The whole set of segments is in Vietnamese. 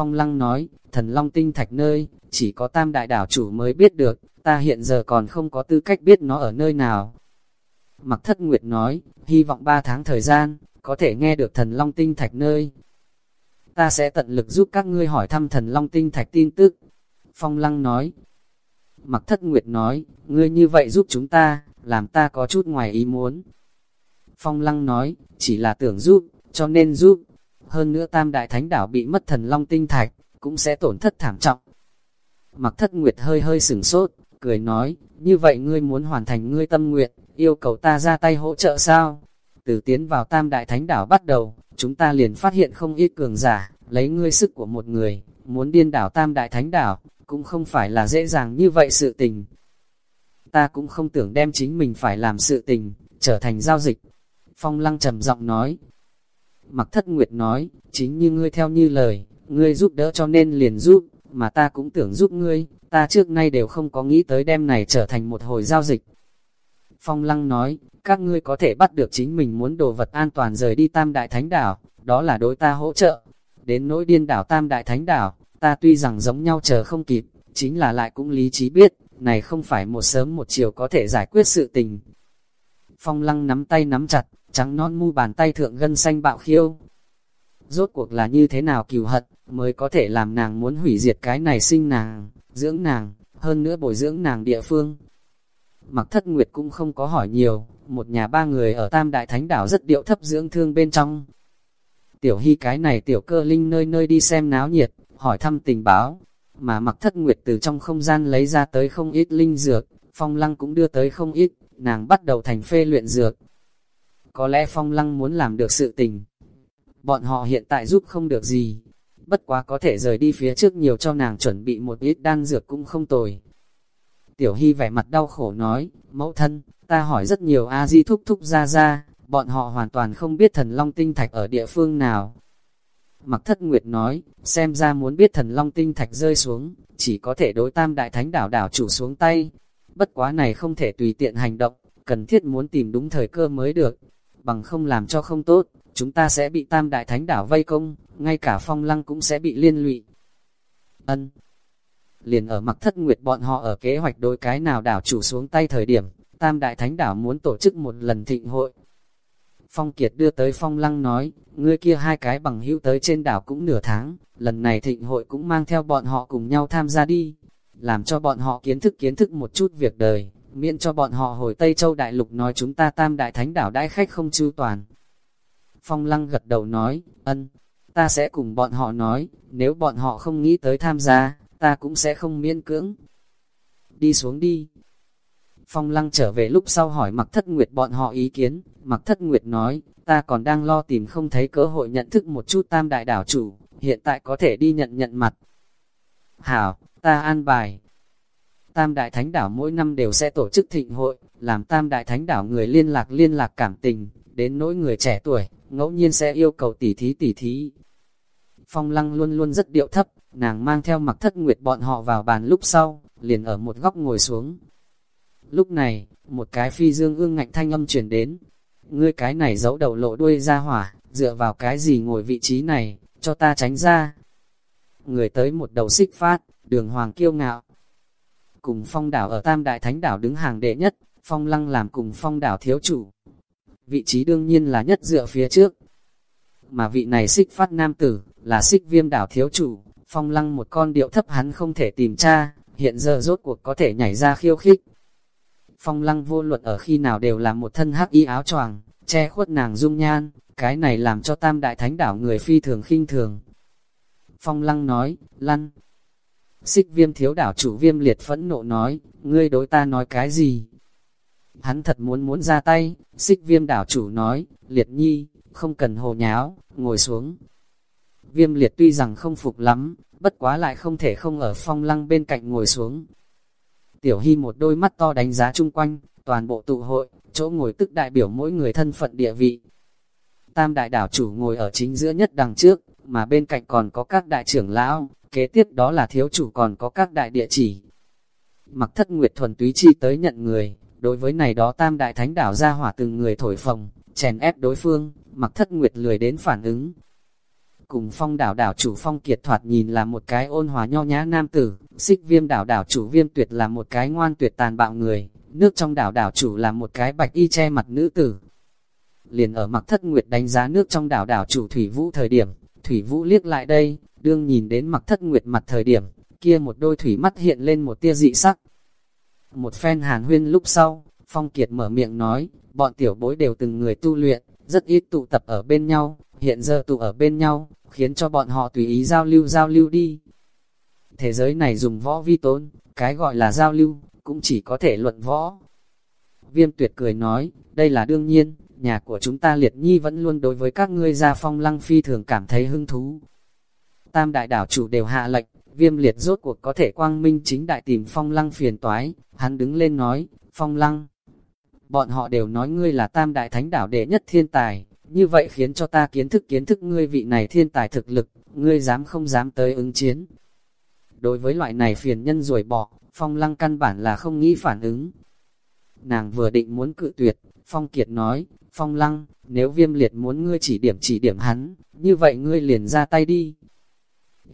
Phong Lăng nói, thần long tinh thạch nơi, chỉ có tam đại đảo chủ mới biết được, ta hiện giờ còn không có tư cách biết nó ở nơi nào. Mặc thất nguyệt nói, hy vọng ba tháng thời gian, có thể nghe được thần long tinh thạch nơi. Ta sẽ tận lực giúp các ngươi hỏi thăm thần long tinh thạch tin tức. Phong Lăng nói, Mặc thất nguyệt nói, ngươi như vậy giúp chúng ta, làm ta có chút ngoài ý muốn. Phong Lăng nói, chỉ là tưởng giúp, cho nên giúp. Hơn nữa tam đại thánh đảo bị mất thần long tinh thạch, cũng sẽ tổn thất thảm trọng. Mặc thất nguyệt hơi hơi sửng sốt, cười nói, như vậy ngươi muốn hoàn thành ngươi tâm nguyện, yêu cầu ta ra tay hỗ trợ sao? Từ tiến vào tam đại thánh đảo bắt đầu, chúng ta liền phát hiện không ít cường giả, lấy ngươi sức của một người, muốn điên đảo tam đại thánh đảo, cũng không phải là dễ dàng như vậy sự tình. Ta cũng không tưởng đem chính mình phải làm sự tình, trở thành giao dịch. Phong lăng trầm giọng nói. Mặc thất nguyệt nói, chính như ngươi theo như lời, ngươi giúp đỡ cho nên liền giúp, mà ta cũng tưởng giúp ngươi, ta trước nay đều không có nghĩ tới đem này trở thành một hồi giao dịch. Phong lăng nói, các ngươi có thể bắt được chính mình muốn đồ vật an toàn rời đi tam đại thánh đảo, đó là đối ta hỗ trợ. Đến nỗi điên đảo tam đại thánh đảo, ta tuy rằng giống nhau chờ không kịp, chính là lại cũng lý trí biết, này không phải một sớm một chiều có thể giải quyết sự tình. Phong lăng nắm tay nắm chặt, trắng non mu bàn tay thượng gân xanh bạo khiêu. Rốt cuộc là như thế nào cừu hận, mới có thể làm nàng muốn hủy diệt cái này sinh nàng, dưỡng nàng, hơn nữa bồi dưỡng nàng địa phương. Mặc thất nguyệt cũng không có hỏi nhiều, một nhà ba người ở Tam Đại Thánh Đảo rất điệu thấp dưỡng thương bên trong. Tiểu hy cái này tiểu cơ linh nơi nơi đi xem náo nhiệt, hỏi thăm tình báo, mà mặc thất nguyệt từ trong không gian lấy ra tới không ít linh dược, phong lăng cũng đưa tới không ít, nàng bắt đầu thành phê luyện dược. Có lẽ phong lăng muốn làm được sự tình. Bọn họ hiện tại giúp không được gì, bất quá có thể rời đi phía trước nhiều cho nàng chuẩn bị một ít đan dược cũng không tồi. Tiểu Hy vẻ mặt đau khổ nói, mẫu thân, ta hỏi rất nhiều A-di thúc thúc ra ra, bọn họ hoàn toàn không biết thần long tinh thạch ở địa phương nào. Mặc thất nguyệt nói, xem ra muốn biết thần long tinh thạch rơi xuống, chỉ có thể đối tam đại thánh đảo đảo chủ xuống tay. Bất quá này không thể tùy tiện hành động, cần thiết muốn tìm đúng thời cơ mới được. Bằng không làm cho không tốt, chúng ta sẽ bị tam đại thánh đảo vây công, ngay cả phong lăng cũng sẽ bị liên lụy. Ân. Liền ở mặc thất nguyệt bọn họ ở kế hoạch đối cái nào đảo chủ xuống tay thời điểm, tam đại thánh đảo muốn tổ chức một lần thịnh hội, Phong Kiệt đưa tới Phong Lăng nói, ngươi kia hai cái bằng hữu tới trên đảo cũng nửa tháng, lần này thịnh hội cũng mang theo bọn họ cùng nhau tham gia đi, làm cho bọn họ kiến thức kiến thức một chút việc đời, miễn cho bọn họ hồi Tây Châu Đại Lục nói chúng ta tam đại thánh đảo đãi khách không chu toàn. Phong Lăng gật đầu nói, ân, ta sẽ cùng bọn họ nói, nếu bọn họ không nghĩ tới tham gia, ta cũng sẽ không miễn cưỡng. Đi xuống đi, Phong lăng trở về lúc sau hỏi mặc thất nguyệt bọn họ ý kiến, mặc thất nguyệt nói, ta còn đang lo tìm không thấy cơ hội nhận thức một chút tam đại đảo chủ, hiện tại có thể đi nhận nhận mặt. Hảo, ta an bài. Tam đại thánh đảo mỗi năm đều sẽ tổ chức thịnh hội, làm tam đại thánh đảo người liên lạc liên lạc cảm tình, đến nỗi người trẻ tuổi, ngẫu nhiên sẽ yêu cầu tỉ thí tỉ thí. Phong lăng luôn luôn rất điệu thấp, nàng mang theo mặc thất nguyệt bọn họ vào bàn lúc sau, liền ở một góc ngồi xuống, Lúc này, một cái phi dương ương ngạnh thanh âm chuyển đến. Ngươi cái này giấu đầu lộ đuôi ra hỏa, dựa vào cái gì ngồi vị trí này, cho ta tránh ra. Người tới một đầu xích phát, đường hoàng kiêu ngạo. Cùng phong đảo ở Tam Đại Thánh đảo đứng hàng đệ nhất, phong lăng làm cùng phong đảo thiếu chủ. Vị trí đương nhiên là nhất dựa phía trước. Mà vị này xích phát nam tử, là xích viêm đảo thiếu chủ, phong lăng một con điệu thấp hắn không thể tìm tra, hiện giờ rốt cuộc có thể nhảy ra khiêu khích phong lăng vô luận ở khi nào đều là một thân hắc y áo choàng, che khuất nàng dung nhan, cái này làm cho tam đại thánh đảo người phi thường khinh thường. Phong lăng nói, lăn. Xích viêm thiếu đảo chủ viêm liệt phẫn nộ nói, ngươi đối ta nói cái gì? Hắn thật muốn muốn ra tay, xích viêm đảo chủ nói, liệt nhi, không cần hồ nháo, ngồi xuống. Viêm liệt tuy rằng không phục lắm, bất quá lại không thể không ở phong lăng bên cạnh ngồi xuống, Tiểu Hy một đôi mắt to đánh giá chung quanh, toàn bộ tụ hội, chỗ ngồi tức đại biểu mỗi người thân phận địa vị. Tam đại đảo chủ ngồi ở chính giữa nhất đằng trước, mà bên cạnh còn có các đại trưởng lão, kế tiếp đó là thiếu chủ còn có các đại địa chỉ. Mặc thất nguyệt thuần túy chi tới nhận người, đối với này đó tam đại thánh đảo ra hỏa từng người thổi phồng, chèn ép đối phương, mặc thất nguyệt lười đến phản ứng. cùng phong đảo đảo chủ phong kiệt thoạt nhìn là một cái ôn hòa nho nhã nam tử, xích viêm đảo đảo chủ viêm tuyệt là một cái ngoan tuyệt tàn bạo người, nước trong đảo đảo chủ là một cái bạch y che mặt nữ tử. Liền ở mặc thất nguyệt đánh giá nước trong đảo đảo chủ Thủy Vũ thời điểm, Thủy Vũ liếc lại đây, đương nhìn đến mặc thất nguyệt mặt thời điểm, kia một đôi thủy mắt hiện lên một tia dị sắc. Một phen hàn huyên lúc sau, Phong Kiệt mở miệng nói, bọn tiểu bối đều từng người tu luyện, rất ít tụ tập ở bên nhau, hiện giờ tụ ở bên nhau, khiến cho bọn họ tùy ý giao lưu giao lưu đi. Thế giới này dùng võ vi tôn, cái gọi là giao lưu, cũng chỉ có thể luận võ. Viêm tuyệt cười nói, đây là đương nhiên, nhà của chúng ta liệt nhi vẫn luôn đối với các ngươi gia phong lăng phi thường cảm thấy hứng thú. Tam đại đảo chủ đều hạ lệnh, viêm liệt rốt cuộc có thể quang minh chính đại tìm phong lăng phiền toái, hắn đứng lên nói, phong lăng. Bọn họ đều nói ngươi là tam đại thánh đảo đệ nhất thiên tài, như vậy khiến cho ta kiến thức kiến thức ngươi vị này thiên tài thực lực, ngươi dám không dám tới ứng chiến. Đối với loại này phiền nhân rồi bỏ, phong lăng căn bản là không nghĩ phản ứng. Nàng vừa định muốn cự tuyệt, phong kiệt nói, phong lăng, nếu viêm liệt muốn ngươi chỉ điểm chỉ điểm hắn, như vậy ngươi liền ra tay đi.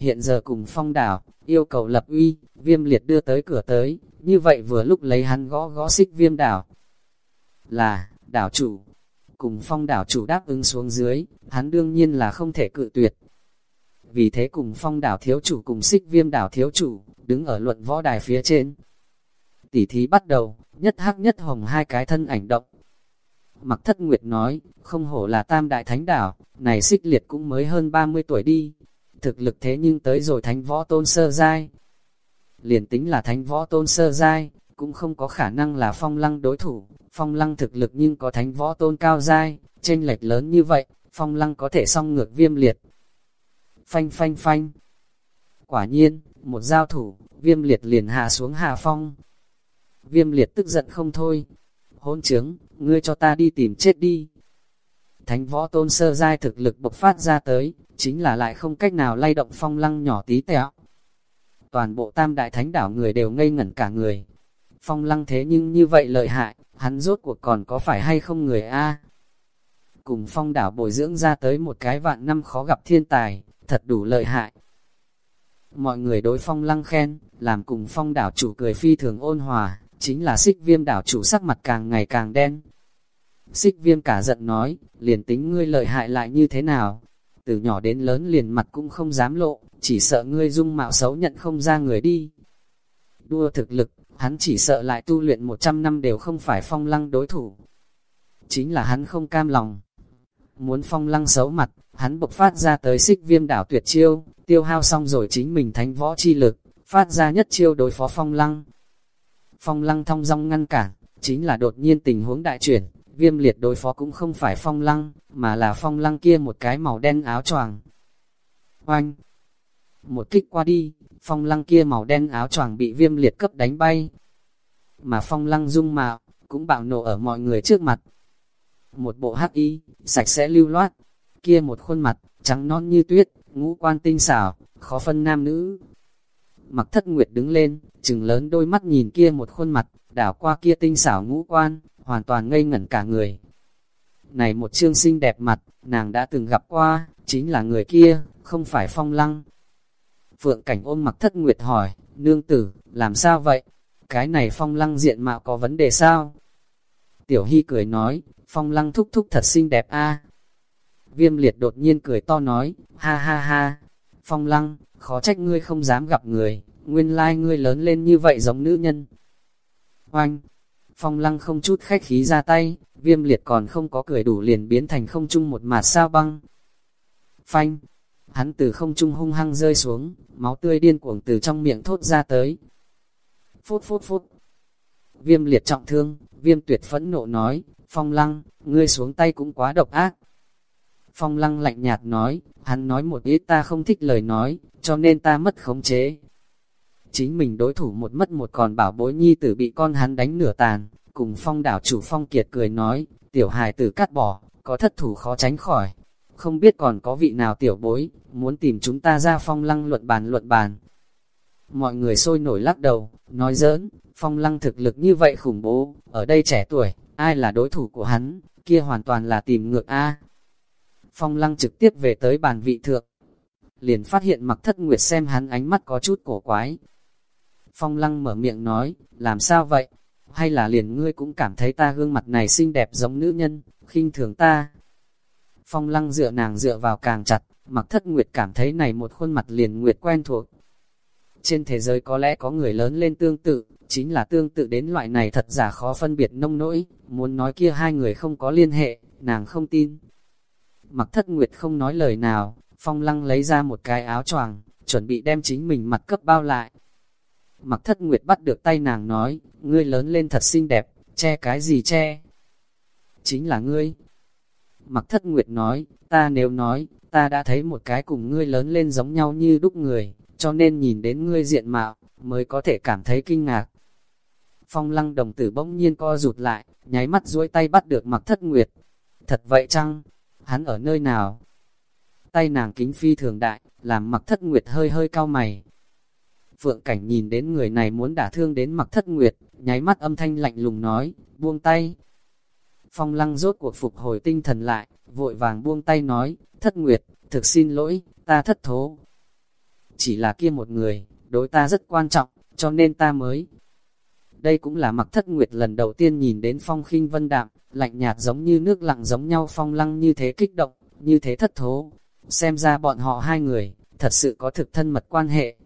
Hiện giờ cùng phong đảo, yêu cầu lập uy, viêm liệt đưa tới cửa tới, như vậy vừa lúc lấy hắn gõ gõ xích viêm đảo. Là, đảo chủ, cùng phong đảo chủ đáp ứng xuống dưới, hắn đương nhiên là không thể cự tuyệt. Vì thế cùng phong đảo thiếu chủ cùng xích viêm đảo thiếu chủ, đứng ở luận võ đài phía trên. Tỷ thí bắt đầu, nhất hắc nhất hồng hai cái thân ảnh động. Mặc thất nguyệt nói, không hổ là tam đại thánh đảo, này xích liệt cũng mới hơn 30 tuổi đi. Thực lực thế nhưng tới rồi thánh võ tôn sơ giai. Liền tính là thánh võ tôn sơ giai, cũng không có khả năng là phong lăng đối thủ. Phong lăng thực lực nhưng có thánh võ tôn cao giai, chênh lệch lớn như vậy, phong lăng có thể song ngược viêm liệt. Phanh phanh phanh. Quả nhiên, một giao thủ, viêm liệt liền hạ xuống hạ phong. Viêm liệt tức giận không thôi. Hôn trướng, ngươi cho ta đi tìm chết đi. Thánh võ tôn sơ giai thực lực bộc phát ra tới, chính là lại không cách nào lay động phong lăng nhỏ tí tẹo. Toàn bộ tam đại thánh đảo người đều ngây ngẩn cả người. Phong lăng thế nhưng như vậy lợi hại, hắn rốt cuộc còn có phải hay không người A. Cùng phong đảo bồi dưỡng ra tới một cái vạn năm khó gặp thiên tài, thật đủ lợi hại. Mọi người đối phong lăng khen, làm cùng phong đảo chủ cười phi thường ôn hòa, chính là xích viêm đảo chủ sắc mặt càng ngày càng đen. Xích viêm cả giận nói, liền tính ngươi lợi hại lại như thế nào? Từ nhỏ đến lớn liền mặt cũng không dám lộ, chỉ sợ ngươi dung mạo xấu nhận không ra người đi. Đua thực lực, hắn chỉ sợ lại tu luyện 100 năm đều không phải phong lăng đối thủ. Chính là hắn không cam lòng. Muốn phong lăng xấu mặt, hắn bộc phát ra tới xích viêm đảo tuyệt chiêu, tiêu hao xong rồi chính mình thánh võ chi lực, phát ra nhất chiêu đối phó phong lăng. Phong lăng thong dong ngăn cản, chính là đột nhiên tình huống đại chuyển, viêm liệt đối phó cũng không phải phong lăng, mà là phong lăng kia một cái màu đen áo choàng. Oanh! Một kích qua đi, phong lăng kia màu đen áo choàng bị viêm liệt cấp đánh bay. Mà phong lăng dung mạo, cũng bạo nổ ở mọi người trước mặt. Một bộ hắc y, sạch sẽ lưu loát, kia một khuôn mặt, trắng non như tuyết, ngũ quan tinh xảo, khó phân nam nữ. Mặc thất nguyệt đứng lên, trừng lớn đôi mắt nhìn kia một khuôn mặt, đảo qua kia tinh xảo ngũ quan, hoàn toàn ngây ngẩn cả người. Này một chương xinh đẹp mặt, nàng đã từng gặp qua, chính là người kia, không phải phong lăng. Phượng cảnh ôm mặc thất nguyệt hỏi, nương tử, làm sao vậy? Cái này phong lăng diện mạo có vấn đề sao? Tiểu Hy cười nói, phong lăng thúc thúc thật xinh đẹp a Viêm liệt đột nhiên cười to nói, ha ha ha, phong lăng, khó trách ngươi không dám gặp người, nguyên lai ngươi lớn lên như vậy giống nữ nhân. Oanh, phong lăng không chút khách khí ra tay, viêm liệt còn không có cười đủ liền biến thành không chung một mạt sao băng. Phanh, hắn từ không trung hung hăng rơi xuống, máu tươi điên cuồng từ trong miệng thốt ra tới. Phút phút phút, viêm liệt trọng thương, viêm tuyệt phẫn nộ nói, phong lăng, ngươi xuống tay cũng quá độc ác, Phong lăng lạnh nhạt nói, hắn nói một ít ta không thích lời nói, cho nên ta mất khống chế. Chính mình đối thủ một mất một còn bảo bối nhi tử bị con hắn đánh nửa tàn, cùng phong đảo chủ phong kiệt cười nói, tiểu hài tử cắt bỏ, có thất thủ khó tránh khỏi. Không biết còn có vị nào tiểu bối, muốn tìm chúng ta ra phong lăng luận bàn luận bàn. Mọi người sôi nổi lắc đầu, nói giỡn, phong lăng thực lực như vậy khủng bố, ở đây trẻ tuổi, ai là đối thủ của hắn, kia hoàn toàn là tìm ngược A. Phong lăng trực tiếp về tới bàn vị thượng, liền phát hiện mặc thất nguyệt xem hắn ánh mắt có chút cổ quái. Phong lăng mở miệng nói, làm sao vậy? Hay là liền ngươi cũng cảm thấy ta gương mặt này xinh đẹp giống nữ nhân, khinh thường ta? Phong lăng dựa nàng dựa vào càng chặt, mặc thất nguyệt cảm thấy này một khuôn mặt liền nguyệt quen thuộc. Trên thế giới có lẽ có người lớn lên tương tự, chính là tương tự đến loại này thật giả khó phân biệt nông nỗi, muốn nói kia hai người không có liên hệ, nàng không tin. Mặc thất nguyệt không nói lời nào, phong lăng lấy ra một cái áo choàng, chuẩn bị đem chính mình mặt cấp bao lại. Mặc thất nguyệt bắt được tay nàng nói, ngươi lớn lên thật xinh đẹp, che cái gì che? Chính là ngươi. Mặc thất nguyệt nói, ta nếu nói, ta đã thấy một cái cùng ngươi lớn lên giống nhau như đúc người, cho nên nhìn đến ngươi diện mạo, mới có thể cảm thấy kinh ngạc. Phong lăng đồng tử bỗng nhiên co rụt lại, nháy mắt duỗi tay bắt được mặc thất nguyệt. Thật vậy chăng? Hắn ở nơi nào? Tay nàng kính phi thường đại, làm mặc thất nguyệt hơi hơi cao mày. Phượng cảnh nhìn đến người này muốn đả thương đến mặc thất nguyệt, nháy mắt âm thanh lạnh lùng nói, buông tay. Phong lăng rốt cuộc phục hồi tinh thần lại, vội vàng buông tay nói, thất nguyệt, thực xin lỗi, ta thất thố. Chỉ là kia một người, đối ta rất quan trọng, cho nên ta mới. Đây cũng là mặc thất nguyệt lần đầu tiên nhìn đến phong khinh vân đạm, lạnh nhạt giống như nước lặng giống nhau phong lăng như thế kích động, như thế thất thố. Xem ra bọn họ hai người, thật sự có thực thân mật quan hệ.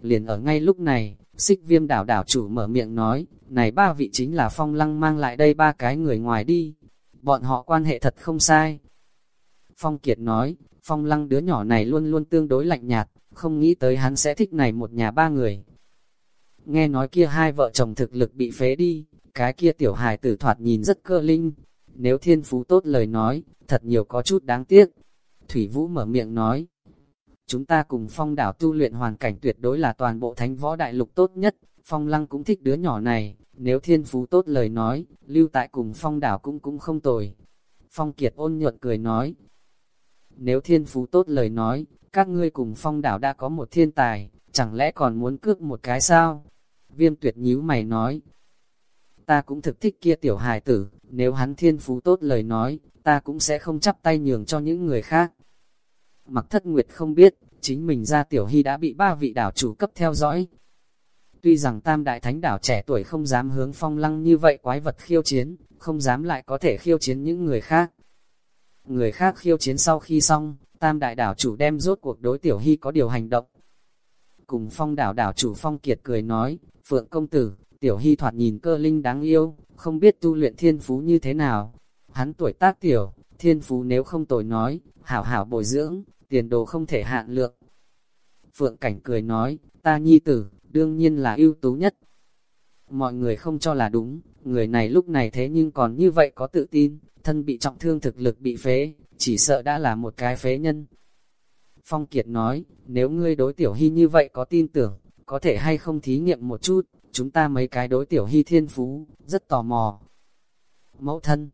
Liền ở ngay lúc này, xích viêm đảo đảo chủ mở miệng nói, này ba vị chính là phong lăng mang lại đây ba cái người ngoài đi. Bọn họ quan hệ thật không sai. Phong Kiệt nói, phong lăng đứa nhỏ này luôn luôn tương đối lạnh nhạt, không nghĩ tới hắn sẽ thích này một nhà ba người. Nghe nói kia hai vợ chồng thực lực bị phế đi, cái kia tiểu hài tử thoạt nhìn rất cơ linh. Nếu thiên phú tốt lời nói, thật nhiều có chút đáng tiếc. Thủy Vũ mở miệng nói, chúng ta cùng phong đảo tu luyện hoàn cảnh tuyệt đối là toàn bộ thánh võ đại lục tốt nhất, phong lăng cũng thích đứa nhỏ này, nếu thiên phú tốt lời nói, lưu tại cùng phong đảo cũng cũng không tồi. Phong Kiệt ôn nhuận cười nói, nếu thiên phú tốt lời nói, các ngươi cùng phong đảo đã có một thiên tài, chẳng lẽ còn muốn cướp một cái sao? Viêm tuyệt nhíu mày nói, ta cũng thực thích kia tiểu hài tử, nếu hắn thiên phú tốt lời nói, ta cũng sẽ không chắp tay nhường cho những người khác. Mặc thất nguyệt không biết, chính mình ra tiểu hy đã bị ba vị đảo chủ cấp theo dõi. Tuy rằng tam đại thánh đảo trẻ tuổi không dám hướng phong lăng như vậy quái vật khiêu chiến, không dám lại có thể khiêu chiến những người khác. Người khác khiêu chiến sau khi xong, tam đại đảo chủ đem rốt cuộc đối tiểu hy có điều hành động. Cùng phong đảo đảo chủ phong kiệt cười nói, Phượng công tử, tiểu hy thoạt nhìn cơ linh đáng yêu, không biết tu luyện thiên phú như thế nào. Hắn tuổi tác tiểu, thiên phú nếu không tồi nói, hảo hảo bồi dưỡng, tiền đồ không thể hạn lượng. Phượng Cảnh cười nói, ta nhi tử, đương nhiên là ưu tú nhất. Mọi người không cho là đúng, người này lúc này thế nhưng còn như vậy có tự tin, thân bị trọng thương thực lực bị phế, chỉ sợ đã là một cái phế nhân. Phong Kiệt nói, nếu ngươi đối tiểu hy như vậy có tin tưởng, có thể hay không thí nghiệm một chút, chúng ta mấy cái đối tiểu hy thiên phú, rất tò mò. Mẫu thân,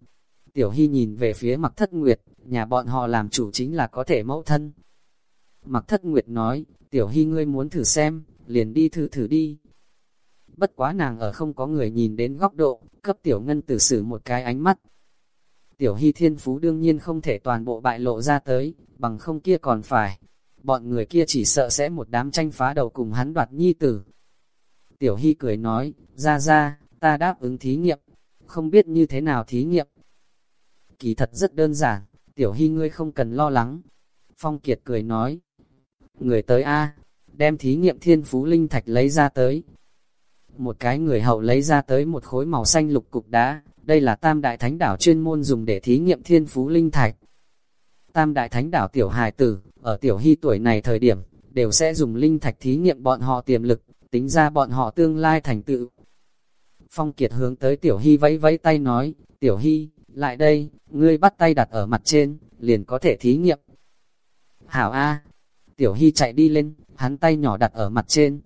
tiểu hy nhìn về phía mặc thất nguyệt, nhà bọn họ làm chủ chính là có thể mẫu thân. Mặc thất nguyệt nói, tiểu hy ngươi muốn thử xem, liền đi thử thử đi. Bất quá nàng ở không có người nhìn đến góc độ, cấp tiểu ngân tử xử một cái ánh mắt. Tiểu hy thiên phú đương nhiên không thể toàn bộ bại lộ ra tới, bằng không kia còn phải. Bọn người kia chỉ sợ sẽ một đám tranh phá đầu cùng hắn đoạt nhi tử. Tiểu hy cười nói, ra ra, ta đáp ứng thí nghiệm, không biết như thế nào thí nghiệm. Kỳ thật rất đơn giản, tiểu hy ngươi không cần lo lắng. Phong Kiệt cười nói, người tới A, đem thí nghiệm thiên phú linh thạch lấy ra tới. Một cái người hậu lấy ra tới một khối màu xanh lục cục đá, đây là tam đại thánh đảo chuyên môn dùng để thí nghiệm thiên phú linh thạch. Tam đại thánh đảo tiểu hài tử, ở tiểu hy tuổi này thời điểm, đều sẽ dùng linh thạch thí nghiệm bọn họ tiềm lực, tính ra bọn họ tương lai thành tựu. Phong Kiệt hướng tới tiểu hy vẫy vẫy tay nói, tiểu hy, lại đây, ngươi bắt tay đặt ở mặt trên, liền có thể thí nghiệm. Hảo A, tiểu hy chạy đi lên, hắn tay nhỏ đặt ở mặt trên.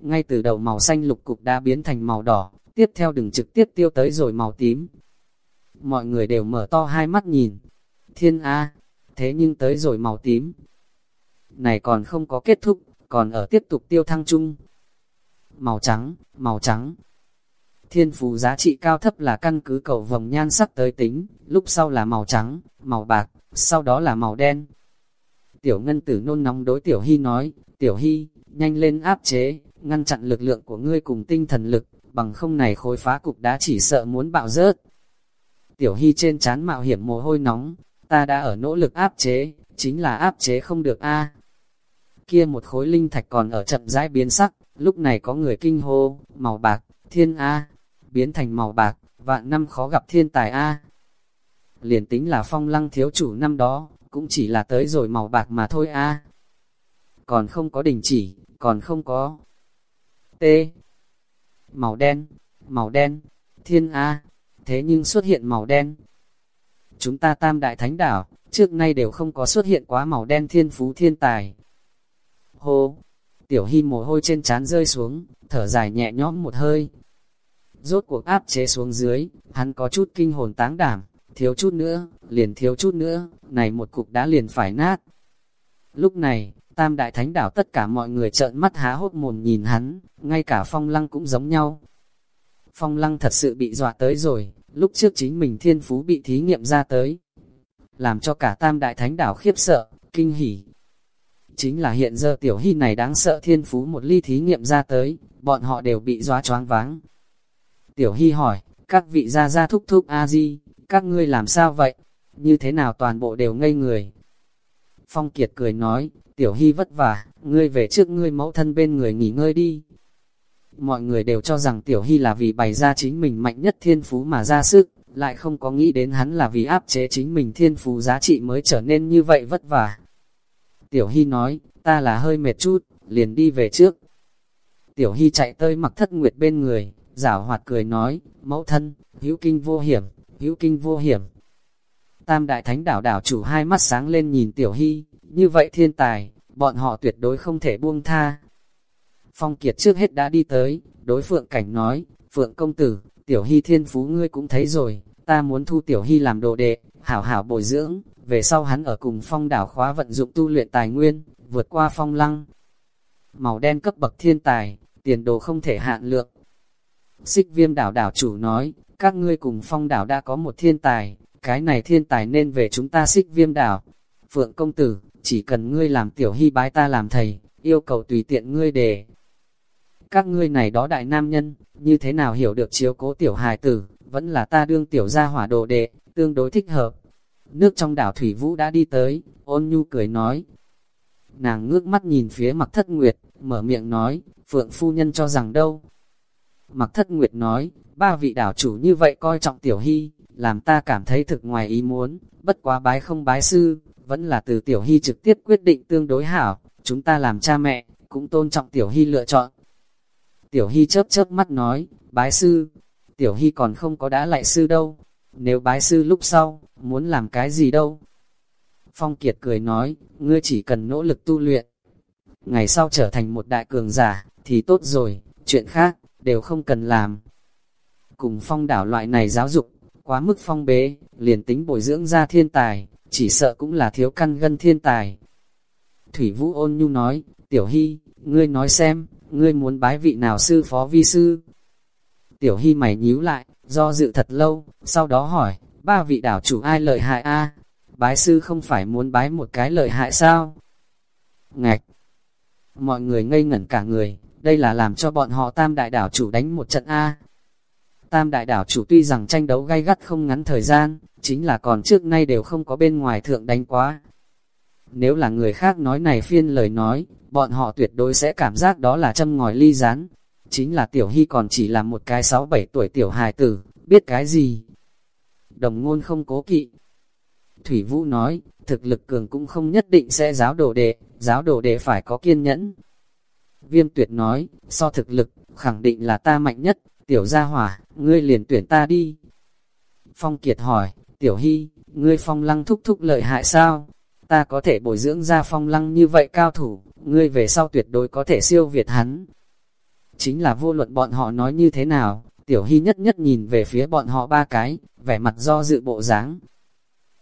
Ngay từ đầu màu xanh lục cục đã biến thành màu đỏ, tiếp theo đừng trực tiếp tiêu tới rồi màu tím. Mọi người đều mở to hai mắt nhìn. Thiên A, thế nhưng tới rồi màu tím. Này còn không có kết thúc, còn ở tiếp tục tiêu thăng chung. Màu trắng, màu trắng. Thiên phú giá trị cao thấp là căn cứ cầu vòng nhan sắc tới tính, lúc sau là màu trắng, màu bạc, sau đó là màu đen. Tiểu ngân tử nôn nóng đối Tiểu Hy nói, Tiểu Hy, nhanh lên áp chế, ngăn chặn lực lượng của ngươi cùng tinh thần lực, bằng không này khối phá cục đá chỉ sợ muốn bạo rớt. Tiểu Hy trên chán mạo hiểm mồ hôi nóng, ta đã ở nỗ lực áp chế, chính là áp chế không được a. Kia một khối linh thạch còn ở chậm rãi biến sắc, lúc này có người kinh hô, màu bạc, thiên a, biến thành màu bạc, vạn năm khó gặp thiên tài a. Liền tính là phong lăng thiếu chủ năm đó, cũng chỉ là tới rồi màu bạc mà thôi a. Còn không có đình chỉ, còn không có. T. Màu đen, màu đen, thiên a, thế nhưng xuất hiện màu đen. Chúng ta tam đại thánh đảo, trước nay đều không có xuất hiện quá màu đen thiên phú thiên tài. Hô, tiểu hy mồ hôi trên trán rơi xuống, thở dài nhẹ nhõm một hơi. Rốt cuộc áp chế xuống dưới, hắn có chút kinh hồn táng đảm, thiếu chút nữa, liền thiếu chút nữa, này một cục đã liền phải nát. Lúc này, tam đại thánh đảo tất cả mọi người trợn mắt há hốt mồm nhìn hắn, ngay cả phong lăng cũng giống nhau. Phong lăng thật sự bị dọa tới rồi, lúc trước chính mình thiên phú bị thí nghiệm ra tới. Làm cho cả tam đại thánh đảo khiếp sợ, kinh hỉ. Chính là hiện giờ tiểu hy này đáng sợ thiên phú một ly thí nghiệm ra tới, bọn họ đều bị dọa choáng váng. Tiểu hy hỏi, các vị gia gia thúc thúc A-di, các ngươi làm sao vậy? Như thế nào toàn bộ đều ngây người? Phong Kiệt cười nói, tiểu hy vất vả, ngươi về trước ngươi mẫu thân bên người nghỉ ngơi đi. Mọi người đều cho rằng tiểu hy là vì bày ra chính mình mạnh nhất thiên phú mà ra sức, lại không có nghĩ đến hắn là vì áp chế chính mình thiên phú giá trị mới trở nên như vậy vất vả. Tiểu hy nói, ta là hơi mệt chút, liền đi về trước. Tiểu hy chạy tới mặc thất nguyệt bên người, giảo hoạt cười nói, mẫu thân, hữu kinh vô hiểm, hữu kinh vô hiểm. Tam đại thánh đảo đảo chủ hai mắt sáng lên nhìn tiểu hy, như vậy thiên tài, bọn họ tuyệt đối không thể buông tha. Phong Kiệt trước hết đã đi tới, đối Phượng Cảnh nói, Phượng công tử, Tiểu Hy thiên phú ngươi cũng thấy rồi, ta muốn thu Tiểu Hy làm đồ đệ, hảo hảo bồi dưỡng, về sau hắn ở cùng phong đảo khóa vận dụng tu luyện tài nguyên, vượt qua phong lăng. Màu đen cấp bậc thiên tài, tiền đồ không thể hạn lượng. Xích viêm đảo đảo chủ nói, các ngươi cùng phong đảo đã có một thiên tài, cái này thiên tài nên về chúng ta xích viêm đảo. Phượng công tử, chỉ cần ngươi làm tiểu hy bái ta làm thầy, yêu cầu tùy tiện ngươi để. Các ngươi này đó đại nam nhân, như thế nào hiểu được chiếu cố tiểu hài tử, vẫn là ta đương tiểu gia hỏa đồ đệ, tương đối thích hợp. Nước trong đảo Thủy Vũ đã đi tới, ôn nhu cười nói. Nàng ngước mắt nhìn phía mặt thất nguyệt, mở miệng nói, Phượng phu nhân cho rằng đâu. Mặc thất nguyệt nói, ba vị đảo chủ như vậy coi trọng tiểu hy, làm ta cảm thấy thực ngoài ý muốn, bất quá bái không bái sư, vẫn là từ Tiểu Hy trực tiếp quyết định tương đối hảo, chúng ta làm cha mẹ, cũng tôn trọng Tiểu Hy lựa chọn. Tiểu Hy chớp chớp mắt nói, bái sư, Tiểu Hy còn không có đã lại sư đâu, nếu bái sư lúc sau, muốn làm cái gì đâu. Phong Kiệt cười nói, ngươi chỉ cần nỗ lực tu luyện. Ngày sau trở thành một đại cường giả, thì tốt rồi, chuyện khác, đều không cần làm. Cùng phong đảo loại này giáo dục, quá mức phong bế, liền tính bồi dưỡng ra thiên tài, chỉ sợ cũng là thiếu căn gân thiên tài. Thủy Vũ ôn nhu nói, Tiểu Hy, ngươi nói xem, ngươi muốn bái vị nào sư phó vi sư? Tiểu Hy mày nhíu lại, do dự thật lâu, sau đó hỏi, ba vị đảo chủ ai lợi hại a? Bái sư không phải muốn bái một cái lợi hại sao? Ngạch! Mọi người ngây ngẩn cả người, đây là làm cho bọn họ tam đại đảo chủ đánh một trận A. Tam đại đảo chủ tuy rằng tranh đấu gay gắt không ngắn thời gian, chính là còn trước nay đều không có bên ngoài thượng đánh quá. Nếu là người khác nói này phiên lời nói, bọn họ tuyệt đối sẽ cảm giác đó là châm ngòi ly rán. Chính là tiểu hy còn chỉ là một cái 6-7 tuổi tiểu hài tử, biết cái gì? Đồng ngôn không cố kỵ. Thủy Vũ nói, thực lực cường cũng không nhất định sẽ giáo đồ đệ, giáo đồ đệ phải có kiên nhẫn. Viêm tuyệt nói, so thực lực, khẳng định là ta mạnh nhất, tiểu gia hỏa, ngươi liền tuyển ta đi. Phong Kiệt hỏi, tiểu hy, ngươi phong lăng thúc thúc lợi hại sao? Ta có thể bồi dưỡng ra phong lăng như vậy cao thủ, ngươi về sau tuyệt đối có thể siêu việt hắn. Chính là vô luận bọn họ nói như thế nào, tiểu hy nhất nhất nhìn về phía bọn họ ba cái, vẻ mặt do dự bộ dáng.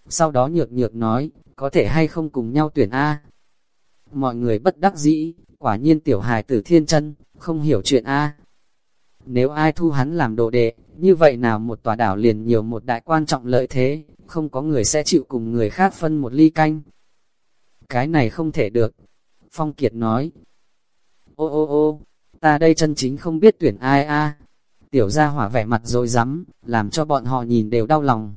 Sau đó nhược nhược nói, có thể hay không cùng nhau tuyển A. Mọi người bất đắc dĩ, quả nhiên tiểu hài tử thiên chân, không hiểu chuyện A. Nếu ai thu hắn làm đồ đệ, như vậy nào một tòa đảo liền nhiều một đại quan trọng lợi thế, không có người sẽ chịu cùng người khác phân một ly canh. cái này không thể được. Phong Kiệt nói, ô ô ô, ta đây chân chính không biết tuyển ai a Tiểu gia hỏa vẻ mặt rồi rắm làm cho bọn họ nhìn đều đau lòng.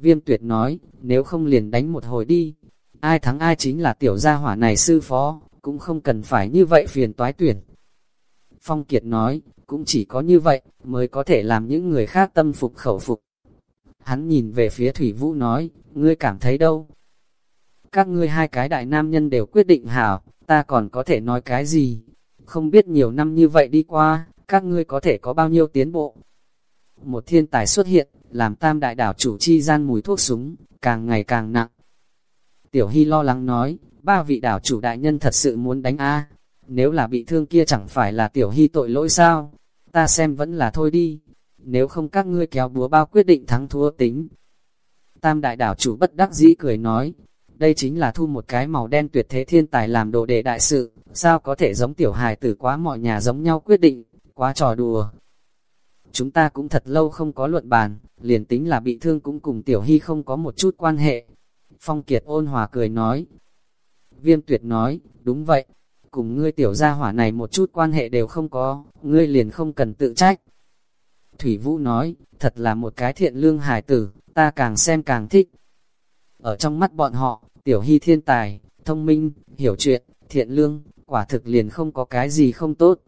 Viêm tuyệt nói, nếu không liền đánh một hồi đi, ai thắng ai chính là tiểu gia hỏa này sư phó, cũng không cần phải như vậy phiền toái tuyển. Phong Kiệt nói, cũng chỉ có như vậy, mới có thể làm những người khác tâm phục khẩu phục. Hắn nhìn về phía Thủy Vũ nói, ngươi cảm thấy đâu? Các ngươi hai cái đại nam nhân đều quyết định hảo, ta còn có thể nói cái gì? Không biết nhiều năm như vậy đi qua, các ngươi có thể có bao nhiêu tiến bộ? Một thiên tài xuất hiện, làm tam đại đảo chủ chi gian mùi thuốc súng, càng ngày càng nặng. Tiểu Hy lo lắng nói, ba vị đảo chủ đại nhân thật sự muốn đánh A. Nếu là bị thương kia chẳng phải là Tiểu Hy tội lỗi sao? Ta xem vẫn là thôi đi. Nếu không các ngươi kéo búa bao quyết định thắng thua tính. Tam đại đảo chủ bất đắc dĩ cười nói, đây chính là thu một cái màu đen tuyệt thế thiên tài làm đồ đệ đại sự, sao có thể giống tiểu hài tử quá mọi nhà giống nhau quyết định, quá trò đùa. Chúng ta cũng thật lâu không có luận bàn, liền tính là bị thương cũng cùng tiểu hy không có một chút quan hệ. Phong Kiệt ôn hòa cười nói. Viêm tuyệt nói, đúng vậy, cùng ngươi tiểu gia hỏa này một chút quan hệ đều không có, ngươi liền không cần tự trách. Thủy Vũ nói, thật là một cái thiện lương hài tử, ta càng xem càng thích. Ở trong mắt bọn họ, tiểu hy thiên tài, thông minh, hiểu chuyện, thiện lương, quả thực liền không có cái gì không tốt.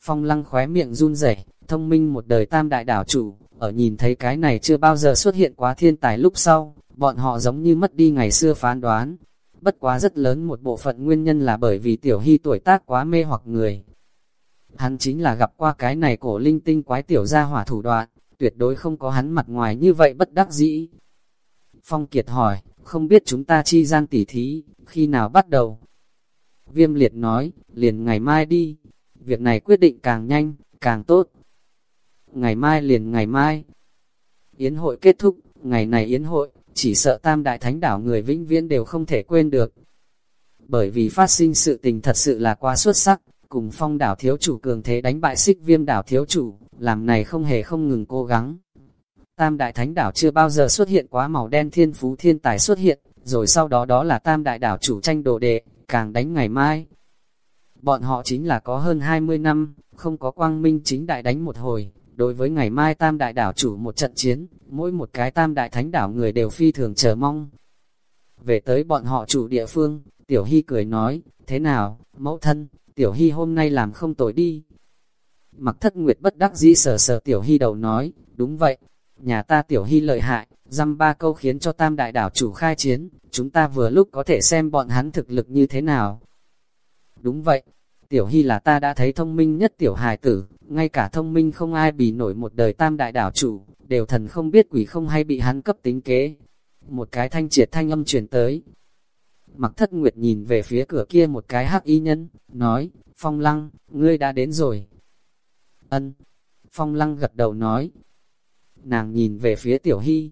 Phong lăng khóe miệng run rẩy, thông minh một đời tam đại đảo chủ, ở nhìn thấy cái này chưa bao giờ xuất hiện quá thiên tài lúc sau, bọn họ giống như mất đi ngày xưa phán đoán. Bất quá rất lớn một bộ phận nguyên nhân là bởi vì tiểu hy tuổi tác quá mê hoặc người. Hắn chính là gặp qua cái này cổ linh tinh quái tiểu gia hỏa thủ đoạn, tuyệt đối không có hắn mặt ngoài như vậy bất đắc dĩ. Phong Kiệt hỏi, không biết chúng ta chi gian tỉ thí, khi nào bắt đầu? Viêm liệt nói, liền ngày mai đi, việc này quyết định càng nhanh, càng tốt. Ngày mai liền ngày mai. Yến hội kết thúc, ngày này yến hội, chỉ sợ tam đại thánh đảo người vĩnh viễn đều không thể quên được. Bởi vì phát sinh sự tình thật sự là quá xuất sắc, cùng phong đảo thiếu chủ cường thế đánh bại xích viêm đảo thiếu chủ, làm này không hề không ngừng cố gắng. Tam đại thánh đảo chưa bao giờ xuất hiện quá màu đen thiên phú thiên tài xuất hiện, rồi sau đó đó là tam đại đảo chủ tranh đồ đệ, càng đánh ngày mai. Bọn họ chính là có hơn 20 năm, không có quang minh chính đại đánh một hồi, đối với ngày mai tam đại đảo chủ một trận chiến, mỗi một cái tam đại thánh đảo người đều phi thường chờ mong. Về tới bọn họ chủ địa phương, Tiểu Hy cười nói, thế nào, mẫu thân, Tiểu Hy hôm nay làm không tội đi. Mặc thất nguyệt bất đắc dĩ sờ sờ Tiểu Hy đầu nói, đúng vậy, nhà ta Tiểu Hy lợi hại, dăm ba câu khiến cho tam đại đảo chủ khai chiến, chúng ta vừa lúc có thể xem bọn hắn thực lực như thế nào. Đúng vậy, Tiểu Hy là ta đã thấy thông minh nhất Tiểu hài tử, ngay cả thông minh không ai bị nổi một đời tam đại đảo chủ, đều thần không biết quỷ không hay bị hắn cấp tính kế. Một cái thanh triệt thanh âm truyền tới. Mặc thất nguyệt nhìn về phía cửa kia một cái hắc y nhân, nói, Phong Lăng, ngươi đã đến rồi. Ân. Phong Lăng gật đầu nói. Nàng nhìn về phía Tiểu Hy.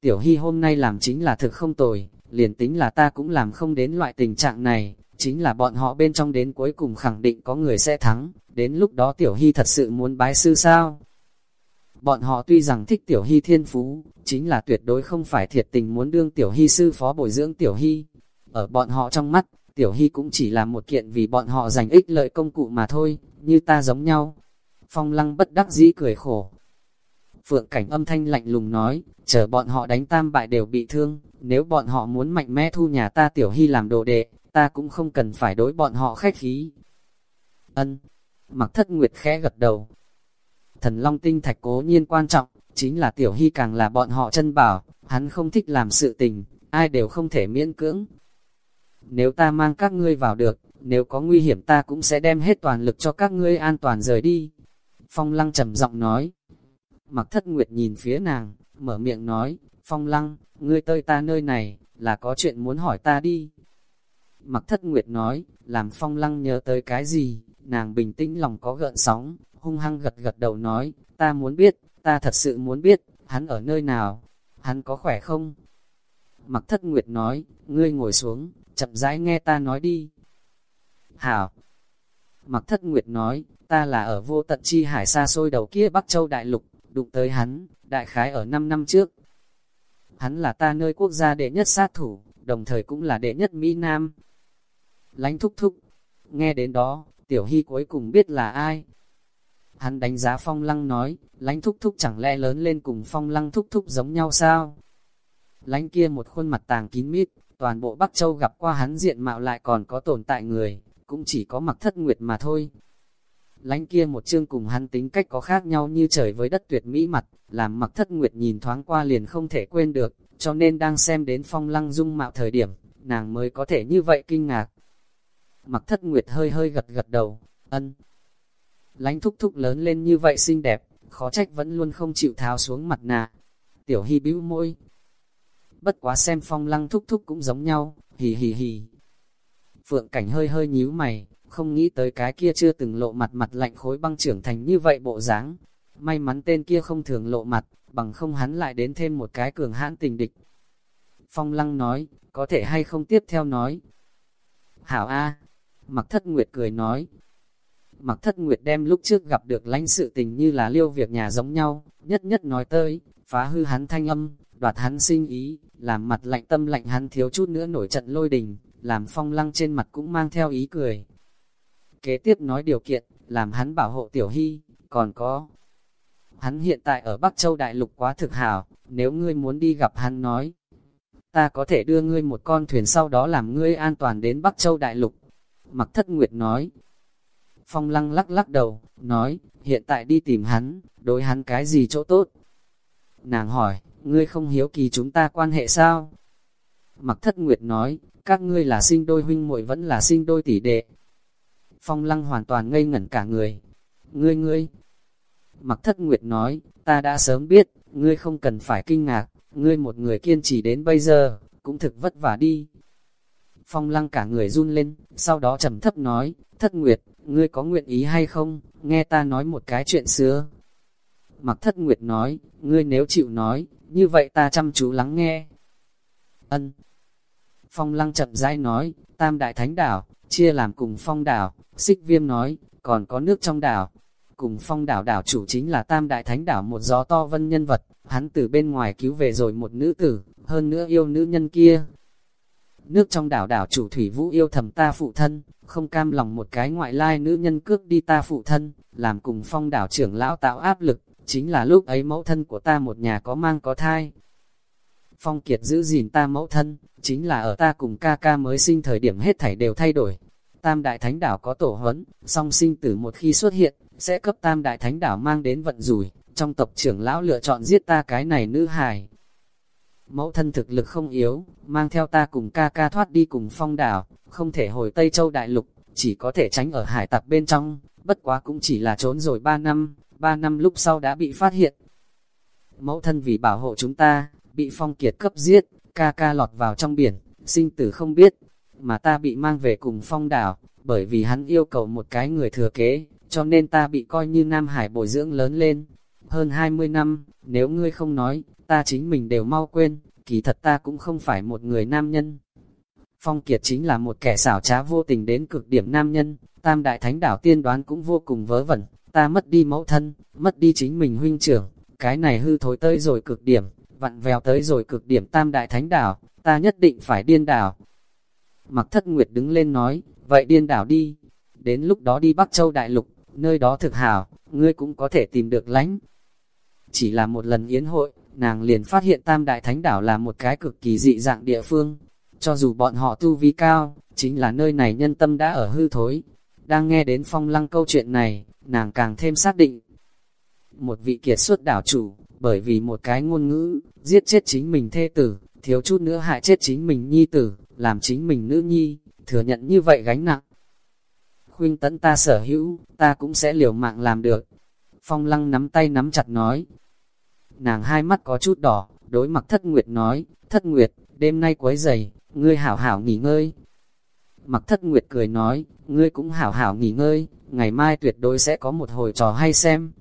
Tiểu Hy hôm nay làm chính là thực không tồi, liền tính là ta cũng làm không đến loại tình trạng này, chính là bọn họ bên trong đến cuối cùng khẳng định có người sẽ thắng, đến lúc đó Tiểu Hy thật sự muốn bái sư sao? Bọn họ tuy rằng thích Tiểu Hy thiên phú, chính là tuyệt đối không phải thiệt tình muốn đương Tiểu Hy sư phó bồi dưỡng Tiểu Hy. Ở bọn họ trong mắt, Tiểu Hy cũng chỉ là một kiện vì bọn họ giành ích lợi công cụ mà thôi, như ta giống nhau. Phong lăng bất đắc dĩ cười khổ. Phượng cảnh âm thanh lạnh lùng nói, chờ bọn họ đánh tam bại đều bị thương, nếu bọn họ muốn mạnh mẽ thu nhà ta Tiểu Hy làm đồ đệ, ta cũng không cần phải đối bọn họ khách khí. Ân, mặc thất nguyệt khẽ gật đầu. Thần Long tinh thạch cố nhiên quan trọng, chính là Tiểu Hy càng là bọn họ chân bảo, hắn không thích làm sự tình, ai đều không thể miễn cưỡng. Nếu ta mang các ngươi vào được, nếu có nguy hiểm ta cũng sẽ đem hết toàn lực cho các ngươi an toàn rời đi. Phong Lăng trầm giọng nói. Mặc thất nguyệt nhìn phía nàng, mở miệng nói, Phong Lăng, ngươi tới ta nơi này, là có chuyện muốn hỏi ta đi. Mặc thất nguyệt nói, làm Phong Lăng nhớ tới cái gì, nàng bình tĩnh lòng có gợn sóng, hung hăng gật gật đầu nói, ta muốn biết, ta thật sự muốn biết, hắn ở nơi nào, hắn có khỏe không? Mặc thất nguyệt nói, ngươi ngồi xuống, chậm rãi nghe ta nói đi. Hảo! Mặc thất nguyệt nói, ta là ở vô tận chi hải xa xôi đầu kia Bắc Châu Đại Lục, đụng tới hắn, đại khái ở 5 năm trước. Hắn là ta nơi quốc gia đệ nhất sát thủ, đồng thời cũng là đệ nhất Mỹ Nam. Lánh thúc thúc, nghe đến đó, tiểu hy cuối cùng biết là ai. Hắn đánh giá phong lăng nói, lánh thúc thúc chẳng lẽ lớn lên cùng phong lăng thúc thúc giống nhau sao? Lánh kia một khuôn mặt tàng kín mít, toàn bộ Bắc Châu gặp qua hắn diện mạo lại còn có tồn tại người, cũng chỉ có mặc thất nguyệt mà thôi. Lánh kia một chương cùng hắn tính cách có khác nhau như trời với đất tuyệt mỹ mặt, làm mặc thất nguyệt nhìn thoáng qua liền không thể quên được, cho nên đang xem đến phong lăng dung mạo thời điểm, nàng mới có thể như vậy kinh ngạc. Mặc thất nguyệt hơi hơi gật gật đầu, ân. Lánh thúc thúc lớn lên như vậy xinh đẹp, khó trách vẫn luôn không chịu tháo xuống mặt nạ. Tiểu hy bĩu môi. Bất quá xem phong lăng thúc thúc cũng giống nhau, hì hì hì. Phượng cảnh hơi hơi nhíu mày, không nghĩ tới cái kia chưa từng lộ mặt mặt lạnh khối băng trưởng thành như vậy bộ dáng. May mắn tên kia không thường lộ mặt, bằng không hắn lại đến thêm một cái cường hãn tình địch. Phong lăng nói, có thể hay không tiếp theo nói. Hảo A, mặc thất nguyệt cười nói. Mặc thất nguyệt đem lúc trước gặp được lãnh sự tình như là liêu việc nhà giống nhau, nhất nhất nói tới, phá hư hắn thanh âm, đoạt hắn sinh ý, làm mặt lạnh tâm lạnh hắn thiếu chút nữa nổi trận lôi đình, làm phong lăng trên mặt cũng mang theo ý cười. Kế tiếp nói điều kiện, làm hắn bảo hộ tiểu hy, còn có. Hắn hiện tại ở Bắc Châu Đại Lục quá thực hảo, nếu ngươi muốn đi gặp hắn nói. Ta có thể đưa ngươi một con thuyền sau đó làm ngươi an toàn đến Bắc Châu Đại Lục. Mặc thất nguyệt nói. Phong lăng lắc lắc đầu, nói, hiện tại đi tìm hắn, đối hắn cái gì chỗ tốt. Nàng hỏi, ngươi không hiếu kỳ chúng ta quan hệ sao? Mặc thất nguyệt nói, các ngươi là sinh đôi huynh muội vẫn là sinh đôi tỷ đệ. Phong lăng hoàn toàn ngây ngẩn cả người. Ngươi ngươi. Mặc thất nguyệt nói, ta đã sớm biết, ngươi không cần phải kinh ngạc, ngươi một người kiên trì đến bây giờ, cũng thực vất vả đi. Phong lăng cả người run lên, sau đó trầm thấp nói, thất nguyệt, ngươi có nguyện ý hay không, nghe ta nói một cái chuyện xưa. Mặc thất nguyệt nói, ngươi nếu chịu nói, như vậy ta chăm chú lắng nghe. Ân. Phong lăng chậm rãi nói, tam đại thánh đảo, chia làm cùng phong đảo, xích viêm nói, còn có nước trong đảo. Cùng phong đảo đảo chủ chính là tam đại thánh đảo một gió to vân nhân vật, hắn từ bên ngoài cứu về rồi một nữ tử, hơn nữa yêu nữ nhân kia. Nước trong đảo đảo chủ thủy vũ yêu thầm ta phụ thân, không cam lòng một cái ngoại lai nữ nhân cước đi ta phụ thân, làm cùng phong đảo trưởng lão tạo áp lực, chính là lúc ấy mẫu thân của ta một nhà có mang có thai. Phong Kiệt giữ gìn ta mẫu thân, chính là ở ta cùng ca ca mới sinh thời điểm hết thảy đều thay đổi. Tam Đại Thánh Đảo có tổ huấn, song sinh tử một khi xuất hiện, sẽ cấp Tam Đại Thánh Đảo mang đến vận rủi, trong tộc trưởng lão lựa chọn giết ta cái này nữ hài. Mẫu thân thực lực không yếu, mang theo ta cùng ca ca thoát đi cùng phong đảo, không thể hồi Tây Châu Đại Lục, chỉ có thể tránh ở hải tặc bên trong, bất quá cũng chỉ là trốn rồi 3 năm, 3 năm lúc sau đã bị phát hiện. Mẫu thân vì bảo hộ chúng ta, bị phong kiệt cấp giết, ca ca lọt vào trong biển, sinh tử không biết, mà ta bị mang về cùng phong đảo, bởi vì hắn yêu cầu một cái người thừa kế, cho nên ta bị coi như Nam Hải bồi dưỡng lớn lên. Hơn 20 năm, nếu ngươi không nói, ta chính mình đều mau quên, kỳ thật ta cũng không phải một người nam nhân. Phong Kiệt chính là một kẻ xảo trá vô tình đến cực điểm nam nhân, tam đại thánh đảo tiên đoán cũng vô cùng vớ vẩn, ta mất đi mẫu thân, mất đi chính mình huynh trưởng, cái này hư thối tới rồi cực điểm, vặn vèo tới rồi cực điểm tam đại thánh đảo, ta nhất định phải điên đảo. Mặc thất nguyệt đứng lên nói, vậy điên đảo đi, đến lúc đó đi Bắc Châu Đại Lục, nơi đó thực hảo, ngươi cũng có thể tìm được lánh. Chỉ là một lần yến hội, nàng liền phát hiện tam đại thánh đảo là một cái cực kỳ dị dạng địa phương. Cho dù bọn họ tu vi cao, chính là nơi này nhân tâm đã ở hư thối. Đang nghe đến phong lăng câu chuyện này, nàng càng thêm xác định. Một vị kiệt xuất đảo chủ, bởi vì một cái ngôn ngữ, giết chết chính mình thê tử, thiếu chút nữa hại chết chính mình nhi tử, làm chính mình nữ nhi, thừa nhận như vậy gánh nặng. Khuyên tấn ta sở hữu, ta cũng sẽ liều mạng làm được. Phong lăng nắm tay nắm chặt nói. Nàng hai mắt có chút đỏ, đối mặt thất nguyệt nói, thất nguyệt, đêm nay quấy giày, ngươi hảo hảo nghỉ ngơi. Mặc thất nguyệt cười nói, ngươi cũng hảo hảo nghỉ ngơi, ngày mai tuyệt đối sẽ có một hồi trò hay xem.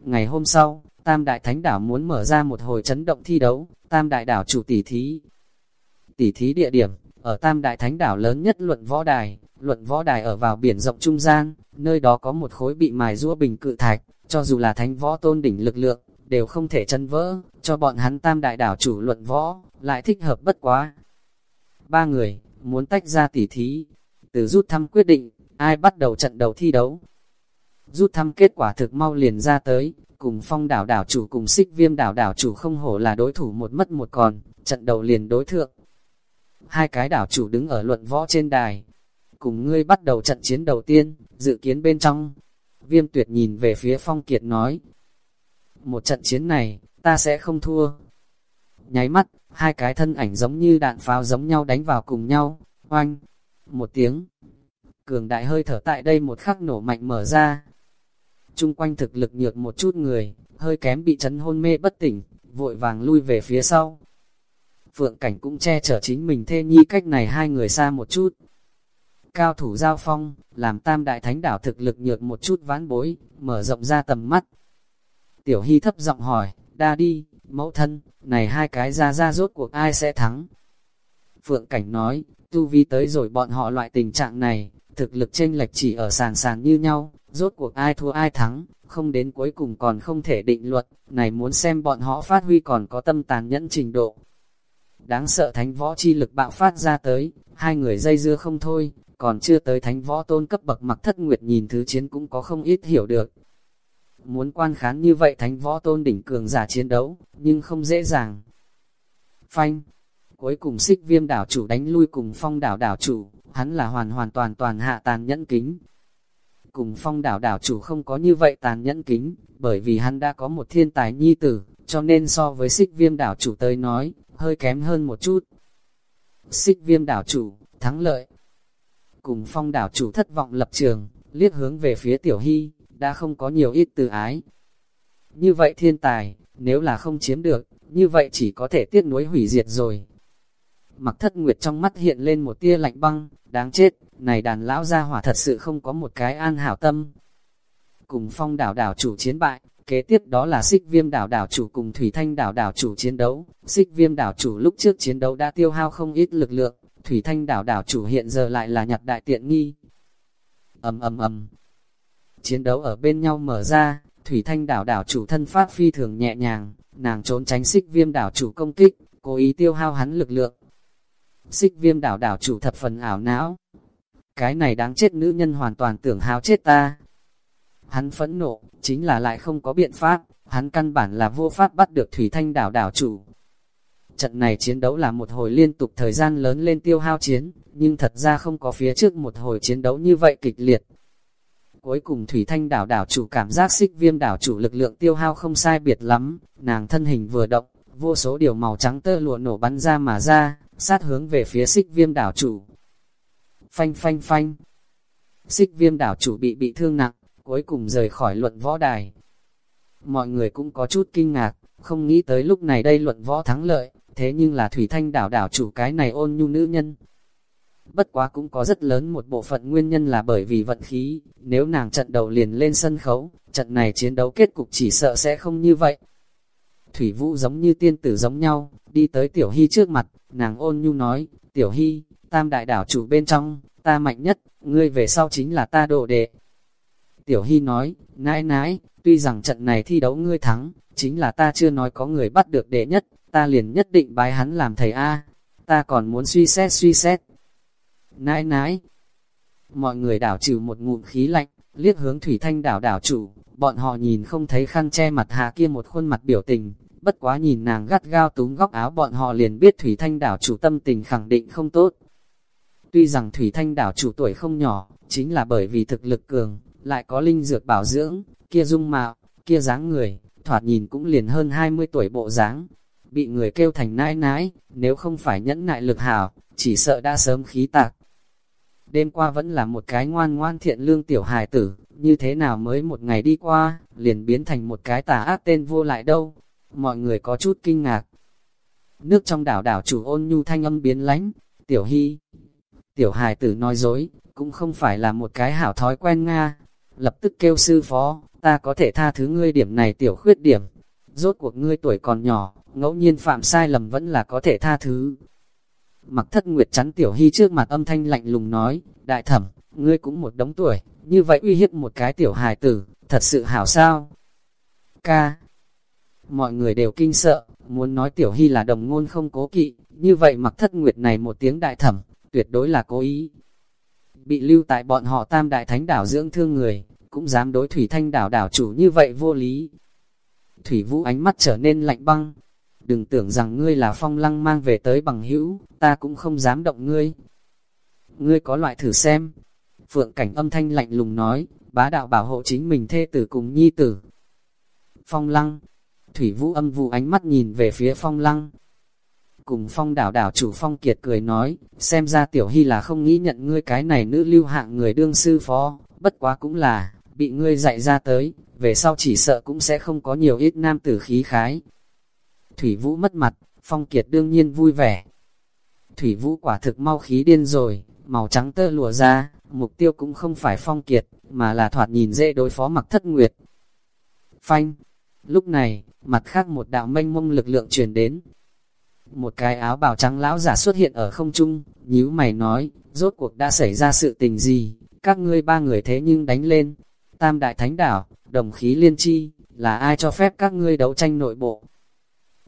Ngày hôm sau, Tam Đại Thánh Đảo muốn mở ra một hồi chấn động thi đấu, Tam Đại Đảo chủ tỷ thí. Tỷ thí địa điểm, ở Tam Đại Thánh Đảo lớn nhất luận võ đài, luận võ đài ở vào biển rộng trung gian, nơi đó có một khối bị mài rũa bình cự thạch, cho dù là thánh võ tôn đỉnh lực lượng, đều không thể chân vỡ, cho bọn hắn Tam Đại Đảo chủ luận võ, lại thích hợp bất quá. ba người, muốn tách ra tỉ thí. Từ rút thăm quyết định, ai bắt đầu trận đầu thi đấu. Rút thăm kết quả thực mau liền ra tới, cùng phong đảo đảo chủ cùng xích viêm đảo đảo chủ không hổ là đối thủ một mất một còn, trận đầu liền đối thượng. Hai cái đảo chủ đứng ở luận võ trên đài, cùng ngươi bắt đầu trận chiến đầu tiên, dự kiến bên trong. Viêm tuyệt nhìn về phía phong kiệt nói, một trận chiến này, ta sẽ không thua. Nháy mắt, hai cái thân ảnh giống như đạn pháo giống nhau đánh vào cùng nhau, oanh, một tiếng. Cường đại hơi thở tại đây một khắc nổ mạnh mở ra. Trung quanh thực lực nhược một chút người, hơi kém bị chấn hôn mê bất tỉnh, vội vàng lui về phía sau. Phượng cảnh cũng che chở chính mình thê nhi cách này hai người xa một chút. Cao thủ giao phong, làm tam đại thánh đảo thực lực nhược một chút ván bối, mở rộng ra tầm mắt. Tiểu Hy thấp giọng hỏi, đa đi, mẫu thân, này hai cái ra ra rốt cuộc ai sẽ thắng? Phượng Cảnh nói, tu vi tới rồi bọn họ loại tình trạng này, thực lực chênh lệch chỉ ở sàn sàn như nhau, rốt cuộc ai thua ai thắng, không đến cuối cùng còn không thể định luật, này muốn xem bọn họ phát huy còn có tâm tàn nhẫn trình độ. Đáng sợ thánh võ chi lực bạo phát ra tới, hai người dây dưa không thôi, còn chưa tới thánh võ tôn cấp bậc mặc thất nguyệt nhìn thứ chiến cũng có không ít hiểu được. Muốn quan khán như vậy thánh võ tôn đỉnh cường giả chiến đấu, nhưng không dễ dàng. Phanh, cuối cùng xích viêm đảo chủ đánh lui cùng phong đảo đảo chủ, hắn là hoàn hoàn toàn toàn hạ tàn nhẫn kính. Cùng phong đảo đảo chủ không có như vậy tàn nhẫn kính, bởi vì hắn đã có một thiên tài nhi tử, cho nên so với xích viêm đảo chủ tới nói, hơi kém hơn một chút. Xích viêm đảo chủ, thắng lợi. Cùng phong đảo chủ thất vọng lập trường, liếc hướng về phía tiểu hy, đã không có nhiều ít từ ái. Như vậy thiên tài, nếu là không chiếm được, như vậy chỉ có thể tiếc nuối hủy diệt rồi. Mặc thất nguyệt trong mắt hiện lên một tia lạnh băng, đáng chết, này đàn lão gia hỏa thật sự không có một cái an hảo tâm. Cùng phong đảo đảo chủ chiến bại, kế tiếp đó là xích viêm đảo đảo chủ cùng thủy thanh đảo đảo chủ chiến đấu. Xích viêm đảo chủ lúc trước chiến đấu đã tiêu hao không ít lực lượng, thủy thanh đảo đảo chủ hiện giờ lại là nhặt đại tiện nghi. ầm ầm ầm, Chiến đấu ở bên nhau mở ra, Thủy Thanh đảo đảo chủ thân pháp phi thường nhẹ nhàng, nàng trốn tránh xích viêm đảo chủ công kích, cố ý tiêu hao hắn lực lượng. Xích viêm đảo đảo chủ thập phần ảo não. Cái này đáng chết nữ nhân hoàn toàn tưởng hao chết ta. Hắn phẫn nộ, chính là lại không có biện pháp, hắn căn bản là vô pháp bắt được Thủy Thanh đảo đảo chủ. Trận này chiến đấu là một hồi liên tục thời gian lớn lên tiêu hao chiến, nhưng thật ra không có phía trước một hồi chiến đấu như vậy kịch liệt. Cuối cùng Thủy Thanh đảo đảo chủ cảm giác xích viêm đảo chủ lực lượng tiêu hao không sai biệt lắm, nàng thân hình vừa động, vô số điều màu trắng tơ lụa nổ bắn ra mà ra, sát hướng về phía xích viêm đảo chủ. Phanh phanh phanh. Xích viêm đảo chủ bị bị thương nặng, cuối cùng rời khỏi luận võ đài. Mọi người cũng có chút kinh ngạc, không nghĩ tới lúc này đây luận võ thắng lợi, thế nhưng là Thủy Thanh đảo đảo chủ cái này ôn nhu nữ nhân, bất quá cũng có rất lớn một bộ phận nguyên nhân là bởi vì vận khí, nếu nàng trận đầu liền lên sân khấu, trận này chiến đấu kết cục chỉ sợ sẽ không như vậy. Thủy Vũ giống như tiên tử giống nhau, đi tới Tiểu Hy trước mặt, nàng ôn nhu nói, Tiểu Hy, tam đại đảo chủ bên trong, ta mạnh nhất, ngươi về sau chính là ta đồ đệ. Tiểu Hy nói, nãi nãi, tuy rằng trận này thi đấu ngươi thắng, chính là ta chưa nói có người bắt được đệ nhất, ta liền nhất định bái hắn làm thầy A, ta còn muốn suy xét suy xét nãi nãi. Mọi người đảo trừ một ngụm khí lạnh, liếc hướng thủy thanh đảo đảo chủ, bọn họ nhìn không thấy khăn che mặt hạ kia một khuôn mặt biểu tình, bất quá nhìn nàng gắt gao túm góc áo bọn họ liền biết thủy thanh đảo chủ tâm tình khẳng định không tốt. Tuy rằng thủy thanh đảo chủ tuổi không nhỏ, chính là bởi vì thực lực cường, lại có linh dược bảo dưỡng, kia dung mạo, kia dáng người, thoạt nhìn cũng liền hơn 20 tuổi bộ dáng, bị người kêu thành nãi nãi, nếu không phải nhẫn nại lực hảo, chỉ sợ đã sớm khí tạc đêm qua vẫn là một cái ngoan ngoan thiện lương tiểu hài tử, như thế nào mới một ngày đi qua, liền biến thành một cái tà ác tên vô lại đâu. Mọi người có chút kinh ngạc. Nước trong đảo đảo chủ ôn nhu thanh âm biến lánh, tiểu hy. Tiểu hài tử nói dối, cũng không phải là một cái hảo thói quen Nga. Lập tức kêu sư phó, ta có thể tha thứ ngươi điểm này tiểu khuyết điểm. Rốt cuộc ngươi tuổi còn nhỏ, ngẫu nhiên phạm sai lầm vẫn là có thể tha thứ, Mặc thất nguyệt chắn tiểu hy trước mặt âm thanh lạnh lùng nói, đại thẩm, ngươi cũng một đống tuổi, như vậy uy hiếp một cái tiểu hài tử, thật sự hảo sao? Ca. Mọi người đều kinh sợ, Muốn nói Tiểu Hy là đồng ngôn không cố kỵ, như vậy mặc thất nguyệt này một tiếng đại thẩm, tuyệt đối là cố ý. Bị lưu tại bọn họ tam đại thánh đảo dưỡng thương người, cũng dám đối thủy thanh đảo đảo chủ như vậy vô lý. Thủy vũ ánh mắt trở nên lạnh băng, đừng tưởng rằng ngươi là phong lăng mang về tới bằng hữu, ta cũng không dám động ngươi. Ngươi có loại thử xem. Phượng cảnh âm thanh lạnh lùng nói, bá đạo bảo hộ chính mình thê tử cùng nhi tử. Phong lăng, thủy vũ âm vụ ánh mắt nhìn về phía phong lăng. Cùng phong đảo đảo chủ phong kiệt cười nói, xem ra tiểu hy là không nghĩ nhận ngươi cái này nữ lưu hạng người đương sư phó, bất quá cũng là, bị ngươi dạy ra tới, về sau chỉ sợ cũng sẽ không có nhiều ít nam tử khí khái. Thủy Vũ mất mặt, Phong Kiệt đương nhiên vui vẻ. Thủy Vũ quả thực mau khí điên rồi, màu trắng tơ lùa ra, mục tiêu cũng không phải Phong Kiệt, mà là thoạt nhìn dễ đối phó mặc thất nguyệt. Phanh, lúc này, mặt khác một đạo mênh mông lực lượng truyền đến. Một cái áo bào trắng lão giả xuất hiện ở không trung, nhíu mày nói, rốt cuộc đã xảy ra sự tình gì, các ngươi ba người thế nhưng đánh lên. Tam đại thánh đảo, đồng khí liên chi, là ai cho phép các ngươi đấu tranh nội bộ?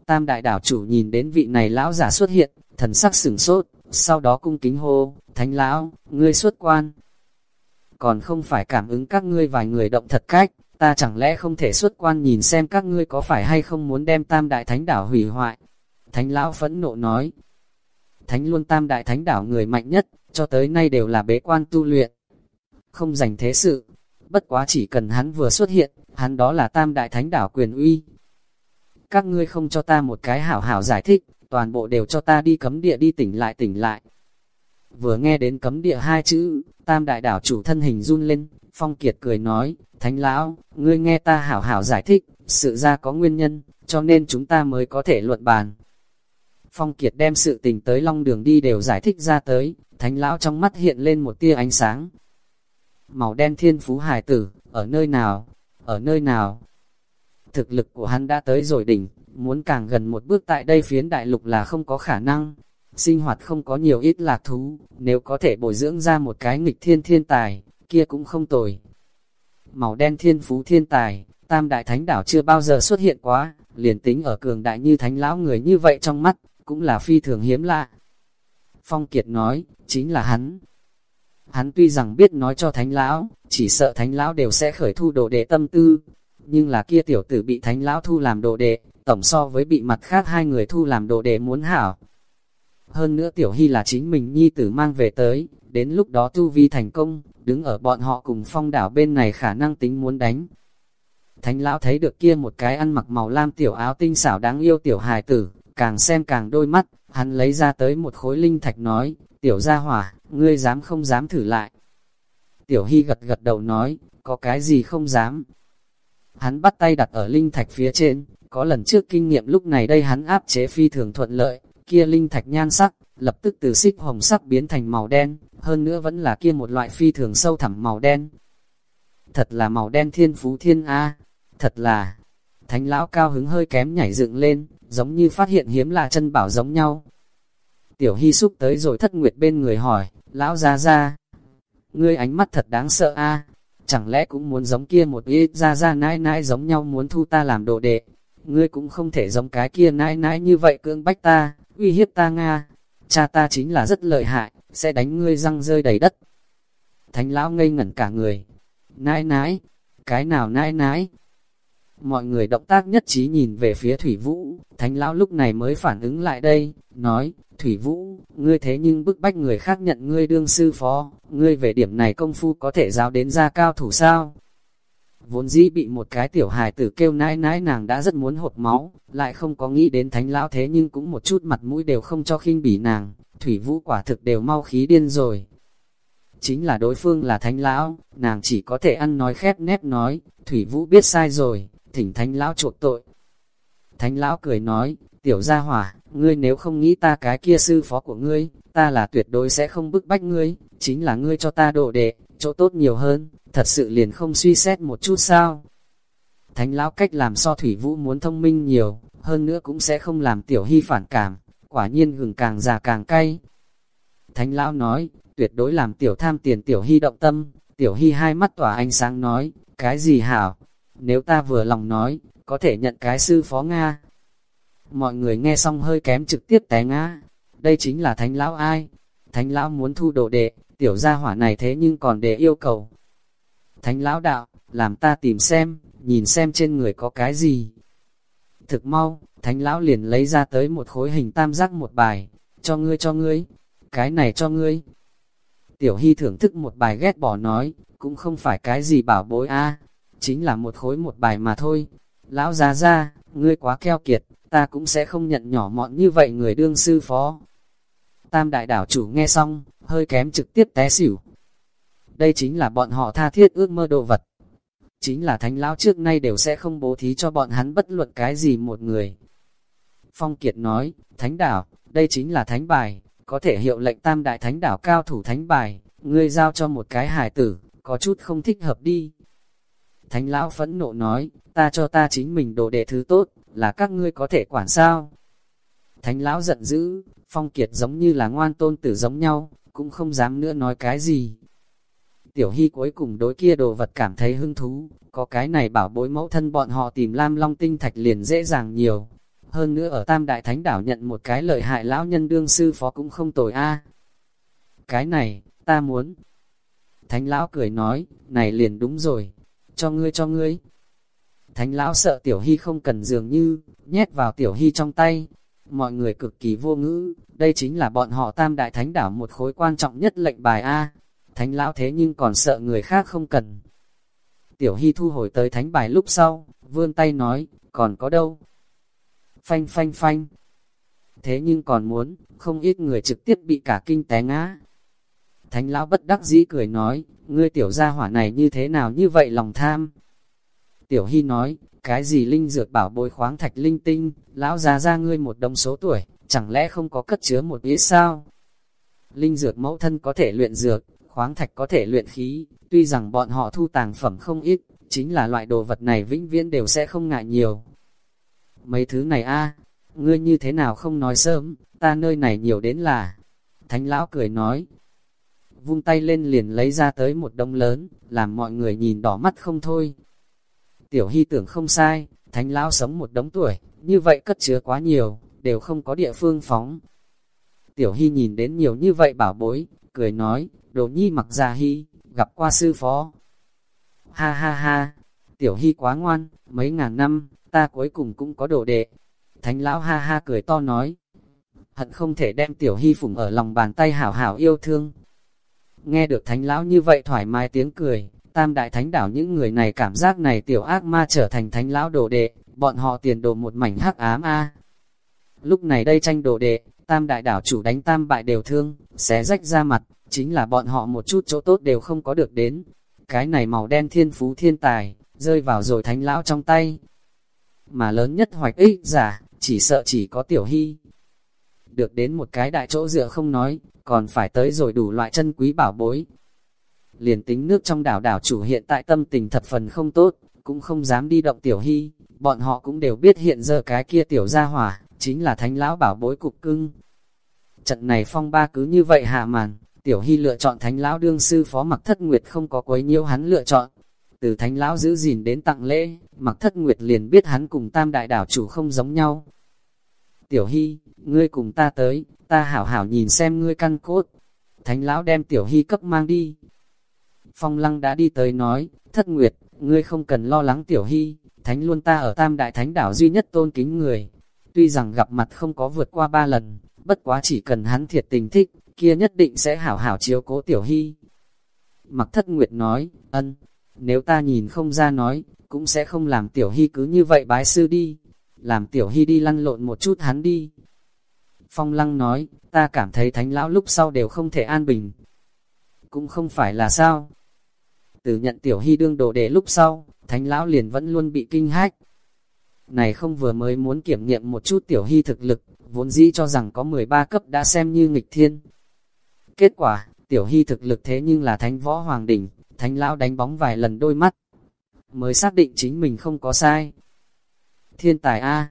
Tam đại đảo chủ nhìn đến vị này lão giả xuất hiện, thần sắc sửng sốt, sau đó cung kính hô, thánh lão, ngươi xuất quan. Còn không phải cảm ứng các ngươi vài người động thật cách, ta chẳng lẽ không thể xuất quan nhìn xem các ngươi có phải hay không muốn đem tam đại thánh đảo hủy hoại. Thánh lão phẫn nộ nói, thánh luôn tam đại thánh đảo người mạnh nhất, cho tới nay đều là bế quan tu luyện. Không dành thế sự, bất quá chỉ cần hắn vừa xuất hiện, hắn đó là tam đại thánh đảo quyền uy, các ngươi không cho ta một cái hảo hảo giải thích, toàn bộ đều cho ta đi cấm địa đi tỉnh lại tỉnh lại. Vừa nghe đến cấm địa hai chữ, tam đại đảo chủ thân hình run lên, Phong Kiệt cười nói, Thánh Lão, ngươi nghe ta hảo hảo giải thích, sự ra có nguyên nhân, cho nên chúng ta mới có thể luận bàn. Phong Kiệt đem sự tình tới long đường đi đều giải thích ra tới, Thánh Lão trong mắt hiện lên một tia ánh sáng. Màu đen thiên phú hải tử, ở nơi nào? Ở nơi nào? Thực lực của hắn đã tới rồi đỉnh, muốn càng gần một bước tại đây phiến đại lục là không có khả năng. Sinh hoạt không có nhiều ít lạc thú, nếu có thể bồi dưỡng ra một cái nghịch thiên thiên tài, kia cũng không tồi. Màu đen thiên phú thiên tài, tam đại thánh đảo chưa bao giờ xuất hiện quá, liền tính ở cường đại như thánh lão người như vậy trong mắt, cũng là phi thường hiếm lạ. Phong Kiệt nói, chính là hắn. Hắn tuy rằng biết nói cho thánh lão, chỉ sợ thánh lão đều sẽ khởi thu đồ đệ tâm tư, nhưng là kia tiểu tử bị thánh lão thu làm đồ đệ, tổng so với bị mặt khác hai người thu làm đồ đệ muốn hảo. Hơn nữa tiểu hy là chính mình nhi tử mang về tới, đến lúc đó tu vi thành công, đứng ở bọn họ cùng phong đảo bên này khả năng tính muốn đánh. Thánh lão thấy được kia một cái ăn mặc màu lam tiểu áo tinh xảo đáng yêu tiểu hài tử, càng xem càng đôi mắt, hắn lấy ra tới một khối linh thạch nói, tiểu gia hỏa, ngươi dám không dám thử lại. Tiểu hy gật gật đầu nói, có cái gì không dám, Hắn bắt tay đặt ở linh thạch phía trên, có lần trước kinh nghiệm lúc này đây hắn áp chế phi thường thuận lợi, kia linh thạch nhan sắc, lập tức từ xích hồng sắc biến thành màu đen, hơn nữa vẫn là kia một loại phi thường sâu thẳm màu đen. Thật là màu đen thiên phú thiên A, thật là, thánh lão cao hứng hơi kém nhảy dựng lên, giống như phát hiện hiếm là chân bảo giống nhau. Tiểu hy xúc tới rồi thất nguyệt bên người hỏi, lão ra ra, ngươi ánh mắt thật đáng sợ a chẳng lẽ cũng muốn giống kia một ít ra ra nãi nãi giống nhau muốn thu ta làm đồ đệ, ngươi cũng không thể giống cái kia nãi nãi như vậy cưỡng bách ta, uy hiếp ta Nga, cha ta chính là rất lợi hại, sẽ đánh ngươi răng rơi đầy đất. Thánh lão ngây ngẩn cả người, nãi nãi, cái nào nãi nãi? Mọi người động tác nhất trí nhìn về phía Thủy Vũ, Thánh lão lúc này mới phản ứng lại đây, nói, Thủy Vũ, ngươi thế nhưng bức bách người khác nhận ngươi đương sư phó, ngươi về điểm này công phu có thể giáo đến ra cao thủ sao? Vốn dĩ bị một cái tiểu hài tử kêu nãi nãi nàng đã rất muốn hột máu, lại không có nghĩ đến thánh lão thế nhưng cũng một chút mặt mũi đều không cho khinh bỉ nàng, Thủy Vũ quả thực đều mau khí điên rồi. Chính là đối phương là thánh lão, nàng chỉ có thể ăn nói khép nép nói, Thủy Vũ biết sai rồi, thỉnh thánh lão chuộc tội. Thánh lão cười nói, tiểu gia hỏa, ngươi nếu không nghĩ ta cái kia sư phó của ngươi, ta là tuyệt đối sẽ không bức bách ngươi, chính là ngươi cho ta độ đệ, chỗ tốt nhiều hơn, thật sự liền không suy xét một chút sao. Thánh lão cách làm so thủy vũ muốn thông minh nhiều, hơn nữa cũng sẽ không làm tiểu hy phản cảm, quả nhiên gừng càng già càng cay. Thánh lão nói, tuyệt đối làm tiểu tham tiền tiểu hy động tâm, tiểu hy hai mắt tỏa ánh sáng nói, cái gì hảo, nếu ta vừa lòng nói, có thể nhận cái sư phó Nga. Mọi người nghe xong hơi kém trực tiếp té ngã. Đây chính là thánh lão ai? Thánh lão muốn thu đồ đệ, tiểu gia hỏa này thế nhưng còn để yêu cầu. Thánh lão đạo, làm ta tìm xem, nhìn xem trên người có cái gì. Thực mau, thánh lão liền lấy ra tới một khối hình tam giác một bài, cho ngươi cho ngươi, cái này cho ngươi. Tiểu Hy thưởng thức một bài ghét bỏ nói, cũng không phải cái gì bảo bối a chính là một khối một bài mà thôi. Lão già ra, ngươi quá keo kiệt, ta cũng sẽ không nhận nhỏ mọn như vậy người đương sư phó. Tam đại đảo chủ nghe xong, hơi kém trực tiếp té xỉu. Đây chính là bọn họ tha thiết ước mơ đồ vật. Chính là thánh lão trước nay đều sẽ không bố thí cho bọn hắn bất luận cái gì một người. Phong Kiệt nói, thánh đảo, đây chính là thánh bài, có thể hiệu lệnh tam đại thánh đảo cao thủ thánh bài, ngươi giao cho một cái hải tử, có chút không thích hợp đi. Thánh lão phẫn nộ nói, ta cho ta chính mình đồ đệ thứ tốt, là các ngươi có thể quản sao. Thánh lão giận dữ, phong kiệt giống như là ngoan tôn tử giống nhau, cũng không dám nữa nói cái gì. Tiểu hy cuối cùng đối kia đồ vật cảm thấy hứng thú, có cái này bảo bối mẫu thân bọn họ tìm lam long tinh thạch liền dễ dàng nhiều. Hơn nữa ở Tam Đại Thánh Đảo nhận một cái lợi hại lão nhân đương sư phó cũng không tồi a. Cái này, ta muốn. Thánh lão cười nói, này liền đúng rồi, cho ngươi cho ngươi. Thánh lão sợ tiểu hy không cần dường như, nhét vào tiểu hy trong tay. Mọi người cực kỳ vô ngữ, đây chính là bọn họ tam đại thánh đảo một khối quan trọng nhất lệnh bài A. Thánh lão thế nhưng còn sợ người khác không cần. Tiểu hy thu hồi tới thánh bài lúc sau, vươn tay nói, còn có đâu. Phanh phanh phanh. Thế nhưng còn muốn, không ít người trực tiếp bị cả kinh té ngã. Thánh lão bất đắc dĩ cười nói, ngươi tiểu gia hỏa này như thế nào như vậy lòng tham. Tiểu Hy nói, cái gì linh dược bảo bồi khoáng thạch linh tinh, lão già ra ngươi một đồng số tuổi, chẳng lẽ không có cất chứa một ý sao? Linh dược mẫu thân có thể luyện dược, khoáng thạch có thể luyện khí, tuy rằng bọn họ thu tàng phẩm không ít, chính là loại đồ vật này vĩnh viễn đều sẽ không ngại nhiều. Mấy thứ này a ngươi như thế nào không nói sớm, ta nơi này nhiều đến là. Thánh lão cười nói, vung tay lên liền lấy ra tới một đông lớn, làm mọi người nhìn đỏ mắt không thôi. Tiểu hy tưởng không sai, thánh lão sống một đống tuổi, như vậy cất chứa quá nhiều, đều không có địa phương phóng. Tiểu hy nhìn đến nhiều như vậy bảo bối, cười nói, đồ nhi mặc già hy, gặp qua sư phó. Ha ha ha, tiểu hy quá ngoan, mấy ngàn năm, ta cuối cùng cũng có đồ đệ. Thánh lão ha ha cười to nói, hận không thể đem tiểu hy phủng ở lòng bàn tay hảo hảo yêu thương. Nghe được thánh lão như vậy thoải mái tiếng cười, tam đại thánh đảo những người này cảm giác này tiểu ác ma trở thành thánh lão đồ đệ, bọn họ tiền đồ một mảnh hắc ám a. Lúc này đây tranh đồ đệ, tam đại đảo chủ đánh tam bại đều thương, xé rách ra mặt, chính là bọn họ một chút chỗ tốt đều không có được đến. Cái này màu đen thiên phú thiên tài, rơi vào rồi thánh lão trong tay. Mà lớn nhất hoạch ích giả, chỉ sợ chỉ có tiểu hy. Được đến một cái đại chỗ dựa không nói, còn phải tới rồi đủ loại chân quý bảo bối. Liền tính nước trong đảo đảo chủ hiện tại tâm tình thập phần không tốt, cũng không dám đi động tiểu hy, bọn họ cũng đều biết hiện giờ cái kia tiểu gia hỏa, chính là thánh lão bảo bối cục cưng. Trận này phong ba cứ như vậy hạ màn, tiểu hy lựa chọn thánh lão đương sư phó mặc thất nguyệt không có quấy nhiễu hắn lựa chọn. Từ thánh lão giữ gìn đến tặng lễ, mặc thất nguyệt liền biết hắn cùng tam đại đảo chủ không giống nhau. Tiểu hy, ngươi cùng ta tới, ta hảo hảo nhìn xem ngươi căn cốt. Thánh lão đem tiểu hy cấp mang đi. Phong lăng đã đi tới nói, thất nguyệt, ngươi không cần lo lắng tiểu hy, thánh luôn ta ở tam đại thánh đảo duy nhất tôn kính người. Tuy rằng gặp mặt không có vượt qua ba lần, bất quá chỉ cần hắn thiệt tình thích, kia nhất định sẽ hảo hảo chiếu cố tiểu hy. Mặc thất nguyệt nói, ân, nếu ta nhìn không ra nói, cũng sẽ không làm tiểu hy cứ như vậy bái sư đi, làm tiểu hy đi lăn lộn một chút hắn đi. Phong lăng nói, ta cảm thấy thánh lão lúc sau đều không thể an bình. Cũng không phải là sao. Từ nhận tiểu hy đương đồ đệ lúc sau, thánh lão liền vẫn luôn bị kinh hách. Này không vừa mới muốn kiểm nghiệm một chút tiểu hy thực lực, vốn dĩ cho rằng có 13 cấp đã xem như nghịch thiên. Kết quả, tiểu hy thực lực thế nhưng là thánh võ hoàng đỉnh, thánh lão đánh bóng vài lần đôi mắt. Mới xác định chính mình không có sai. Thiên tài A.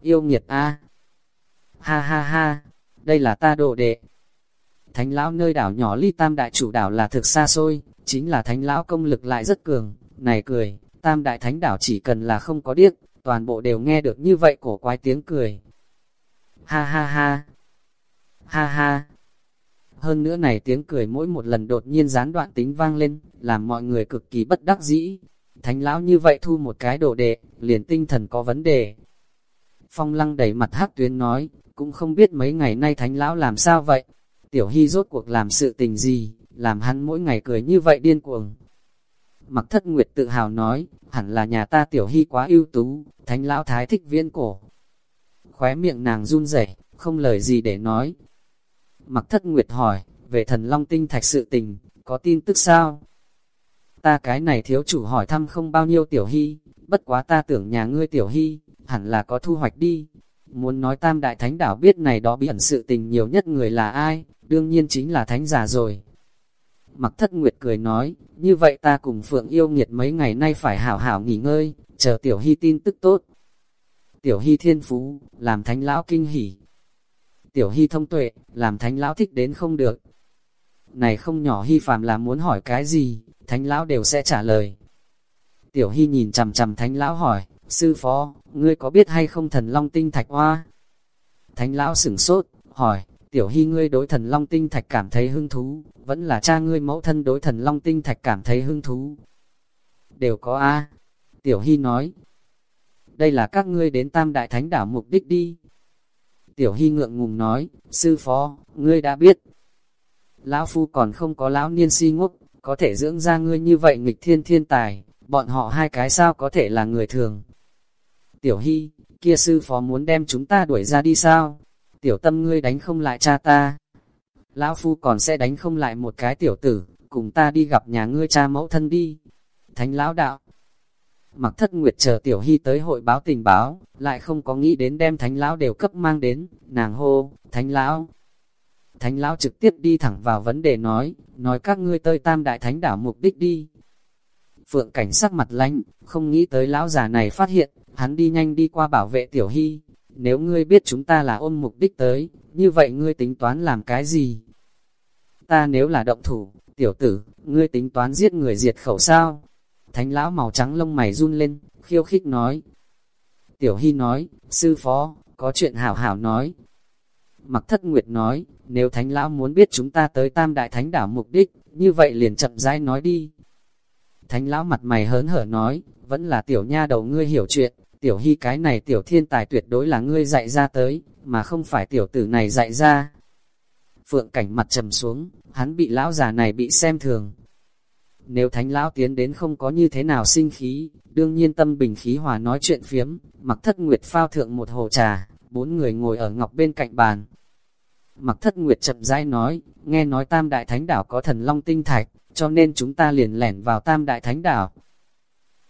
Yêu nghiệt A. Ha ha ha, đây là ta đồ đệ. Thánh lão nơi đảo nhỏ ly tam đại chủ đảo là thực xa xôi, chính là thánh lão công lực lại rất cường. Này cười, tam đại thánh đảo chỉ cần là không có điếc, toàn bộ đều nghe được như vậy cổ quái tiếng cười. Ha ha ha, ha ha. Hơn nữa này tiếng cười mỗi một lần đột nhiên gián đoạn tính vang lên, làm mọi người cực kỳ bất đắc dĩ. Thánh lão như vậy thu một cái đồ đệ, liền tinh thần có vấn đề. Phong lăng đẩy mặt hắc tuyến nói, cũng không biết mấy ngày nay thánh lão làm sao vậy. Tiểu hy rốt cuộc làm sự tình gì, làm hắn mỗi ngày cười như vậy điên cuồng. Mặc thất nguyệt tự hào nói, hẳn là nhà ta tiểu hy quá ưu tú, thánh lão thái thích viễn cổ. Khóe miệng nàng run rẩy, không lời gì để nói. Mặc thất nguyệt hỏi, về thần long tinh thạch sự tình, có tin tức sao? Ta cái này thiếu chủ hỏi thăm không bao nhiêu tiểu hy, bất quá ta tưởng nhà ngươi tiểu hy, hẳn là có thu hoạch đi. Muốn nói tam đại thánh đảo biết này đó bí ẩn sự tình nhiều nhất người là ai, đương nhiên chính là thánh giả rồi. Mặc thất nguyệt cười nói, như vậy ta cùng Phượng yêu nghiệt mấy ngày nay phải hảo hảo nghỉ ngơi, chờ tiểu hy tin tức tốt. Tiểu hy thiên phú, làm thánh lão kinh hỉ. Tiểu hy thông tuệ, làm thánh lão thích đến không được. Này không nhỏ hy phàm là muốn hỏi cái gì, thánh lão đều sẽ trả lời. Tiểu hy nhìn chằm chằm thánh lão hỏi, sư phó, ngươi có biết hay không thần long tinh thạch hoa? Thánh lão sửng sốt, hỏi, tiểu hy ngươi đối thần long tinh thạch cảm thấy hứng thú, vẫn là cha ngươi mẫu thân đối thần long tinh thạch cảm thấy hứng thú. Đều có A. Tiểu hy nói, đây là các ngươi đến tam đại thánh đảo mục đích đi. Tiểu hy ngượng ngùng nói, sư phó, ngươi đã biết. Lão phu còn không có lão niên si ngốc, có thể dưỡng ra ngươi như vậy nghịch thiên thiên tài, bọn họ hai cái sao có thể là người thường. Tiểu Hy, kia sư phó muốn đem chúng ta đuổi ra đi sao? Tiểu tâm ngươi đánh không lại cha ta. Lão Phu còn sẽ đánh không lại một cái tiểu tử, cùng ta đi gặp nhà ngươi cha mẫu thân đi. Thánh Lão Đạo Mặc thất nguyệt chờ Tiểu Hy tới hội báo tình báo, lại không có nghĩ đến đem Thánh Lão đều cấp mang đến, nàng hô, Thánh Lão. Thánh Lão trực tiếp đi thẳng vào vấn đề nói, nói các ngươi tới tam đại thánh đảo mục đích đi. Phượng cảnh sắc mặt lánh, không nghĩ tới lão già này phát hiện, hắn đi nhanh đi qua bảo vệ tiểu hy. Nếu ngươi biết chúng ta là ôm mục đích tới, như vậy ngươi tính toán làm cái gì? Ta nếu là động thủ, tiểu tử, ngươi tính toán giết người diệt khẩu sao? Thánh lão màu trắng lông mày run lên, khiêu khích nói. Tiểu hy nói, sư phó, có chuyện hảo hảo nói. Mặc thất nguyệt nói, nếu thánh lão muốn biết chúng ta tới tam đại thánh đảo mục đích, như vậy liền chậm rãi nói đi. Thánh lão mặt mày hớn hở nói, vẫn là tiểu nha đầu ngươi hiểu chuyện, tiểu hy cái này tiểu thiên tài tuyệt đối là ngươi dạy ra tới, mà không phải tiểu tử này dạy ra. Phượng cảnh mặt trầm xuống, hắn bị lão già này bị xem thường. Nếu thánh lão tiến đến không có như thế nào sinh khí, đương nhiên tâm bình khí hòa nói chuyện phiếm, mặc thất nguyệt phao thượng một hồ trà, bốn người ngồi ở ngọc bên cạnh bàn. Mặc thất nguyệt chậm rãi nói, nghe nói tam đại thánh đảo có thần long tinh thạch, cho nên chúng ta liền lẻn vào tam đại thánh đảo.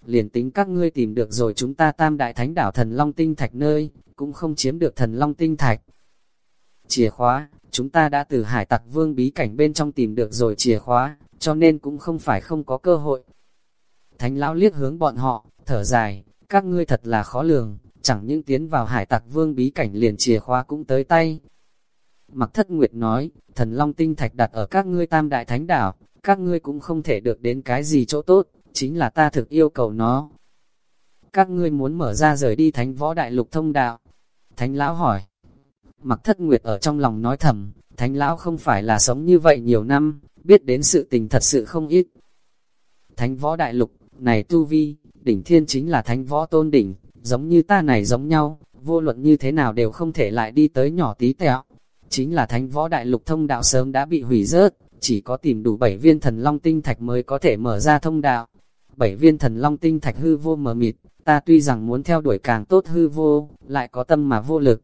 Liền tính các ngươi tìm được rồi chúng ta tam đại thánh đảo thần long tinh thạch nơi, cũng không chiếm được thần long tinh thạch. Chìa khóa, chúng ta đã từ hải tặc vương bí cảnh bên trong tìm được rồi chìa khóa, cho nên cũng không phải không có cơ hội. Thánh lão liếc hướng bọn họ, thở dài, các ngươi thật là khó lường, chẳng những tiến vào hải tặc vương bí cảnh liền chìa khóa cũng tới tay. Mặc thất nguyệt nói, thần long tinh thạch đặt ở các ngươi tam đại thánh đảo, các ngươi cũng không thể được đến cái gì chỗ tốt, chính là ta thực yêu cầu nó. Các ngươi muốn mở ra rời đi thánh võ đại lục thông đạo. Thánh lão hỏi. Mặc thất nguyệt ở trong lòng nói thầm, thánh lão không phải là sống như vậy nhiều năm, biết đến sự tình thật sự không ít. Thánh võ đại lục, này tu vi, đỉnh thiên chính là thánh võ tôn đỉnh, giống như ta này giống nhau, vô luận như thế nào đều không thể lại đi tới nhỏ tí tẹo. Chính là thánh võ đại lục thông đạo sớm đã bị hủy rớt, chỉ có tìm đủ 7 viên thần long tinh thạch mới có thể mở ra thông đạo. 7 viên thần long tinh thạch hư vô mờ mịt, ta tuy rằng muốn theo đuổi càng tốt hư vô, lại có tâm mà vô lực.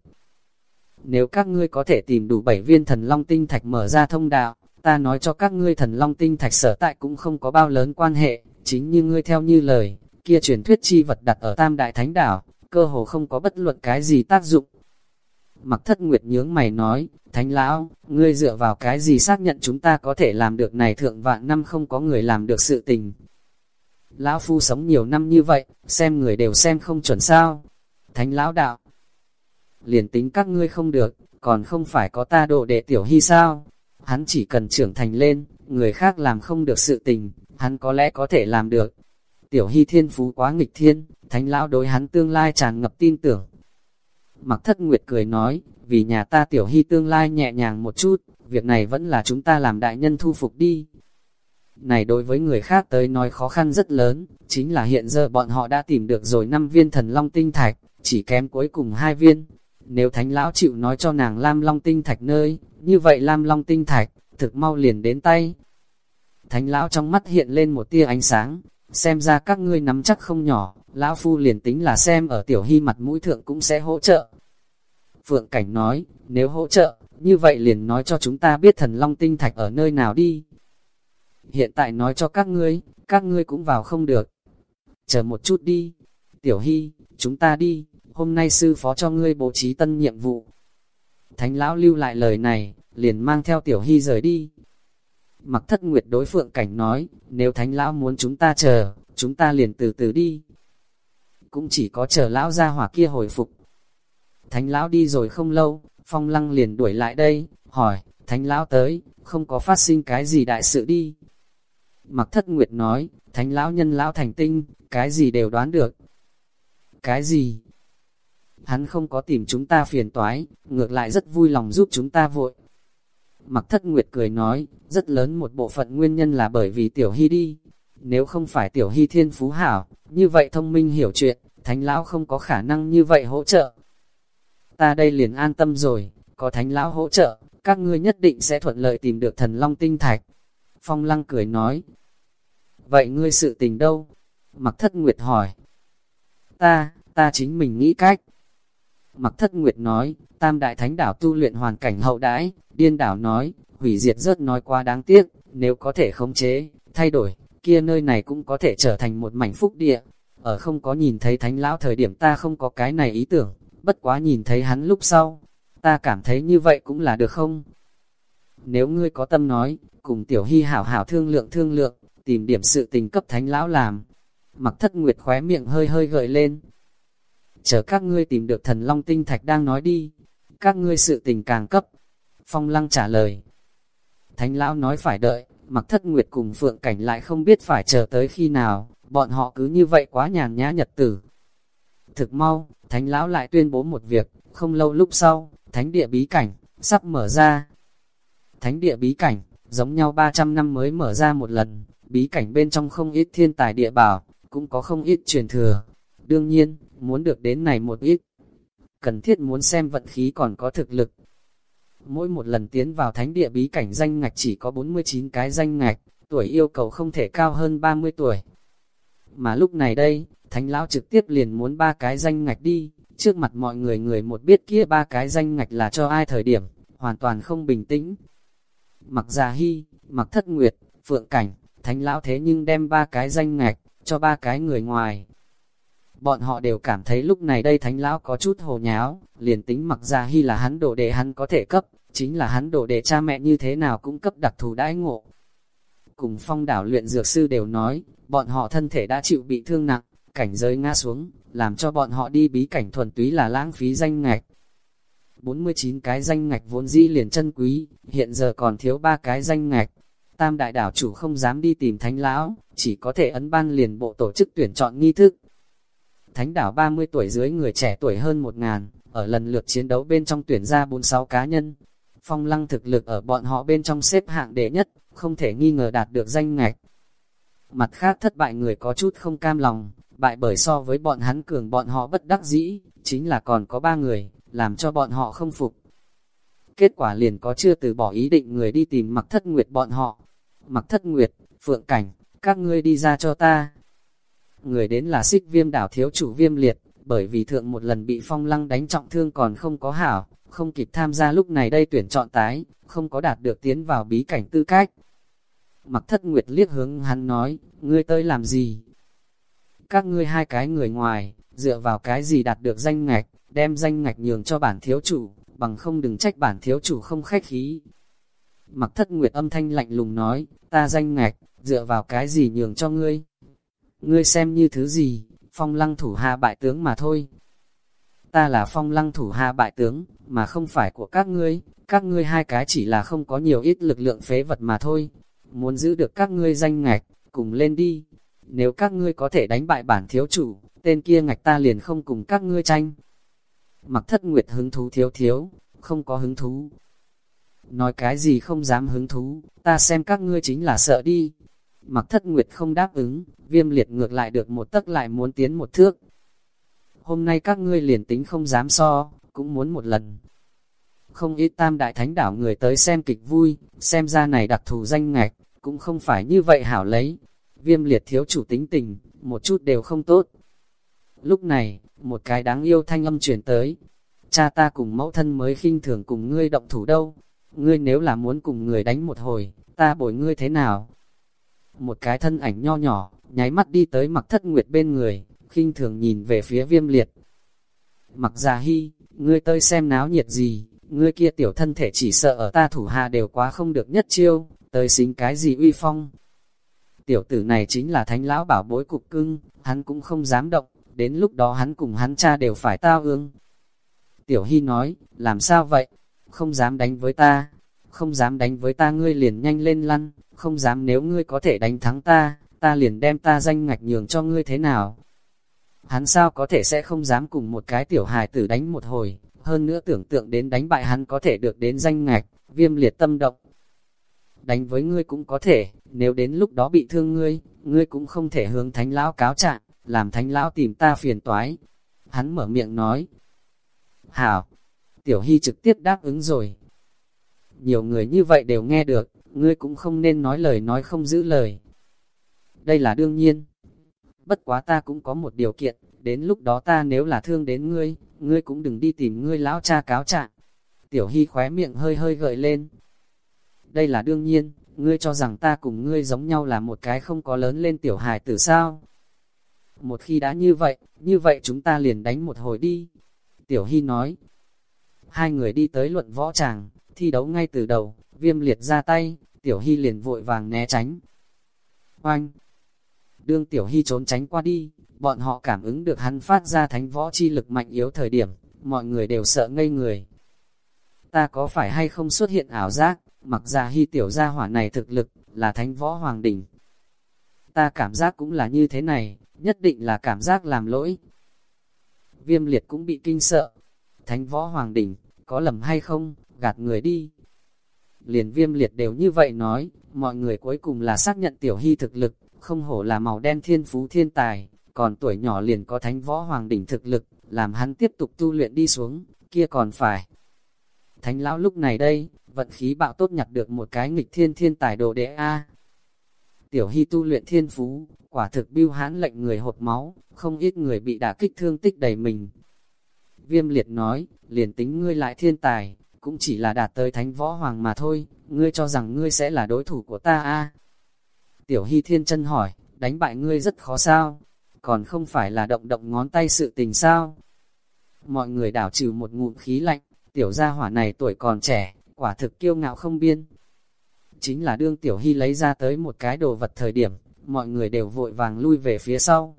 Nếu các ngươi có thể tìm đủ 7 viên thần long tinh thạch mở ra thông đạo, ta nói cho các ngươi thần long tinh thạch sở tại cũng không có bao lớn quan hệ, chính như ngươi theo như lời, kia truyền thuyết chi vật đặt ở tam đại thánh đảo, cơ hồ không có bất luận cái gì tác dụng. Mặc thất nguyệt nhướng mày nói, Thánh lão, ngươi dựa vào cái gì xác nhận chúng ta có thể làm được này thượng vạn năm không có người làm được sự tình. Lão phu sống nhiều năm như vậy, xem người đều xem không chuẩn sao. Thánh lão đạo, liền tính các ngươi không được, còn không phải có ta độ đệ tiểu hy sao. Hắn chỉ cần trưởng thành lên, người khác làm không được sự tình, hắn có lẽ có thể làm được. tiểu hy thiên phú quá nghịch thiên, thánh lão đối hắn tương lai tràn ngập tin tưởng. Mặc thất nguyệt cười nói, vì nhà ta tiểu hy tương lai nhẹ nhàng một chút, việc này vẫn là chúng ta làm đại nhân thu phục đi. Này đối với người khác tới nói khó khăn rất lớn, chính là hiện giờ bọn họ đã tìm được rồi 5 viên thần long tinh thạch, chỉ kém cuối cùng hai viên. Nếu thánh lão chịu nói cho nàng Lam Long tinh thạch nơi, như vậy Lam Long tinh thạch, thực mau liền đến tay. Thánh lão trong mắt hiện lên một tia ánh sáng, xem ra các ngươi nắm chắc không nhỏ, lão phu liền tính là xem ở tiểu hy mặt mũi thượng cũng sẽ hỗ trợ. Phượng Cảnh nói, nếu hỗ trợ, như vậy liền nói cho chúng ta biết thần long tinh thạch ở nơi nào đi. Hiện tại nói cho các ngươi, các ngươi cũng vào không được. Chờ một chút đi. Tiểu Hy, chúng ta đi, hôm nay sư phó cho ngươi bố trí tân nhiệm vụ. Thánh lão lưu lại lời này, liền mang theo Tiểu Hy rời đi. Mặc thất nguyệt đối phượng cảnh nói, nếu thánh lão muốn chúng ta chờ, chúng ta liền từ từ đi. Cũng chỉ có chờ lão ra hỏa kia hồi phục. Thánh lão đi rồi không lâu, phong lăng liền đuổi lại đây, hỏi, thánh lão tới, không có phát sinh cái gì đại sự đi. Mặc thất nguyệt nói, thánh lão nhân lão thành tinh, cái gì đều đoán được. Cái gì? Hắn không có tìm chúng ta phiền toái, ngược lại rất vui lòng giúp chúng ta vội. Mặc thất nguyệt cười nói, rất lớn một bộ phận nguyên nhân là bởi vì tiểu hy đi. Nếu không phải tiểu hy thiên phú hảo, như vậy thông minh hiểu chuyện, thánh lão không có khả năng như vậy hỗ trợ. Ta đây liền an tâm rồi, có thánh lão hỗ trợ, các ngươi nhất định sẽ thuận lợi tìm được thần long tinh thạch. Phong lăng cười nói, vậy ngươi sự tình đâu? Mặc thất nguyệt hỏi. Ta, ta chính mình nghĩ cách. Mặc thất nguyệt nói, tam đại thánh đảo tu luyện hoàn cảnh hậu đãi, điên đảo nói, hủy diệt rớt nói quá đáng tiếc, nếu có thể khống chế, thay đổi, kia nơi này cũng có thể trở thành một mảnh phúc địa. Ở không có nhìn thấy thánh lão thời điểm ta không có cái này ý tưởng, bất quá nhìn thấy hắn lúc sau, ta cảm thấy như vậy cũng là được không? Nếu ngươi có tâm nói, cùng tiểu hy hảo hảo thương lượng thương lượng, tìm điểm sự tình cấp thánh lão làm. Mặc thất nguyệt khóe miệng hơi hơi gợi lên. Chờ các ngươi tìm được thần long tinh thạch đang nói đi. Các ngươi sự tình càng cấp. Phong lăng trả lời. Thánh lão nói phải đợi, mặc thất nguyệt cùng phượng cảnh lại không biết phải chờ tới khi nào, bọn họ cứ như vậy quá nhàn nhã nhật tử. Thực mau, thánh lão lại tuyên bố một việc, không lâu lúc sau, thánh địa bí cảnh, sắp mở ra. Thánh địa bí cảnh, giống nhau 300 năm mới mở ra một lần, bí cảnh bên trong không ít thiên tài địa bảo, cũng có không ít truyền thừa. Đương nhiên, muốn được đến này một ít, cần thiết muốn xem vận khí còn có thực lực. Mỗi một lần tiến vào thánh địa bí cảnh danh ngạch chỉ có 49 cái danh ngạch, tuổi yêu cầu không thể cao hơn 30 tuổi. Mà lúc này đây, thánh lão trực tiếp liền muốn ba cái danh ngạch đi, trước mặt mọi người người một biết kia ba cái danh ngạch là cho ai thời điểm, hoàn toàn không bình tĩnh. Mặc già hy, mặc thất nguyệt, phượng cảnh, thánh lão thế nhưng đem ba cái danh ngạch, cho ba cái người ngoài. Bọn họ đều cảm thấy lúc này đây thánh lão có chút hồ nháo, liền tính mặc ra hy là hắn đổ để hắn có thể cấp, chính là hắn đổ để cha mẹ như thế nào cũng cấp đặc thù đãi ngộ. Cùng phong đảo luyện dược sư đều nói, bọn họ thân thể đã chịu bị thương nặng, cảnh giới ngã xuống, làm cho bọn họ đi bí cảnh thuần túy là lãng phí danh ngạch. 49 cái danh ngạch vốn dĩ liền chân quý, hiện giờ còn thiếu ba cái danh ngạch, Tam đại đảo chủ không dám đi tìm thánh lão, chỉ có thể ấn ban liền bộ tổ chức tuyển chọn nghi thức. Thánh đảo 30 tuổi dưới người trẻ tuổi hơn 1 ngàn, ở lần lượt chiến đấu bên trong tuyển ra 46 cá nhân. Phong lăng thực lực ở bọn họ bên trong xếp hạng đệ nhất, không thể nghi ngờ đạt được danh ngạch. Mặt khác thất bại người có chút không cam lòng, bại bởi so với bọn hắn cường bọn họ bất đắc dĩ, chính là còn có ba người, làm cho bọn họ không phục. Kết quả liền có chưa từ bỏ ý định người đi tìm mặc thất nguyệt bọn họ, mặc thất nguyệt, phượng cảnh, các ngươi đi ra cho ta. Người đến là xích viêm đảo thiếu chủ viêm liệt, bởi vì thượng một lần bị phong lăng đánh trọng thương còn không có hảo, không kịp tham gia lúc này đây tuyển chọn tái, không có đạt được tiến vào bí cảnh tư cách. Mặc thất nguyệt liếc hướng hắn nói, ngươi tới làm gì? Các ngươi hai cái người ngoài, dựa vào cái gì đạt được danh ngạch, đem danh ngạch nhường cho bản thiếu chủ, bằng không đừng trách bản thiếu chủ không khách khí. Mặc thất nguyệt âm thanh lạnh lùng nói, ta danh ngạch, dựa vào cái gì nhường cho ngươi? Ngươi xem như thứ gì, phong lăng thủ hạ bại tướng mà thôi. Ta là phong lăng thủ hạ bại tướng, mà không phải của các ngươi, các ngươi hai cái chỉ là không có nhiều ít lực lượng phế vật mà thôi. Muốn giữ được các ngươi danh ngạch, cùng lên đi. nếu các ngươi có thể đánh bại bản thiếu chủ, tên kia ngạch ta liền không cùng các ngươi tranh. Mặc thất nguyệt hứng thú thiếu thiếu, không có hứng thú. Nói cái gì không dám hứng thú, ta xem các ngươi chính là sợ đi. Mặc thất nguyệt không đáp ứng, viêm liệt ngược lại được một tấc lại muốn tiến một thước. Hôm nay các ngươi liền tính không dám so, cũng muốn một lần. Không ít tam đại thánh đảo người tới xem kịch vui, xem ra này đặc thù danh ngạch, cũng không phải như vậy hảo lấy. Viêm liệt thiếu chủ tính tình, một chút đều không tốt. Lúc này, một cái đáng yêu thanh âm chuyển tới. Cha ta cùng mẫu thân mới khinh thường cùng ngươi động thủ đâu. Ngươi nếu là muốn cùng người đánh một hồi, ta bồi ngươi thế nào? Một cái thân ảnh nho nhỏ, nháy mắt đi tới mặc thất nguyệt bên người, khinh thường nhìn về phía viêm liệt. Mặc già hy, ngươi tơi xem náo nhiệt gì, ngươi kia tiểu thân thể chỉ sợ ở ta thủ hạ đều quá không được nhất chiêu, tới xính cái gì uy phong. Tiểu tử này chính là thánh lão bảo bối cục cưng, hắn cũng không dám động, đến lúc đó hắn cùng hắn cha đều phải tao ương. Tiểu Hy nói, làm sao vậy? Không dám đánh với ta, không dám đánh với ta ngươi liền nhanh lên lăn, không dám nếu ngươi có thể đánh thắng ta, ta liền đem ta danh ngạch nhường cho ngươi thế nào? Hắn sao có thể sẽ không dám cùng một cái tiểu hài tử đánh một hồi, hơn nữa tưởng tượng đến đánh bại hắn có thể được đến danh ngạch, viêm liệt tâm động. Đánh với ngươi cũng có thể, nếu đến lúc đó bị thương ngươi, ngươi cũng không thể hướng thánh lão cáo trạng, làm thánh lão tìm ta phiền toái. Hắn mở miệng nói. Hảo, tiểu hy trực tiếp đáp ứng rồi. Nhiều người như vậy đều nghe được, ngươi cũng không nên nói lời nói không giữ lời. Đây là đương nhiên. Bất quá ta cũng có một điều kiện, đến lúc đó ta nếu là thương đến ngươi, ngươi cũng đừng đi tìm ngươi lão cha cáo trạng. Tiểu Hy khóe miệng hơi hơi gợi lên. Đây là đương nhiên, ngươi cho rằng ta cùng ngươi giống nhau là một cái không có lớn lên tiểu hài tử sao. Một khi đã như vậy, như vậy chúng ta liền đánh một hồi đi. Tiểu Hy nói. Hai người đi tới luận võ tràng, thi đấu ngay từ đầu, viêm liệt ra tay, Tiểu Hy liền vội vàng né tránh. Oanh! Đương Tiểu Hy trốn tránh qua đi, bọn họ cảm ứng được hắn phát ra thánh võ chi lực mạnh yếu thời điểm, mọi người đều sợ ngây người. Ta có phải hay không xuất hiện ảo giác, mặc ra hy tiểu gia hỏa này thực lực, là thánh võ hoàng đỉnh. Ta cảm giác cũng là như thế này, nhất định là cảm giác làm lỗi. Viêm liệt cũng bị kinh sợ. Thánh võ hoàng đỉnh, có lầm hay không, gạt người đi. Liền viêm liệt đều như vậy nói, mọi người cuối cùng là xác nhận tiểu hy thực lực, không hổ là màu đen thiên phú thiên tài, còn tuổi nhỏ liền có thánh võ hoàng đỉnh thực lực, làm hắn tiếp tục tu luyện đi xuống, kia còn phải. Thánh lão lúc này đây, vận khí bạo tốt nhặt được một cái nghịch thiên thiên tài đồ đệ A. Tiểu hy tu luyện thiên phú, quả thực biêu hãn lệnh người hột máu, không ít người bị đả kích thương tích đầy mình. Viêm liệt nói, liền tính ngươi lại thiên tài, cũng chỉ là đạt tới thánh võ hoàng mà thôi, ngươi cho rằng ngươi sẽ là đối thủ của ta a Tiểu Hy Thiên chân hỏi, đánh bại ngươi rất khó sao, còn không phải là động động ngón tay sự tình sao. Mọi người đảo trừ một ngụm khí lạnh, tiểu gia hỏa này tuổi còn trẻ, quả thực kiêu ngạo không biên. Chính là đương tiểu hy lấy ra tới một cái đồ vật thời điểm, mọi người đều vội vàng lui về phía sau.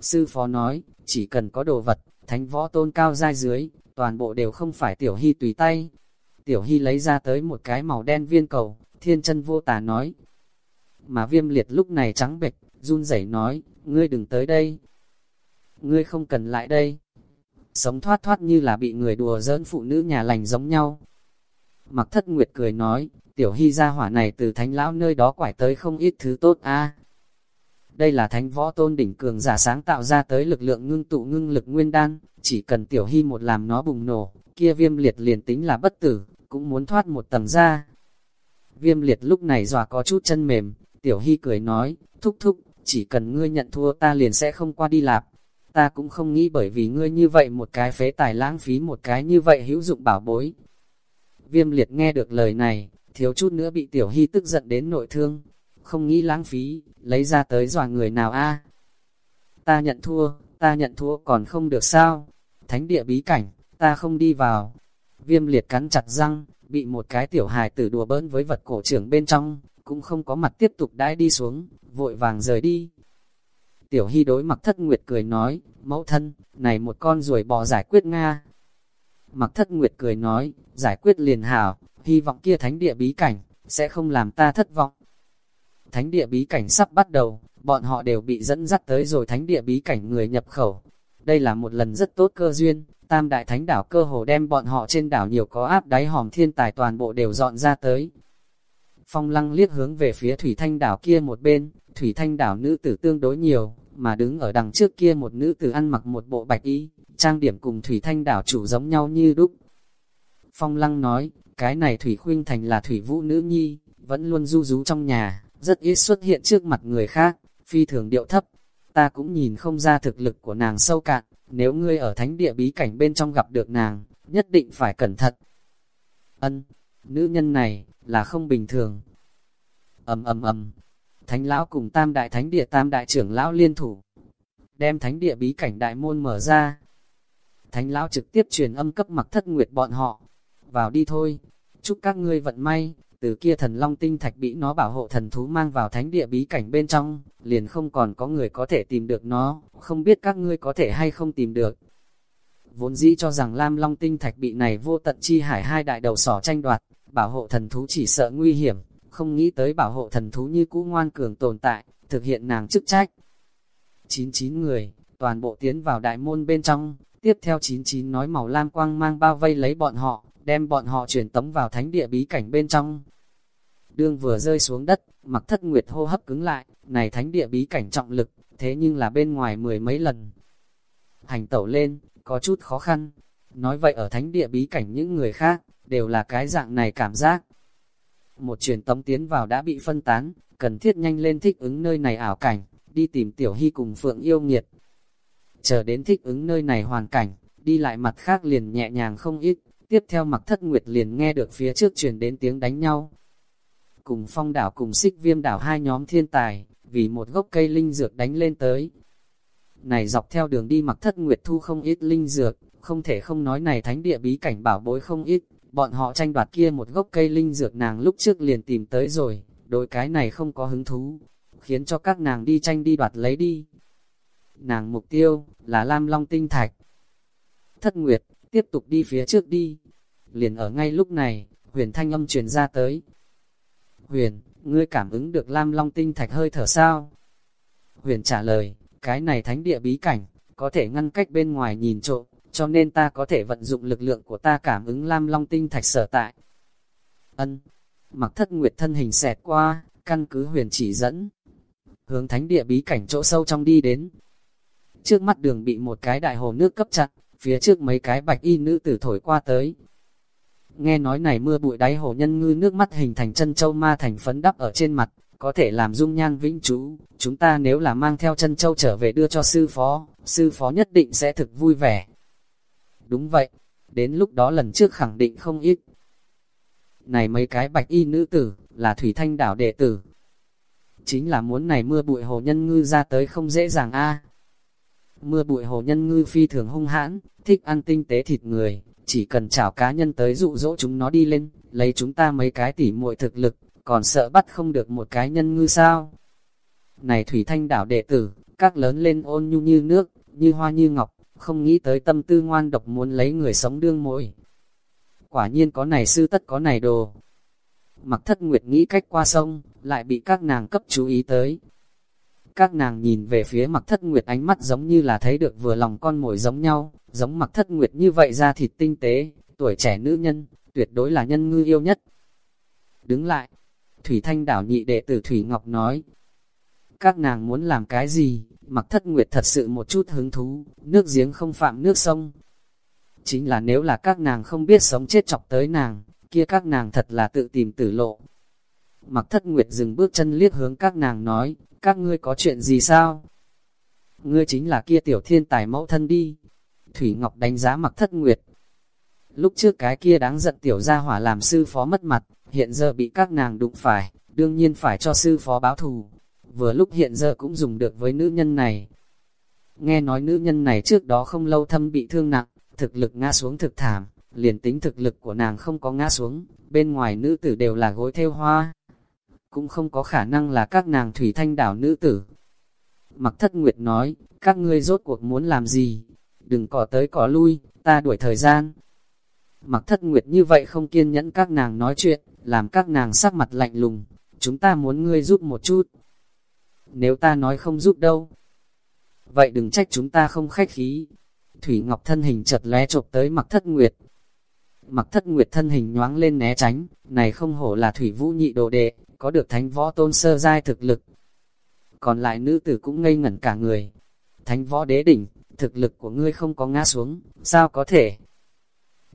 Sư phó nói, chỉ cần có đồ vật, thánh võ tôn cao dai dưới, toàn bộ đều không phải tiểu hy tùy tay. Tiểu hy lấy ra tới một cái màu đen viên cầu, thiên chân vô tà nói, mà viêm liệt lúc này trắng bệch, run rẩy nói, ngươi đừng tới đây. Ngươi không cần lại đây. Sống thoát thoát như là bị người đùa giỡn phụ nữ nhà lành giống nhau. Mặc thất nguyệt cười nói, tiểu hy gia hỏa này từ thánh lão nơi đó quải tới không ít thứ tốt a. Đây là thánh võ tôn đỉnh cường giả sáng tạo ra tới lực lượng ngưng tụ ngưng lực nguyên đan, chỉ cần tiểu hy một làm nó bùng nổ, kia viêm liệt liền tính là bất tử, cũng muốn thoát một tầng ra. Viêm liệt lúc này dòa có chút chân mềm, Tiểu Hy cười nói, thúc thúc, chỉ cần ngươi nhận thua ta liền sẽ không qua đi lạp. Ta cũng không nghĩ bởi vì ngươi như vậy một cái phế tài lãng phí một cái như vậy hữu dụng bảo bối. Viêm liệt nghe được lời này, thiếu chút nữa bị Tiểu Hy tức giận đến nội thương. Không nghĩ lãng phí, lấy ra tới dọa người nào a Ta nhận thua, ta nhận thua còn không được sao. Thánh địa bí cảnh, ta không đi vào. Viêm liệt cắn chặt răng, bị một cái tiểu hài tử đùa bỡn với vật cổ trưởng bên trong, cũng không có mặt tiếp tục đãi đi xuống, vội vàng rời đi. Tiểu Hy đối mặc thất nguyệt cười nói, mẫu thân, này một con ruồi bò giải quyết Nga. Mặc thất nguyệt cười nói, giải quyết liền hảo, hy vọng kia thánh địa bí cảnh, sẽ không làm ta thất vọng. Thánh địa bí cảnh sắp bắt đầu, bọn họ đều bị dẫn dắt tới rồi thánh địa bí cảnh người nhập khẩu. Đây là một lần rất tốt cơ duyên, tam đại thánh đảo cơ hồ đem bọn họ trên đảo nhiều có áp đáy hòm thiên tài toàn bộ đều dọn ra tới. Phong lăng liếc hướng về phía thủy thanh đảo kia một bên, thủy thanh đảo nữ tử tương đối nhiều, mà đứng ở đằng trước kia một nữ tử ăn mặc một bộ bạch y, trang điểm cùng thủy thanh đảo chủ giống nhau như đúc. Phong lăng nói, cái này thủy khuynh thành là thủy vũ nữ nhi, vẫn luôn du rú trong nhà, rất ít xuất hiện trước mặt người khác, phi thường điệu thấp. Ta cũng nhìn không ra thực lực của nàng sâu cạn, nếu ngươi ở thánh địa bí cảnh bên trong gặp được nàng, nhất định phải cẩn thận. Ân, nữ nhân này, là không bình thường. ầm ầm ầm, thánh lão cùng tam đại thánh địa tam đại trưởng lão liên thủ, đem thánh địa bí cảnh đại môn mở ra. Thánh lão trực tiếp truyền âm cấp mặc thất nguyệt bọn họ, vào đi thôi, chúc các ngươi vận may, từ kia thần long tinh thạch bị nó bảo hộ thần thú mang vào thánh địa bí cảnh bên trong, liền không còn có người có thể tìm được nó, không biết các ngươi có thể hay không tìm được. Vốn dĩ cho rằng Lam Long tinh thạch bị này vô tận chi hải hai đại đầu sỏ tranh đoạt, bảo hộ thần thú chỉ sợ nguy hiểm, không nghĩ tới bảo hộ thần thú như cũ ngoan cường tồn tại, thực hiện nàng chức trách. 99 người, toàn bộ tiến vào đại môn bên trong, tiếp theo 99 nói màu lam quang mang bao vây lấy bọn họ, đem bọn họ truyền tống vào thánh địa bí cảnh bên trong. Đương vừa rơi xuống đất, mặc thất nguyệt hô hấp cứng lại, này thánh địa bí cảnh trọng lực, thế nhưng là bên ngoài mười mấy lần. Hành tẩu lên, có chút khó khăn. Nói vậy ở thánh địa bí cảnh những người khác, đều là cái dạng này cảm giác. Một truyền tống tiến vào đã bị phân tán, cần thiết nhanh lên thích ứng nơi này ảo cảnh, đi tìm tiểu hy cùng phượng yêu nghiệt. Chờ đến thích ứng nơi này hoàn cảnh, đi lại mặt khác liền nhẹ nhàng không ít, Tiếp theo mặc thất nguyệt liền nghe được phía trước truyền đến tiếng đánh nhau. Cùng phong đảo cùng xích viêm đảo hai nhóm thiên tài, vì một gốc cây linh dược đánh lên tới. Này dọc theo đường đi mặc thất nguyệt thu không ít linh dược, không thể không nói này thánh địa bí cảnh bảo bối không ít, bọn họ tranh đoạt kia một gốc cây linh dược nàng lúc trước liền tìm tới rồi, đối cái này không có hứng thú, khiến cho các nàng đi tranh đi đoạt lấy đi. Nàng mục tiêu, là Lam Long Tinh Thạch. Thất Nguyệt, tiếp tục đi phía trước đi. Liền ở ngay lúc này, huyền thanh âm truyền ra tới. Huyền, ngươi cảm ứng được Lam Long tinh thạch hơi thở sao? Huyền trả lời, cái này thánh địa bí cảnh, có thể ngăn cách bên ngoài nhìn trộm, cho nên ta có thể vận dụng lực lượng của ta cảm ứng Lam Long tinh thạch sở tại. Ân, mặc thất nguyệt thân hình xẹt qua, căn cứ huyền chỉ dẫn. Hướng thánh địa bí cảnh chỗ sâu trong đi đến. Trước mắt đường bị một cái đại hồ nước cấp chặt, phía trước mấy cái bạch y nữ tử thổi qua tới. Nghe nói này mưa bụi đáy hồ nhân ngư nước mắt hình thành chân châu ma thành phấn đắp ở trên mặt, có thể làm dung nhan vĩnh trú. Chúng ta nếu là mang theo chân châu trở về đưa cho sư phó, sư phó nhất định sẽ thực vui vẻ. Đúng vậy, đến lúc đó lần trước khẳng định không ít. Này mấy cái bạch y nữ tử, là thủy thanh đảo đệ tử. Chính là muốn này mưa bụi hồ nhân ngư ra tới không dễ dàng a Mưa bụi hồ nhân ngư phi thường hung hãn, thích ăn tinh tế thịt người, chỉ cần chảo cá nhân tới dụ dỗ chúng nó đi lên, lấy chúng ta mấy cái tỉ muội thực lực, còn sợ bắt không được một cái nhân ngư sao. Này thủy thanh đảo đệ tử, các lớn lên ôn nhu như nước, như hoa như ngọc, không nghĩ tới tâm tư ngoan độc muốn lấy người sống đương mỗi. Quả nhiên có này sư tất có này đồ. Mặc thất nguyệt nghĩ cách qua sông, lại bị các nàng cấp chú ý tới, các nàng nhìn về phía mặc thất nguyệt ánh mắt giống như là thấy được vừa lòng con mồi giống nhau, giống mặc thất nguyệt như vậy ra thịt tinh tế, tuổi trẻ nữ nhân, tuyệt đối là nhân ngư yêu nhất. Đứng lại, Thủy Thanh đảo nhị đệ tử Thủy Ngọc nói, các nàng muốn làm cái gì, mặc thất nguyệt thật sự một chút hứng thú, nước giếng không phạm nước sông. Chính là nếu là các nàng không biết sống chết chọc tới nàng, kia các nàng thật là tự tìm tử lộ. Mặc thất nguyệt dừng bước chân liếc hướng các nàng nói, các ngươi có chuyện gì sao? Ngươi chính là kia tiểu thiên tài mẫu thân đi. Thủy Ngọc đánh giá mặc thất nguyệt. Lúc trước cái kia đáng giận tiểu gia hỏa làm sư phó mất mặt, hiện giờ bị các nàng đụng phải, đương nhiên phải cho sư phó báo thù. Vừa lúc hiện giờ cũng dùng được với nữ nhân này. Nghe nói nữ nhân này trước đó không lâu thâm bị thương nặng, thực lực ngã xuống thực thảm, liền tính thực lực của nàng không có ngã xuống, bên ngoài nữ tử đều là gối theo hoa cũng không có khả năng là các nàng thủy thanh đảo nữ tử. Mặc thất nguyệt nói, các ngươi rốt cuộc muốn làm gì? Đừng cỏ tới cỏ lui, ta đuổi thời gian. Mặc thất nguyệt như vậy không kiên nhẫn các nàng nói chuyện, làm các nàng sắc mặt lạnh lùng. Chúng ta muốn ngươi giúp một chút. nếu ta nói không giúp đâu. Vậy đừng trách chúng ta không khách khí. Thủy Ngọc thân hình chợt lé chộp tới mặc thất nguyệt. Mặc thất nguyệt thân hình nhoáng lên né tránh, này không hổ là thủy vũ nhị đồ đệ, có được thánh võ tôn sơ giai thực lực. Còn lại nữ tử cũng ngây ngẩn cả người. Thánh võ đế đỉnh, thực lực của ngươi không có ngã xuống, sao có thể?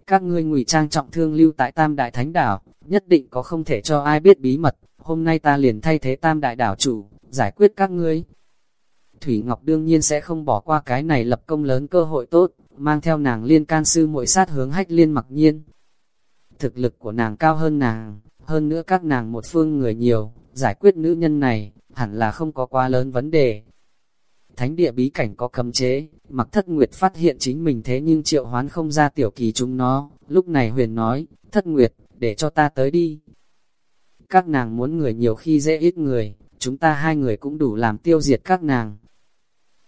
Các ngươi ngụy trang trọng thương lưu tại Tam Đại Thánh Đảo, nhất định có không thể cho ai biết bí mật, hôm nay ta liền thay thế Tam Đại Đảo chủ, giải quyết các ngươi. Thủy Ngọc đương nhiên sẽ không bỏ qua cái này lập công lớn cơ hội tốt, mang theo nàng liên can sư muội sát hướng hách liên mặc nhiên. Thực lực của nàng cao hơn nàng, hơn nữa các nàng một phương người nhiều, giải quyết nữ nhân này, hẳn là không có quá lớn vấn đề. Thánh địa bí cảnh có cấm chế, mặc thất nguyệt phát hiện chính mình thế nhưng triệu hoán không ra tiểu kỳ chúng nó, lúc này huyền nói, thất nguyệt, để cho ta tới đi. Các nàng muốn người nhiều khi dễ ít người, chúng ta hai người cũng đủ làm tiêu diệt các nàng.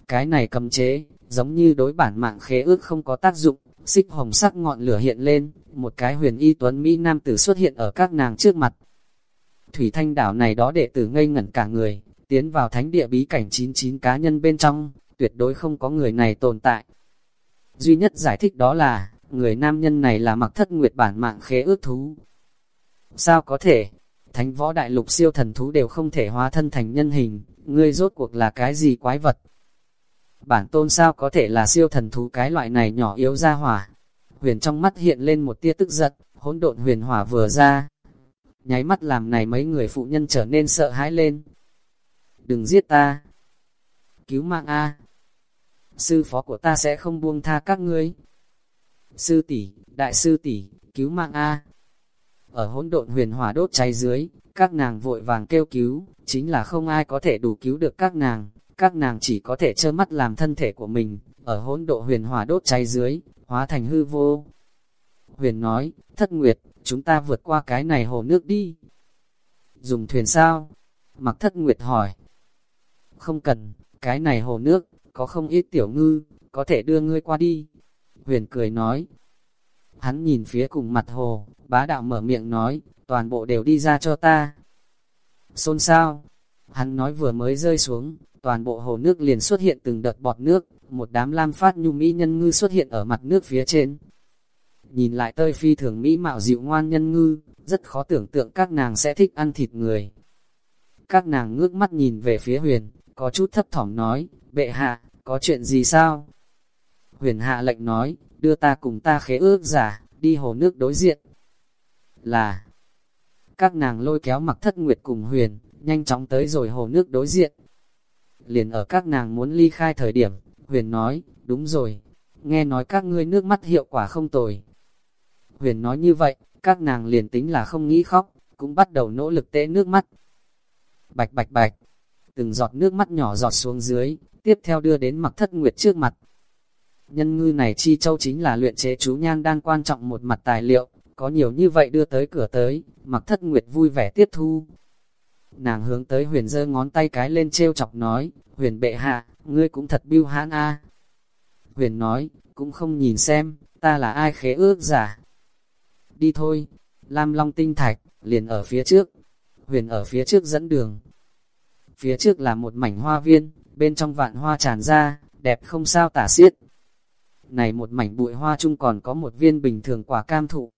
Cái này cấm chế, giống như đối bản mạng khế ước không có tác dụng, xích hồng sắc ngọn lửa hiện lên, một cái huyền y tuấn Mỹ Nam tử xuất hiện ở các nàng trước mặt. Thủy thanh đảo này đó đệ tử ngây ngẩn cả người, tiến vào thánh địa bí cảnh 99 cá nhân bên trong, tuyệt đối không có người này tồn tại. Duy nhất giải thích đó là, người nam nhân này là mặc thất nguyệt bản mạng khế ước thú. Sao có thể? Thánh võ đại lục siêu thần thú đều không thể hóa thân thành nhân hình, ngươi rốt cuộc là cái gì quái vật? Bản tôn sao có thể là siêu thần thú cái loại này nhỏ yếu ra hỏa? Huyền trong mắt hiện lên một tia tức giận, hỗn độn huyền hỏa vừa ra. Nháy mắt làm này mấy người phụ nhân trở nên sợ hãi lên. Đừng giết ta! Cứu mạng A! Sư phó của ta sẽ không buông tha các ngươi. Sư tỷ, đại sư tỷ, cứu mạng A! Ở hỗn độn huyền hỏa đốt cháy dưới, các nàng vội vàng kêu cứu, chính là không ai có thể đủ cứu được các nàng, các nàng chỉ có thể trơ mắt làm thân thể của mình, ở hỗn độ huyền hỏa đốt cháy dưới, hóa thành hư vô. Huyền nói, thất nguyệt, chúng ta vượt qua cái này hồ nước đi. Dùng thuyền sao? Mặc thất nguyệt hỏi. Không cần, cái này hồ nước, có không ít tiểu ngư, có thể đưa ngươi qua đi. Huyền cười nói. Hắn nhìn phía cùng mặt hồ, bá đạo mở miệng nói, toàn bộ đều đi ra cho ta. Xôn sao? Hắn nói vừa mới rơi xuống, toàn bộ hồ nước liền xuất hiện từng đợt bọt nước, một đám lam phát nhu mỹ nhân ngư xuất hiện ở mặt nước phía trên. Nhìn lại tơi phi thường mỹ mạo dịu ngoan nhân ngư, rất khó tưởng tượng các nàng sẽ thích ăn thịt người. Các nàng ngước mắt nhìn về phía huyền, có chút thấp thỏm nói, bệ hạ, có chuyện gì sao? Huyền hạ lệnh nói, đưa ta cùng ta khế ước giả, đi hồ nước đối diện. Là, các nàng lôi kéo mặc thất nguyệt cùng huyền, nhanh chóng tới rồi hồ nước đối diện. Liền ở các nàng muốn ly khai thời điểm, huyền nói, đúng rồi, nghe nói các ngươi nước mắt hiệu quả không tồi. Huyền nói như vậy, các nàng liền tính là không nghĩ khóc, cũng bắt đầu nỗ lực tễ nước mắt. Bạch bạch bạch, từng giọt nước mắt nhỏ giọt xuống dưới, tiếp theo đưa đến mặc thất nguyệt trước mặt. Nhân ngư này chi châu chính là luyện chế chú nhan đang quan trọng một mặt tài liệu, có nhiều như vậy đưa tới cửa tới, mặc thất nguyệt vui vẻ tiếp thu. Nàng hướng tới huyền giơ ngón tay cái lên treo chọc nói, huyền bệ hạ, ngươi cũng thật biêu hãn a. Huyền nói, cũng không nhìn xem, ta là ai khế ước giả. Đi thôi, Lam Long tinh thạch, liền ở phía trước. Huyền ở phía trước dẫn đường. Phía trước là một mảnh hoa viên, bên trong vạn hoa tràn ra, đẹp không sao tả xiết. Này một mảnh bụi hoa chung còn có một viên bình thường quả cam thụ.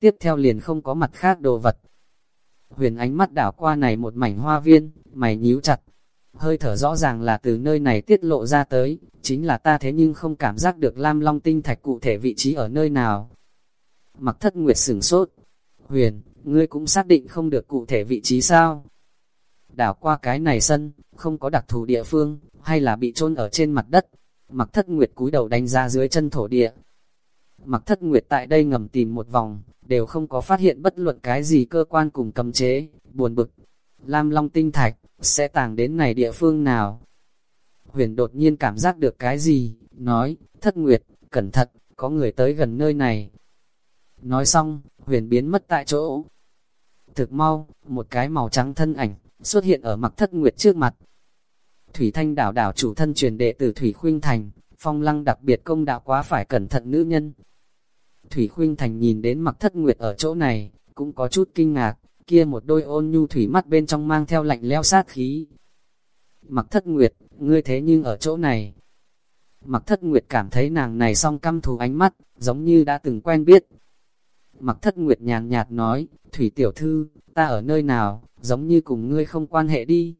Tiếp theo liền không có mặt khác đồ vật. Huyền ánh mắt đảo qua này một mảnh hoa viên, mày nhíu chặt. Hơi thở rõ ràng là từ nơi này tiết lộ ra tới, chính là ta thế nhưng không cảm giác được lam long tinh thạch cụ thể vị trí ở nơi nào. Mặc thất nguyệt sửng sốt. Huyền, ngươi cũng xác định không được cụ thể vị trí sao? Đảo qua cái này sân, không có đặc thù địa phương, hay là bị chôn ở trên mặt đất. Mặc thất nguyệt cúi đầu đánh ra dưới chân thổ địa. Mặc thất nguyệt tại đây ngầm tìm một vòng, đều không có phát hiện bất luận cái gì cơ quan cùng cầm chế, buồn bực. Lam Long tinh thạch, sẽ tàng đến này địa phương nào? Huyền đột nhiên cảm giác được cái gì, nói, thất nguyệt, cẩn thận, có người tới gần nơi này. Nói xong, huyền biến mất tại chỗ. Thực mau, một cái màu trắng thân ảnh, xuất hiện ở mặt thất nguyệt trước mặt. Thủy Thanh đảo đảo chủ thân truyền đệ tử Thủy Khuynh Thành, phong lăng đặc biệt công đạo quá phải cẩn thận nữ nhân. Thủy Khuynh Thành nhìn đến mặc thất nguyệt ở chỗ này, cũng có chút kinh ngạc, kia một đôi ôn nhu thủy mắt bên trong mang theo lạnh leo sát khí. mặc thất nguyệt, ngươi thế nhưng ở chỗ này. Mặc thất nguyệt cảm thấy nàng này song căm thù ánh mắt, giống như đã từng quen biết. Mặc thất nguyệt nhàn nhạt nói, Thủy tiểu thư, ta ở nơi nào, giống như cùng ngươi không quan hệ đi.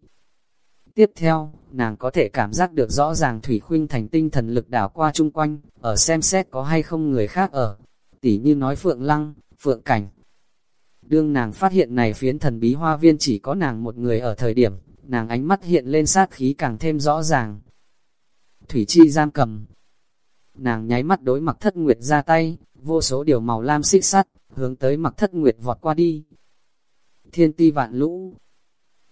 Tiếp theo, nàng có thể cảm giác được rõ ràng Thủy Khuynh Thành tinh thần lực đảo qua chung quanh, ở xem xét có hay không người khác ở. Tỉ như nói Phượng Lăng, Phượng Cảnh. Đương nàng phát hiện này phiến thần bí hoa viên chỉ có nàng một người ở thời điểm, nàng ánh mắt hiện lên sát khí càng thêm rõ ràng. Thủy Chi giam cầm. Nàng nháy mắt đối mặt thất nguyệt ra tay, vô số điều màu lam xích sắt, hướng tới mặt thất nguyệt vọt qua đi. Thiên ti vạn lũ,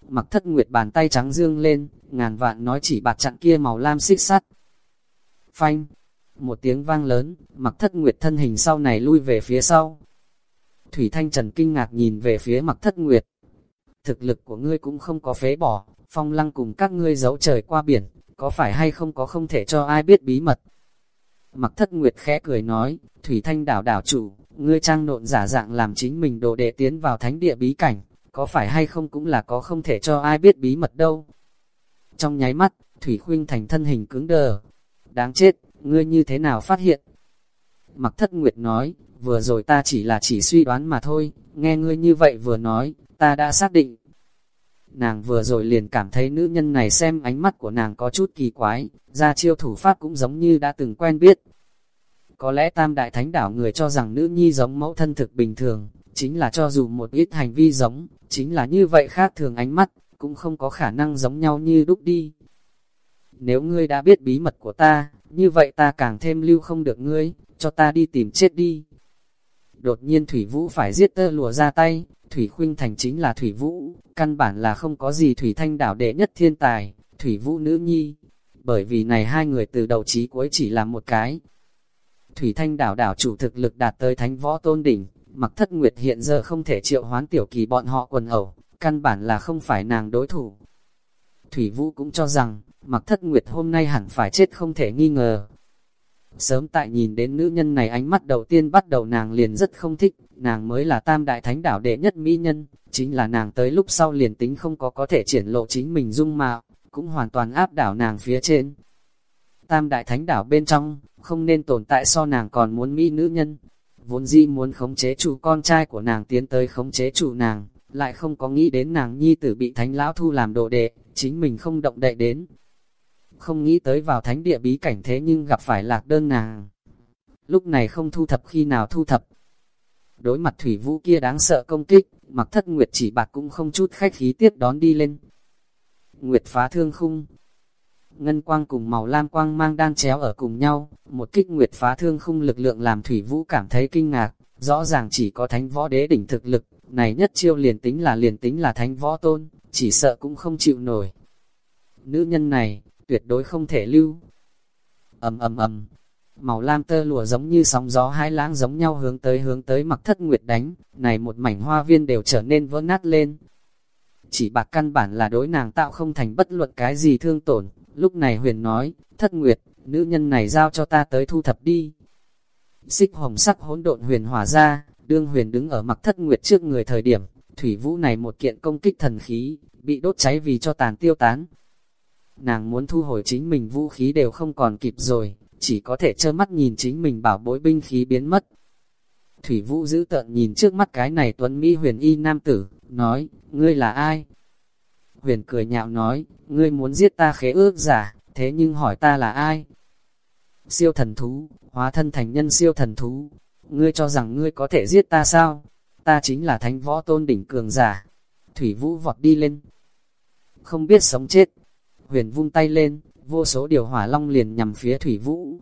mặc thất nguyệt bàn tay trắng dương lên, ngàn vạn nói chỉ bạc chặn kia màu lam xích sắt. Phanh, một tiếng vang lớn, mặc thất nguyệt thân hình sau này lui về phía sau. Thủy Thanh Trần kinh ngạc nhìn về phía mặc thất nguyệt. Thực lực của ngươi cũng không có phế bỏ, phong lăng cùng các ngươi giấu trời qua biển, có phải hay không có không thể cho ai biết bí mật. Mặc thất nguyệt khẽ cười nói, Thủy Thanh đảo đảo chủ, ngươi trang nộn giả dạng làm chính mình đồ đệ tiến vào thánh địa bí cảnh, có phải hay không cũng là có không thể cho ai biết bí mật đâu. Trong nháy mắt, Thủy Khuynh thành thân hình cứng đờ. Đáng chết, ngươi như thế nào phát hiện? Mặc thất nguyệt nói, vừa rồi ta chỉ là chỉ suy đoán mà thôi, nghe ngươi như vậy vừa nói, ta đã xác định. Nàng vừa rồi liền cảm thấy nữ nhân này xem ánh mắt của nàng có chút kỳ quái, ra chiêu thủ pháp cũng giống như đã từng quen biết. Có lẽ tam đại thánh đảo người cho rằng nữ nhi giống mẫu thân thực bình thường, chính là cho dù một ít hành vi giống, chính là như vậy khác thường ánh mắt, cũng không có khả năng giống nhau như đúc đi. Nếu ngươi đã biết bí mật của ta, như vậy ta càng thêm lưu không được ngươi, cho ta đi tìm chết đi. Đột nhiên Thủy Vũ phải giết tơ lùa ra tay, Thủy Khuynh Thành chính là Thủy Vũ, căn bản là không có gì Thủy Thanh đảo đệ nhất thiên tài, Thủy Vũ nữ nhi. Bởi vì này hai người từ đầu chí cuối chỉ là một cái. Thủy Thanh đảo đảo chủ thực lực đạt tới thánh võ tôn đỉnh, mặc thất nguyệt hiện giờ không thể triệu hoán tiểu kỳ bọn họ quần ẩu, căn bản là không phải nàng đối thủ. Thủy Vũ cũng cho rằng, mặc thất nguyệt hôm nay hẳn phải chết không thể nghi ngờ. Sớm tại nhìn đến nữ nhân này ánh mắt đầu tiên bắt đầu nàng liền rất không thích, nàng mới là tam đại thánh đảo đệ nhất mỹ nhân, chính là nàng tới lúc sau liền tính không có có thể triển lộ chính mình dung mạo, cũng hoàn toàn áp đảo nàng phía trên. Tam đại thánh đảo bên trong, không nên tồn tại so nàng còn muốn mỹ nữ nhân, vốn dĩ muốn khống chế chủ con trai của nàng tiến tới khống chế chủ nàng, lại không có nghĩ đến nàng nhi tử bị thánh lão thu làm đồ đệ, chính mình không động đậy đến. Không nghĩ tới vào thánh địa bí cảnh thế nhưng gặp phải lạc đơn nàng. Lúc này không thu thập khi nào thu thập. Đối mặt thủy vũ kia đáng sợ công kích, mặc thất nguyệt chỉ bạc cũng không chút khách khí tiếp đón đi lên. Nguyệt phá thương khung, ngân quang cùng màu lam quang mang đang chéo ở cùng nhau, một kích nguyệt phá thương khung lực lượng làm thủy vũ cảm thấy kinh ngạc, rõ ràng chỉ có thánh võ đế đỉnh thực lực, này nhất chiêu liền tính là liền tính là thánh võ tôn, chỉ sợ cũng không chịu nổi. Nữ nhân này, tuyệt đối không thể lưu. ầm ầm ầm, màu lam tơ lụa giống như sóng gió hai lãng giống nhau hướng tới hướng tới mặc thất nguyệt đánh, này một mảnh hoa viên đều trở nên vỡ nát lên. Chỉ bạc căn bản là đối nàng tạo không thành bất luận cái gì thương tổn, Lúc này huyền nói, thất nguyệt, nữ nhân này giao cho ta tới thu thập đi. Xích hồng sắc hỗn độn huyền hỏa ra, đương huyền đứng ở mặc thất nguyệt trước người thời điểm, thủy vũ này một kiện công kích thần khí, bị đốt cháy vì cho tàn tiêu tán. Nàng muốn thu hồi chính mình vũ khí đều không còn kịp rồi, chỉ có thể trơ mắt nhìn chính mình bảo bối binh khí biến mất. Thủy vũ giữ tợn nhìn trước mắt cái này tuấn Mỹ huyền y nam tử, nói, ngươi là ai? Huyền cười nhạo nói, ngươi muốn giết ta khế ước giả, thế nhưng hỏi ta là ai? Siêu thần thú, hóa thân thành nhân siêu thần thú, ngươi cho rằng ngươi có thể giết ta sao? Ta chính là thánh võ tôn đỉnh cường giả. Thủy vũ vọt đi lên. Không biết sống chết. Huyền vung tay lên, vô số điều hỏa long liền nhằm phía thủy vũ.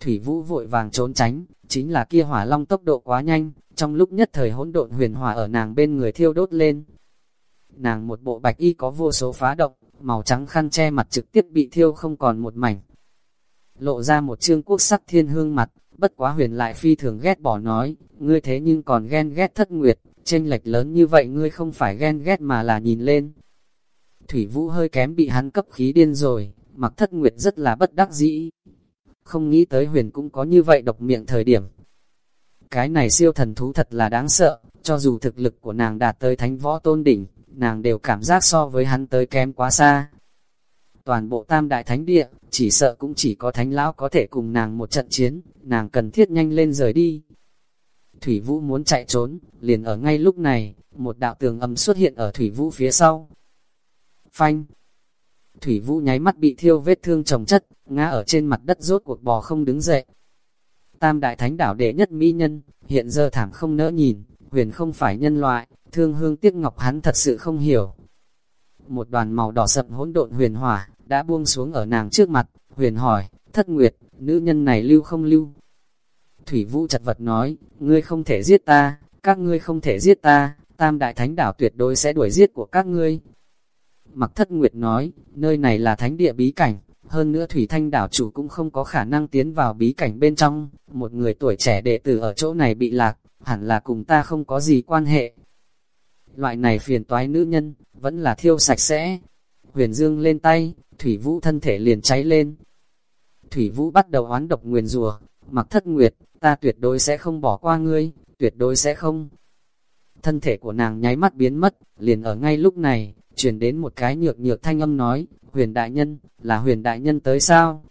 Thủy vũ vội vàng trốn tránh, chính là kia hỏa long tốc độ quá nhanh, trong lúc nhất thời hỗn độn huyền hỏa ở nàng bên người thiêu đốt lên, nàng một bộ bạch y có vô số phá động, màu trắng khăn che mặt trực tiếp bị thiêu không còn một mảnh. Lộ ra một trương quốc sắc thiên hương mặt, bất quá huyền lại phi thường ghét bỏ nói, ngươi thế nhưng còn ghen ghét thất nguyệt, tranh lệch lớn như vậy ngươi không phải ghen ghét mà là nhìn lên. Thủy vũ hơi kém bị hắn cấp khí điên rồi, mặc thất nguyệt rất là bất đắc dĩ. Không nghĩ tới huyền cũng có như vậy độc miệng thời điểm. Cái này siêu thần thú thật là đáng sợ, cho dù thực lực của nàng đạt tới thánh võ tôn đỉnh, nàng đều cảm giác so với hắn tới kém quá xa. toàn bộ tam đại thánh địa, chỉ sợ cũng chỉ có thánh lão có thể cùng nàng một trận chiến, nàng cần thiết nhanh lên rời đi. Thủy Vũ muốn chạy trốn, liền ở ngay lúc này, một đạo tường âm xuất hiện ở Thủy Vũ phía sau. Phanh! Thủy Vũ nháy mắt bị thiêu vết thương trồng chất, ngã ở trên mặt đất rốt cuộc bò không đứng dậy. Tam đại thánh đảo đệ nhất mỹ nhân, hiện giờ thảm không nỡ nhìn, huyền không phải nhân loại, thương hương tiếc ngọc hắn thật sự không hiểu. Một đoàn màu đỏ sậm hỗn độn huyền hỏa, đã buông xuống ở nàng trước mặt, huyền hỏi, thất nguyệt, nữ nhân này lưu không lưu? Thủy Vũ chật vật nói, ngươi không thể giết ta, các ngươi không thể giết ta, tam đại thánh đảo tuyệt đối sẽ đuổi giết của các ngươi. Mặc thất nguyệt nói, nơi này là thánh địa bí cảnh, hơn nữa Thủy Thanh đảo chủ cũng không có khả năng tiến vào bí cảnh bên trong, một người tuổi trẻ đệ tử ở chỗ này bị lạc, hẳn là cùng ta không có gì quan hệ. Loại này phiền toái nữ nhân, vẫn là thiêu sạch sẽ. Huyền Dương lên tay, Thủy Vũ thân thể liền cháy lên. Thủy Vũ bắt đầu oán độc nguyền rùa, mặc thất nguyệt, ta tuyệt đối sẽ không bỏ qua ngươi, tuyệt đối sẽ không. Thân thể của nàng nháy mắt biến mất, liền ở ngay lúc này, truyền đến một cái nhược nhược thanh âm nói, huyền đại nhân, là huyền đại nhân tới sao?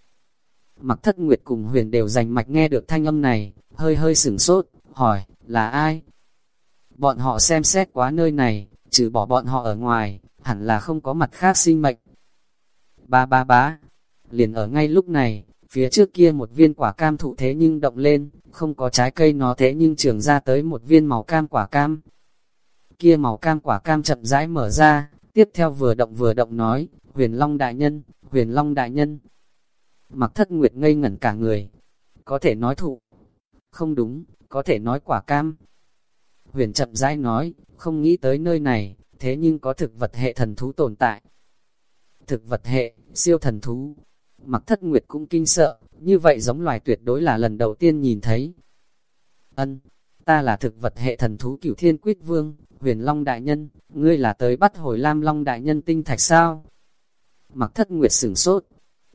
Mặc thất nguyệt cùng huyền đều dành mạch nghe được thanh âm này, hơi hơi sửng sốt, hỏi, là ai? Bọn họ xem xét quá nơi này, trừ bỏ bọn họ ở ngoài, hẳn là không có mặt khác sinh mệnh. Ba ba bá, liền ở ngay lúc này, phía trước kia một viên quả cam thụ thế nhưng động lên, không có trái cây nó thế nhưng trường ra tới một viên màu cam quả cam. Kia màu cam quả cam chậm rãi mở ra, tiếp theo vừa động vừa động nói, huyền long đại nhân, huyền long đại nhân. Mặc thất nguyệt ngây ngẩn cả người, có thể nói thụ, không đúng, có thể nói quả cam. Huyền chậm rãi nói, không nghĩ tới nơi này, thế nhưng có thực vật hệ thần thú tồn tại. Thực vật hệ, siêu thần thú. Mặc thất nguyệt cũng kinh sợ, như vậy giống loài tuyệt đối là lần đầu tiên nhìn thấy. Ân, ta là thực vật hệ thần thú cửu thiên quyết vương, huyền long đại nhân, ngươi là tới bắt hồi lam long đại nhân tinh thạch sao? Mặc thất nguyệt sửng sốt,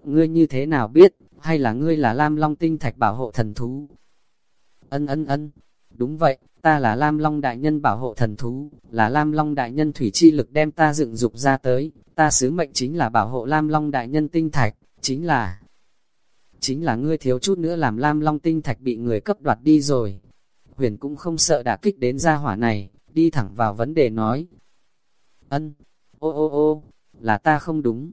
ngươi như thế nào biết, hay là ngươi là lam long tinh thạch bảo hộ thần thú? Ân ân ân, đúng vậy, ta là lam long đại nhân bảo hộ thần thú, là lam long đại nhân thủy chi lực đem ta dựng dục ra tới, ta sứ mệnh chính là bảo hộ lam long đại nhân tinh thạch, chính là... Chính là ngươi thiếu chút nữa làm lam long tinh thạch bị người cấp đoạt đi rồi. Huyền cũng không sợ đả kích đến gia hỏa này, đi thẳng vào vấn đề nói. Ân, ô ô ô, là ta không đúng.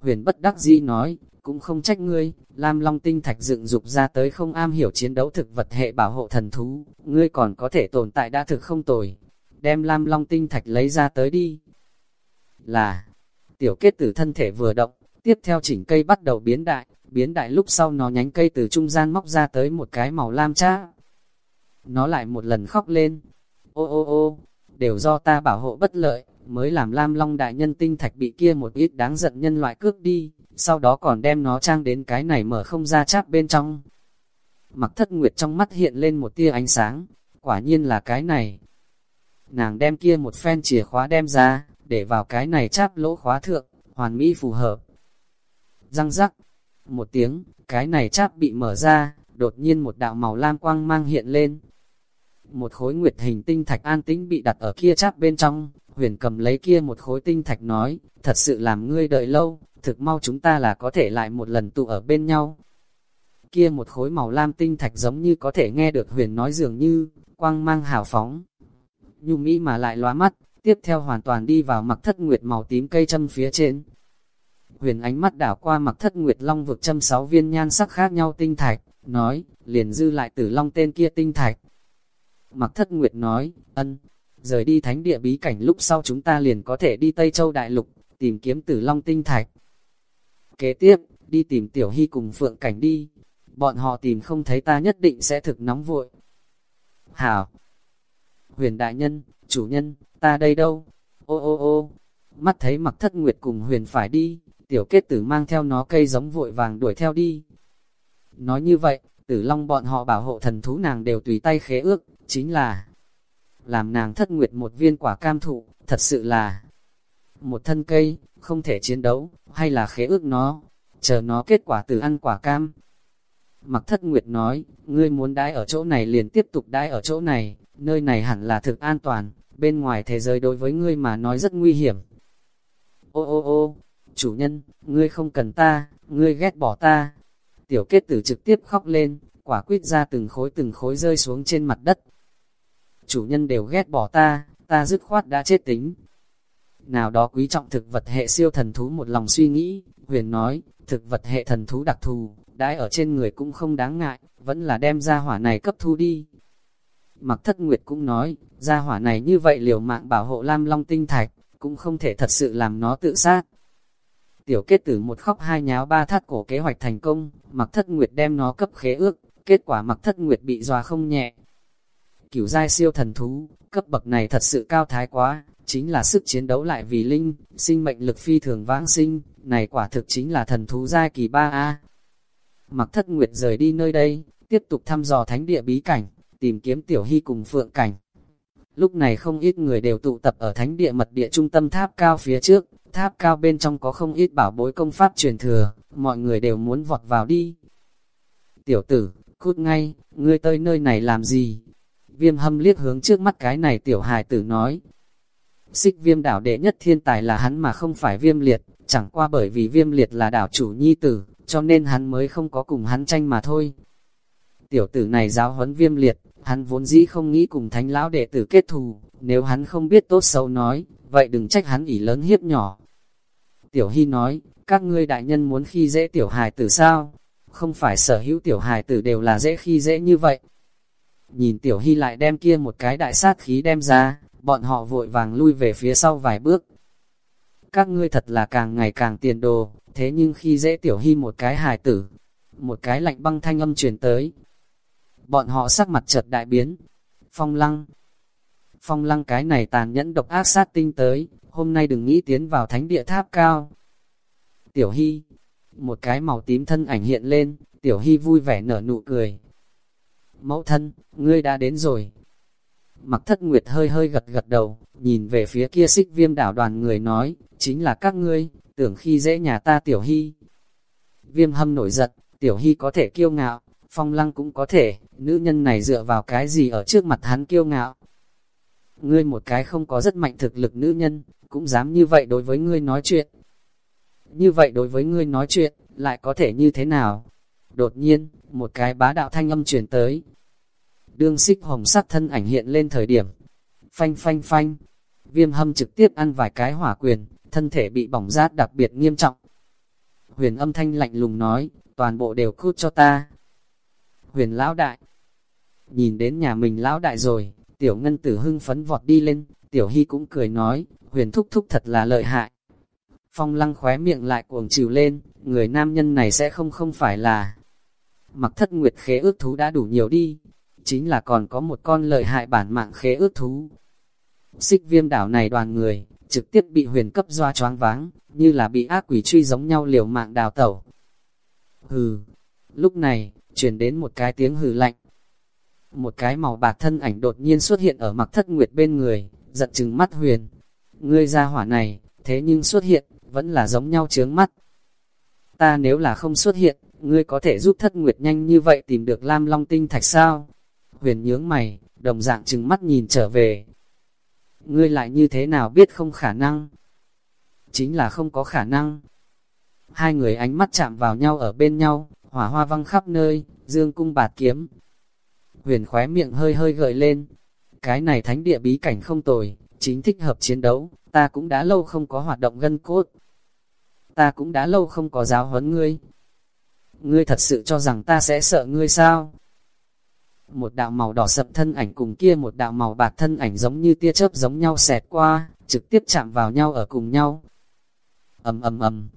Huyền bất đắc dĩ nói, cũng không trách ngươi, Lam Long tinh thạch dựng dục ra tới không am hiểu chiến đấu thực vật hệ bảo hộ thần thú, ngươi còn có thể tồn tại đã thực không tồi. Đem Lam Long tinh thạch lấy ra tới đi. Là, tiểu kết tử thân thể vừa động, tiếp theo chỉnh cây bắt đầu biến đại, biến đại lúc sau nó nhánh cây từ trung gian móc ra tới một cái màu lam chá. Nó lại một lần khóc lên, ô ô ô, đều do ta bảo hộ bất lợi, mới làm Lam Long đại nhân tinh thạch bị kia một ít đáng giận nhân loại cướp đi, sau đó còn đem nó trang đến cái này mở không ra cháp bên trong. Mặc thất nguyệt trong mắt hiện lên một tia ánh sáng, quả nhiên là cái này. Nàng đem kia một phen chìa khóa đem ra, để vào cái này cháp lỗ khóa thượng, hoàn mỹ phù hợp. Răng rắc, một tiếng, cái này cháp bị mở ra, đột nhiên một đạo màu lam quang mang hiện lên, một khối nguyệt hình tinh thạch an tĩnh bị đặt ở kia cháp bên trong, huyền cầm lấy kia một khối tinh thạch nói, thật sự làm ngươi đợi lâu, thực mau chúng ta là có thể lại một lần tụ ở bên nhau. Kia một khối màu lam tinh thạch giống như có thể nghe được huyền nói dường như, quang mang hào phóng. Nhu mỹ mà lại lóa mắt, tiếp theo hoàn toàn đi vào mặc thất nguyệt màu tím cây châm phía trên. Huyền ánh mắt đảo qua mặc thất nguyệt long vực châm sáu viên nhan sắc khác nhau tinh thạch, nói, liền dư lại tử long tên kia tinh thạch, Mặc thất nguyệt nói, ân, rời đi thánh địa bí cảnh lúc sau chúng ta liền có thể đi Tây Châu Đại Lục, tìm kiếm tử long tinh thạch. Kế tiếp, đi tìm tiểu hy cùng phượng cảnh đi, bọn họ tìm không thấy ta nhất định sẽ thực nóng vội. Hảo! Huyền đại nhân, chủ nhân, ta đây đâu? Ô ô ô! Mắt thấy mặc thất nguyệt cùng huyền phải đi, tiểu kết tử mang theo nó cây giống vội vàng đuổi theo đi. Nói như vậy, tử long bọn họ bảo hộ thần thú nàng đều tùy tay khế ước, chính là làm nàng thất nguyệt một viên quả cam thụ, thật sự là một thân cây, không thể chiến đấu, hay là khế ước nó, chờ nó kết quả từ ăn quả cam. Mặc thất nguyệt nói, ngươi muốn đãi ở chỗ này liền tiếp tục đãi ở chỗ này, nơi này hẳn là thực an toàn, bên ngoài thế giới đối với ngươi mà nói rất nguy hiểm. Ô ô ô, chủ nhân, ngươi không cần ta, ngươi ghét bỏ ta. Tiểu kết tử trực tiếp khóc lên, quả quyết ra từng khối từng khối rơi xuống trên mặt đất. Chủ nhân đều ghét bỏ ta, ta dứt khoát đã chết tính. Nào đó quý trọng thực vật hệ siêu thần thú một lòng suy nghĩ, huyền nói, thực vật hệ thần thú đặc thù, đãi ở trên người cũng không đáng ngại, vẫn là đem ra hỏa này cấp thu đi. Mặc thất nguyệt cũng nói, ra hỏa này như vậy liều mạng bảo hộ Lam Long tinh thạch, cũng không thể thật sự làm nó tự sát. Tiểu kết tử một khóc hai nháo ba thắt cổ kế hoạch thành công, mặc thất nguyệt đem nó cấp khế ước, kết quả mặc thất nguyệt bị dòa không nhẹ. Cửu giai siêu thần thú, cấp bậc này thật sự cao thái quá, chính là sức chiến đấu lại vì linh, sinh mệnh lực phi thường vãng sinh, này quả thực chính là thần thú giai kỳ 3A. Mặc thất nguyệt rời đi nơi đây, tiếp tục thăm dò thánh địa bí cảnh, tìm kiếm tiểu hy cùng phượng cảnh. Lúc này không ít người đều tụ tập ở thánh địa mật địa trung tâm tháp cao phía trước, tháp cao bên trong có không ít bảo bối công pháp truyền thừa, mọi người đều muốn vọt vào đi. Tiểu tử, cút ngay, ngươi tới nơi này làm gì? Viêm hâm liếc hướng trước mắt cái này tiểu hài tử nói. Xích viêm đảo đệ nhất thiên tài là hắn mà không phải viêm liệt, chẳng qua bởi vì viêm liệt là đảo chủ nhi tử, cho nên hắn mới không có cùng hắn tranh mà thôi. Tiểu tử này giáo huấn viêm liệt, hắn vốn dĩ không nghĩ cùng thánh lão đệ tử kết thù, nếu hắn không biết tốt xấu nói, vậy đừng trách hắn ỉ lớn hiếp nhỏ. Tiểu Hy nói, các ngươi đại nhân muốn khi dễ tiểu hài tử sao? Không phải sở hữu tiểu hài tử đều là dễ khi dễ như vậy. Nhìn tiểu Hy lại đem kia một cái đại sát khí đem ra, bọn họ vội vàng lui về phía sau vài bước. Các ngươi thật là càng ngày càng tiền đồ, thế nhưng khi dễ tiểu Hy một cái hài tử, một cái lạnh băng thanh âm truyền tới. Bọn họ sắc mặt chợt đại biến. Phong lăng, phong lăng cái này tàn nhẫn độc ác sát tinh tới, hôm nay đừng nghĩ tiến vào thánh địa tháp cao. Tiểu Hy, một cái màu tím thân ảnh hiện lên, Tiểu Hy vui vẻ nở nụ cười. Mẫu thân, ngươi đã đến rồi. Mặc thất nguyệt hơi hơi gật gật đầu, nhìn về phía kia xích viêm đảo đoàn người nói, chính là các ngươi, tưởng khi dễ nhà ta Tiểu Hy. Viêm hâm nổi giận, Tiểu Hy có thể kiêu ngạo, phong lăng cũng có thể, nữ nhân này dựa vào cái gì ở trước mặt hắn kiêu ngạo. Ngươi một cái không có rất mạnh thực lực nữ nhân, cũng dám như vậy đối với ngươi nói chuyện. Như vậy đối với ngươi nói chuyện, lại có thể như thế nào? Đột nhiên, một cái bá đạo thanh âm truyền tới. Đương xích hồng sắc thân ảnh hiện lên thời điểm. Phanh phanh phanh, viêm hâm trực tiếp ăn vài cái hỏa quyền, thân thể bị bỏng rát đặc biệt nghiêm trọng. Huyền âm thanh lạnh lùng nói, toàn bộ đều cút cho ta. Huyền lão đại, nhìn đến nhà mình lão đại rồi, tiểu ngân tử hưng phấn vọt đi lên, tiểu hy cũng cười nói, huyền thúc thúc thật là lợi hại. Phong lăng khóe miệng lại cuồng trừ lên, người nam nhân này sẽ không không phải là. Mặc thất nguyệt khế ước thú đã đủ nhiều đi, chính là còn có một con lợi hại bản mạng khế ước thú. Xích viêm đảo này đoàn người, trực tiếp bị huyền cấp doa choáng váng, như là bị ác quỷ truy giống nhau liều mạng đào tẩu. Hừ, lúc này, truyền đến một cái tiếng hừ lạnh. Một cái màu bạc thân ảnh đột nhiên xuất hiện ở mặc thất nguyệt bên người, giận chừng mắt huyền. Ngươi ra hỏa này, thế nhưng xuất hiện, vẫn là giống nhau chướng mắt. Ta nếu là không xuất hiện, ngươi có thể giúp thất nguyệt nhanh như vậy tìm được Lam Long Tinh Thạch sao? Huyền nhướng mày, đồng dạng chừng mắt nhìn trở về. Ngươi lại như thế nào biết không khả năng? Chính là không có khả năng. Hai người ánh mắt chạm vào nhau ở bên nhau, hỏa hoa văng khắp nơi, dương cung bạt kiếm. Huyền khóe miệng hơi hơi gợi lên. Cái này thánh địa bí cảnh không tồi, chính thích hợp chiến đấu, ta cũng đã lâu không có hoạt động gân cốt. Ta cũng đã lâu không có giáo huấn ngươi. Ngươi thật sự cho rằng ta sẽ sợ ngươi sao? Một đạo màu đỏ sậm thân ảnh cùng kia một đạo màu bạc thân ảnh giống như tia chớp giống nhau xẹt qua, trực tiếp chạm vào nhau ở cùng nhau. ầm ầm ầm.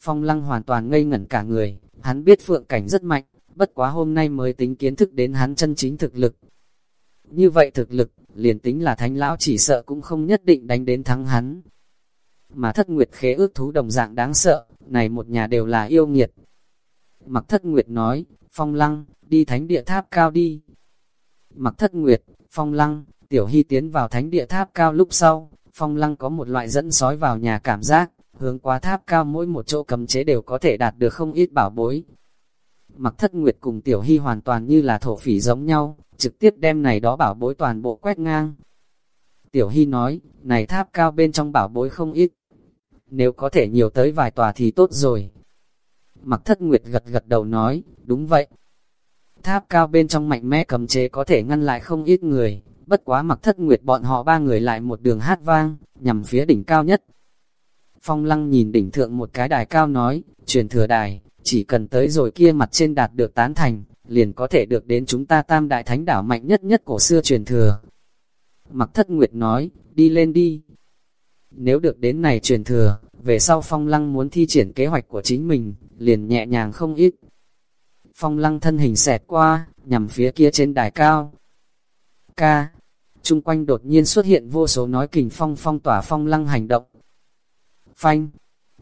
Phong lăng hoàn toàn ngây ngẩn cả người, hắn biết phượng cảnh rất mạnh, bất quá hôm nay mới tính kiến thức đến hắn chân chính thực lực. Như vậy thực lực, liền tính là thánh lão chỉ sợ cũng không nhất định đánh đến thắng hắn. Mà thất nguyệt khế ước thú đồng dạng đáng sợ, này một nhà đều là yêu nghiệt. Mặc thất nguyệt nói, phong lăng, đi thánh địa tháp cao đi. Mặc thất nguyệt, phong lăng, tiểu hy tiến vào thánh địa tháp cao lúc sau, phong lăng có một loại dẫn sói vào nhà cảm giác, hướng qua tháp cao mỗi một chỗ cầm chế đều có thể đạt được không ít bảo bối. Mặc thất nguyệt cùng tiểu hy hoàn toàn như là thổ phỉ giống nhau, trực tiếp đem này đó bảo bối toàn bộ quét ngang. Tiểu hy nói, này tháp cao bên trong bảo bối không ít. nếu có thể nhiều tới vài tòa thì tốt rồi. Mặc thất nguyệt gật gật đầu nói, đúng vậy. Tháp cao bên trong mạnh mẽ cầm chế có thể ngăn lại không ít người, bất quá mặc thất nguyệt bọn họ ba người lại một đường hát vang, nhằm phía đỉnh cao nhất. Phong lăng nhìn đỉnh thượng một cái đài cao nói, truyền thừa đài, chỉ cần tới rồi kia mặt trên đạt được tán thành, liền có thể được đến chúng ta tam đại thánh đảo mạnh nhất nhất cổ xưa truyền thừa. Mặc thất nguyệt nói, đi lên đi. Nếu được đến này truyền thừa, về sau phong lăng muốn thi triển kế hoạch của chính mình, liền nhẹ nhàng không ít. Phong lăng thân hình xẹt qua, nhằm phía kia trên đài cao. Ca, chung quanh đột nhiên xuất hiện vô số nói kình phong phong tỏa phong lăng hành động. Phanh,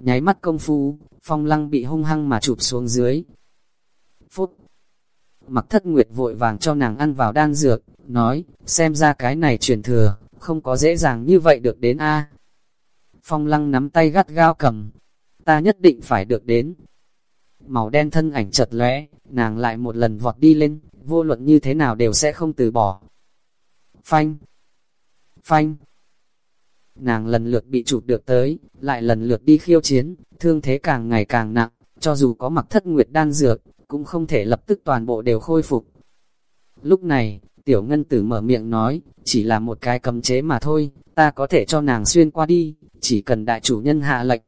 nháy mắt công phu, phong lăng bị hung hăng mà chụp xuống dưới. Phút, mặc thất nguyệt vội vàng cho nàng ăn vào đan dược, nói, xem ra cái này truyền thừa, không có dễ dàng như vậy được đến A. Phong lăng nắm tay gắt gao cầm, ta nhất định phải được đến. Màu đen thân ảnh chật lóe, nàng lại một lần vọt đi lên, vô luận như thế nào đều sẽ không từ bỏ. Phanh, phanh, nàng lần lượt bị chụp được tới, lại lần lượt đi khiêu chiến, thương thế càng ngày càng nặng, cho dù có mặc thất nguyệt đan dược, cũng không thể lập tức toàn bộ đều khôi phục. Lúc này, tiểu ngân tử mở miệng nói, chỉ là một cái cầm chế mà thôi, ta có thể cho nàng xuyên qua đi, chỉ cần đại chủ nhân hạ lệnh.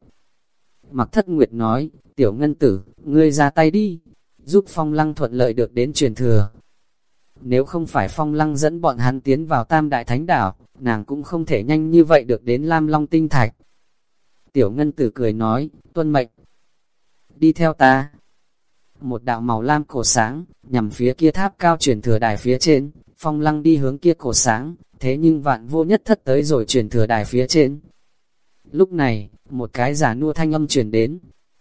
Mặc thất nguyệt nói, tiểu ngân tử, ngươi ra tay đi, giúp phong lăng thuận lợi được đến truyền thừa. Nếu không phải phong lăng dẫn bọn hắn tiến vào tam đại thánh đảo, nàng cũng không thể nhanh như vậy được đến Lam Long Tinh Thạch. Tiểu Ngân Tử cười nói, tuân mệnh, đi theo ta. Một đạo màu lam cổ sáng, nhằm phía kia tháp cao truyền thừa đài phía trên, phong lăng đi hướng kia cổ sáng, thế nhưng vạn vô nhất thất tới rồi truyền thừa đài phía trên. Lúc này, một cái giả nua thanh âm truyền đến,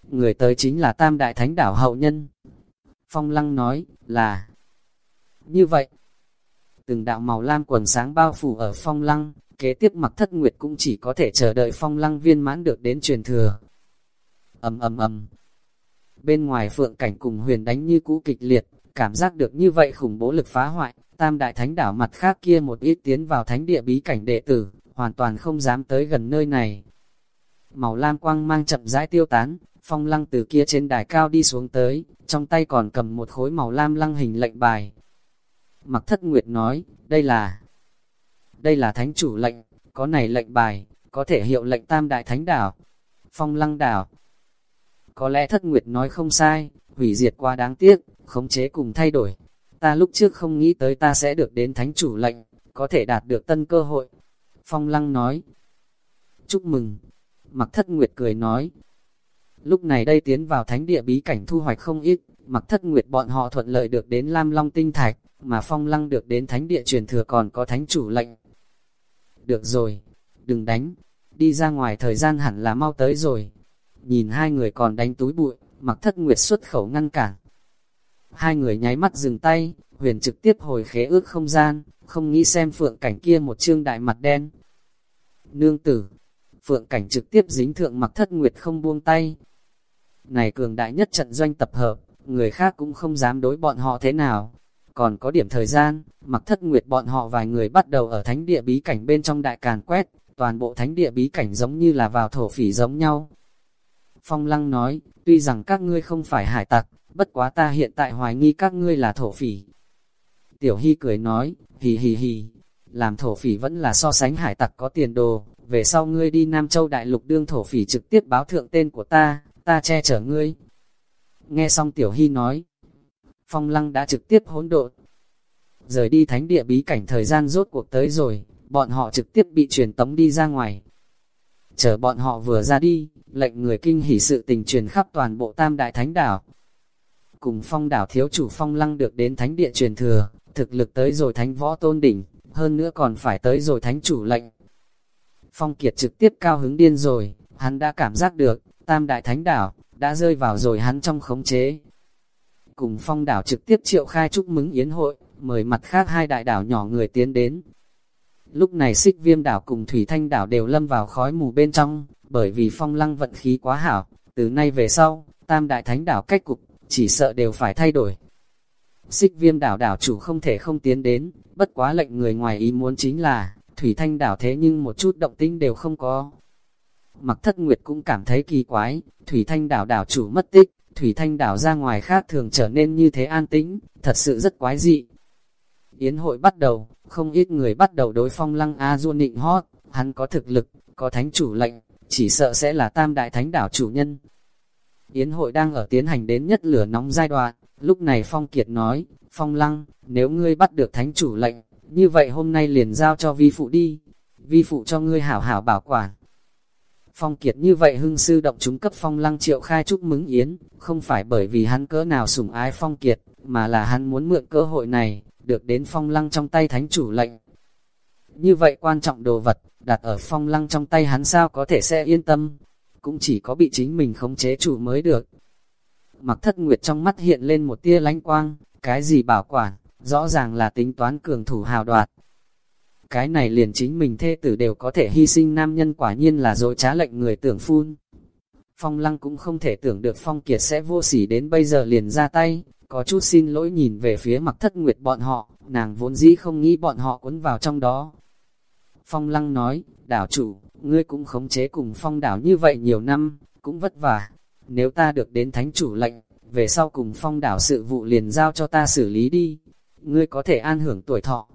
người tới chính là tam đại thánh đảo hậu nhân. Phong lăng nói, là, như vậy, từng đạo màu lam quần sáng bao phủ ở phong lăng, kế tiếp mặc thất nguyệt cũng chỉ có thể chờ đợi phong lăng viên mãn được đến truyền thừa. ầm ầm ầm Bên ngoài phượng cảnh cùng huyền đánh như cũ kịch liệt, cảm giác được như vậy khủng bố lực phá hoại, tam đại thánh đảo mặt khác kia một ít tiến vào thánh địa bí cảnh đệ tử, hoàn toàn không dám tới gần nơi này. Màu lam quang mang chậm rãi tiêu tán, phong lăng từ kia trên đài cao đi xuống tới, trong tay còn cầm một khối màu lam lăng hình lệnh bài, Mặc thất nguyệt nói, đây là, đây là thánh chủ lệnh, có này lệnh bài, có thể hiệu lệnh tam đại thánh đảo, phong lăng đảo. Có lẽ thất nguyệt nói không sai, hủy diệt quá đáng tiếc, khống chế cùng thay đổi. Ta lúc trước không nghĩ tới ta sẽ được đến thánh chủ lệnh, có thể đạt được tân cơ hội. Phong lăng nói, chúc mừng. Mặc thất nguyệt cười nói, lúc này đây tiến vào thánh địa bí cảnh thu hoạch không ít, mặc thất nguyệt bọn họ thuận lợi được đến Lam Long Tinh Thạch, mà phong lăng được đến thánh địa truyền thừa còn có thánh chủ lệnh. Được rồi, đừng đánh, đi ra ngoài thời gian hẳn là mau tới rồi. Nhìn hai người còn đánh túi bụi, mặc thất nguyệt xuất khẩu ngăn cản. Hai người nháy mắt dừng tay, huyền trực tiếp hồi khế ước không gian, không nghĩ xem phượng cảnh kia một trương đại mặt đen. Nương tử, phượng cảnh trực tiếp dính thượng mặc thất nguyệt không buông tay. Này cường đại nhất trận doanh tập hợp, người khác cũng không dám đối bọn họ thế nào. Còn có điểm thời gian, mặc thất nguyệt bọn họ vài người bắt đầu ở thánh địa bí cảnh bên trong đại càn quét, toàn bộ thánh địa bí cảnh giống như là vào thổ phỉ giống nhau. Phong lăng nói, tuy rằng các ngươi không phải hải tặc, bất quá ta hiện tại hoài nghi các ngươi là thổ phỉ. Tiểu Hy cười nói, hì hì hì, làm thổ phỉ vẫn là so sánh hải tặc có tiền đồ, về sau ngươi đi Nam Châu Đại Lục đương thổ phỉ trực tiếp báo thượng tên của ta, ta che chở ngươi. Nghe xong Tiểu Hy nói, phong lăng đã trực tiếp hỗn độn. Rời đi thánh địa bí cảnh thời gian rốt cuộc tới rồi, bọn họ trực tiếp bị truyền tống đi ra ngoài. Chờ bọn họ vừa ra đi, lệnh người kinh hỉ sự tình truyền khắp toàn bộ tam đại thánh đảo. Cùng phong đảo thiếu chủ phong lăng được đến thánh địa truyền thừa, thực lực tới rồi thánh võ tôn đỉnh, hơn nữa còn phải tới rồi thánh chủ lệnh. Phong kiệt trực tiếp cao hứng điên rồi, hắn đã cảm giác được, tam đại thánh đảo, đã rơi vào rồi hắn trong khống chế, cùng phong đảo trực tiếp triệu khai chúc mừng yến hội, mời mặt khác hai đại đảo nhỏ người tiến đến. Lúc này xích viêm đảo cùng thủy thanh đảo đều lâm vào khói mù bên trong, bởi vì phong lăng vận khí quá hảo, từ nay về sau, tam đại thánh đảo cách cục, chỉ sợ đều phải thay đổi. Xích viêm đảo đảo chủ không thể không tiến đến, bất quá lệnh người ngoài ý muốn chính là, thủy thanh đảo thế nhưng một chút động tinh đều không có. Mặc thất nguyệt cũng cảm thấy kỳ quái, Thủy Thanh đảo đảo chủ mất tích, Thủy Thanh đảo ra ngoài khác thường trở nên như thế an tĩnh, thật sự rất quái dị. Yến hội bắt đầu, không ít người bắt đầu đối phong lăng A Du nịnh hót, hắn có thực lực, có thánh chủ lệnh, chỉ sợ sẽ là tam đại thánh đảo chủ nhân. Yến hội đang ở tiến hành đến nhất lửa nóng giai đoạn, lúc này Phong Kiệt nói, Phong Lăng, nếu ngươi bắt được thánh chủ lệnh, như vậy hôm nay liền giao cho vi phụ đi, vi phụ cho ngươi hảo hảo bảo quản. Phong Kiệt như vậy hưng sư động chúng cấp Phong Lăng triệu khai chúc mừng Yến, không phải bởi vì hắn cỡ nào sủng ái Phong Kiệt, mà là hắn muốn mượn cơ hội này, được đến Phong Lăng trong tay thánh chủ lệnh. Như vậy quan trọng đồ vật, đặt ở Phong Lăng trong tay hắn sao có thể sẽ yên tâm, cũng chỉ có bị chính mình khống chế chủ mới được. Mặc thất nguyệt trong mắt hiện lên một tia lánh quang, cái gì bảo quản, rõ ràng là tính toán cường thủ hào đoạt. Cái này liền chính mình thê tử đều có thể hy sinh nam nhân quả nhiên là dối trá lệnh người tưởng phun. Phong lăng cũng không thể tưởng được Phong Kiệt sẽ vô sỉ đến bây giờ liền ra tay, có chút xin lỗi nhìn về phía mặc thất nguyệt bọn họ, nàng vốn dĩ không nghĩ bọn họ cuốn vào trong đó. Phong lăng nói, đảo chủ, ngươi cũng khống chế cùng phong đảo như vậy nhiều năm, cũng vất vả. Nếu ta được đến thánh chủ lệnh, về sau cùng phong đảo sự vụ liền giao cho ta xử lý đi. Ngươi có thể an hưởng tuổi thọ.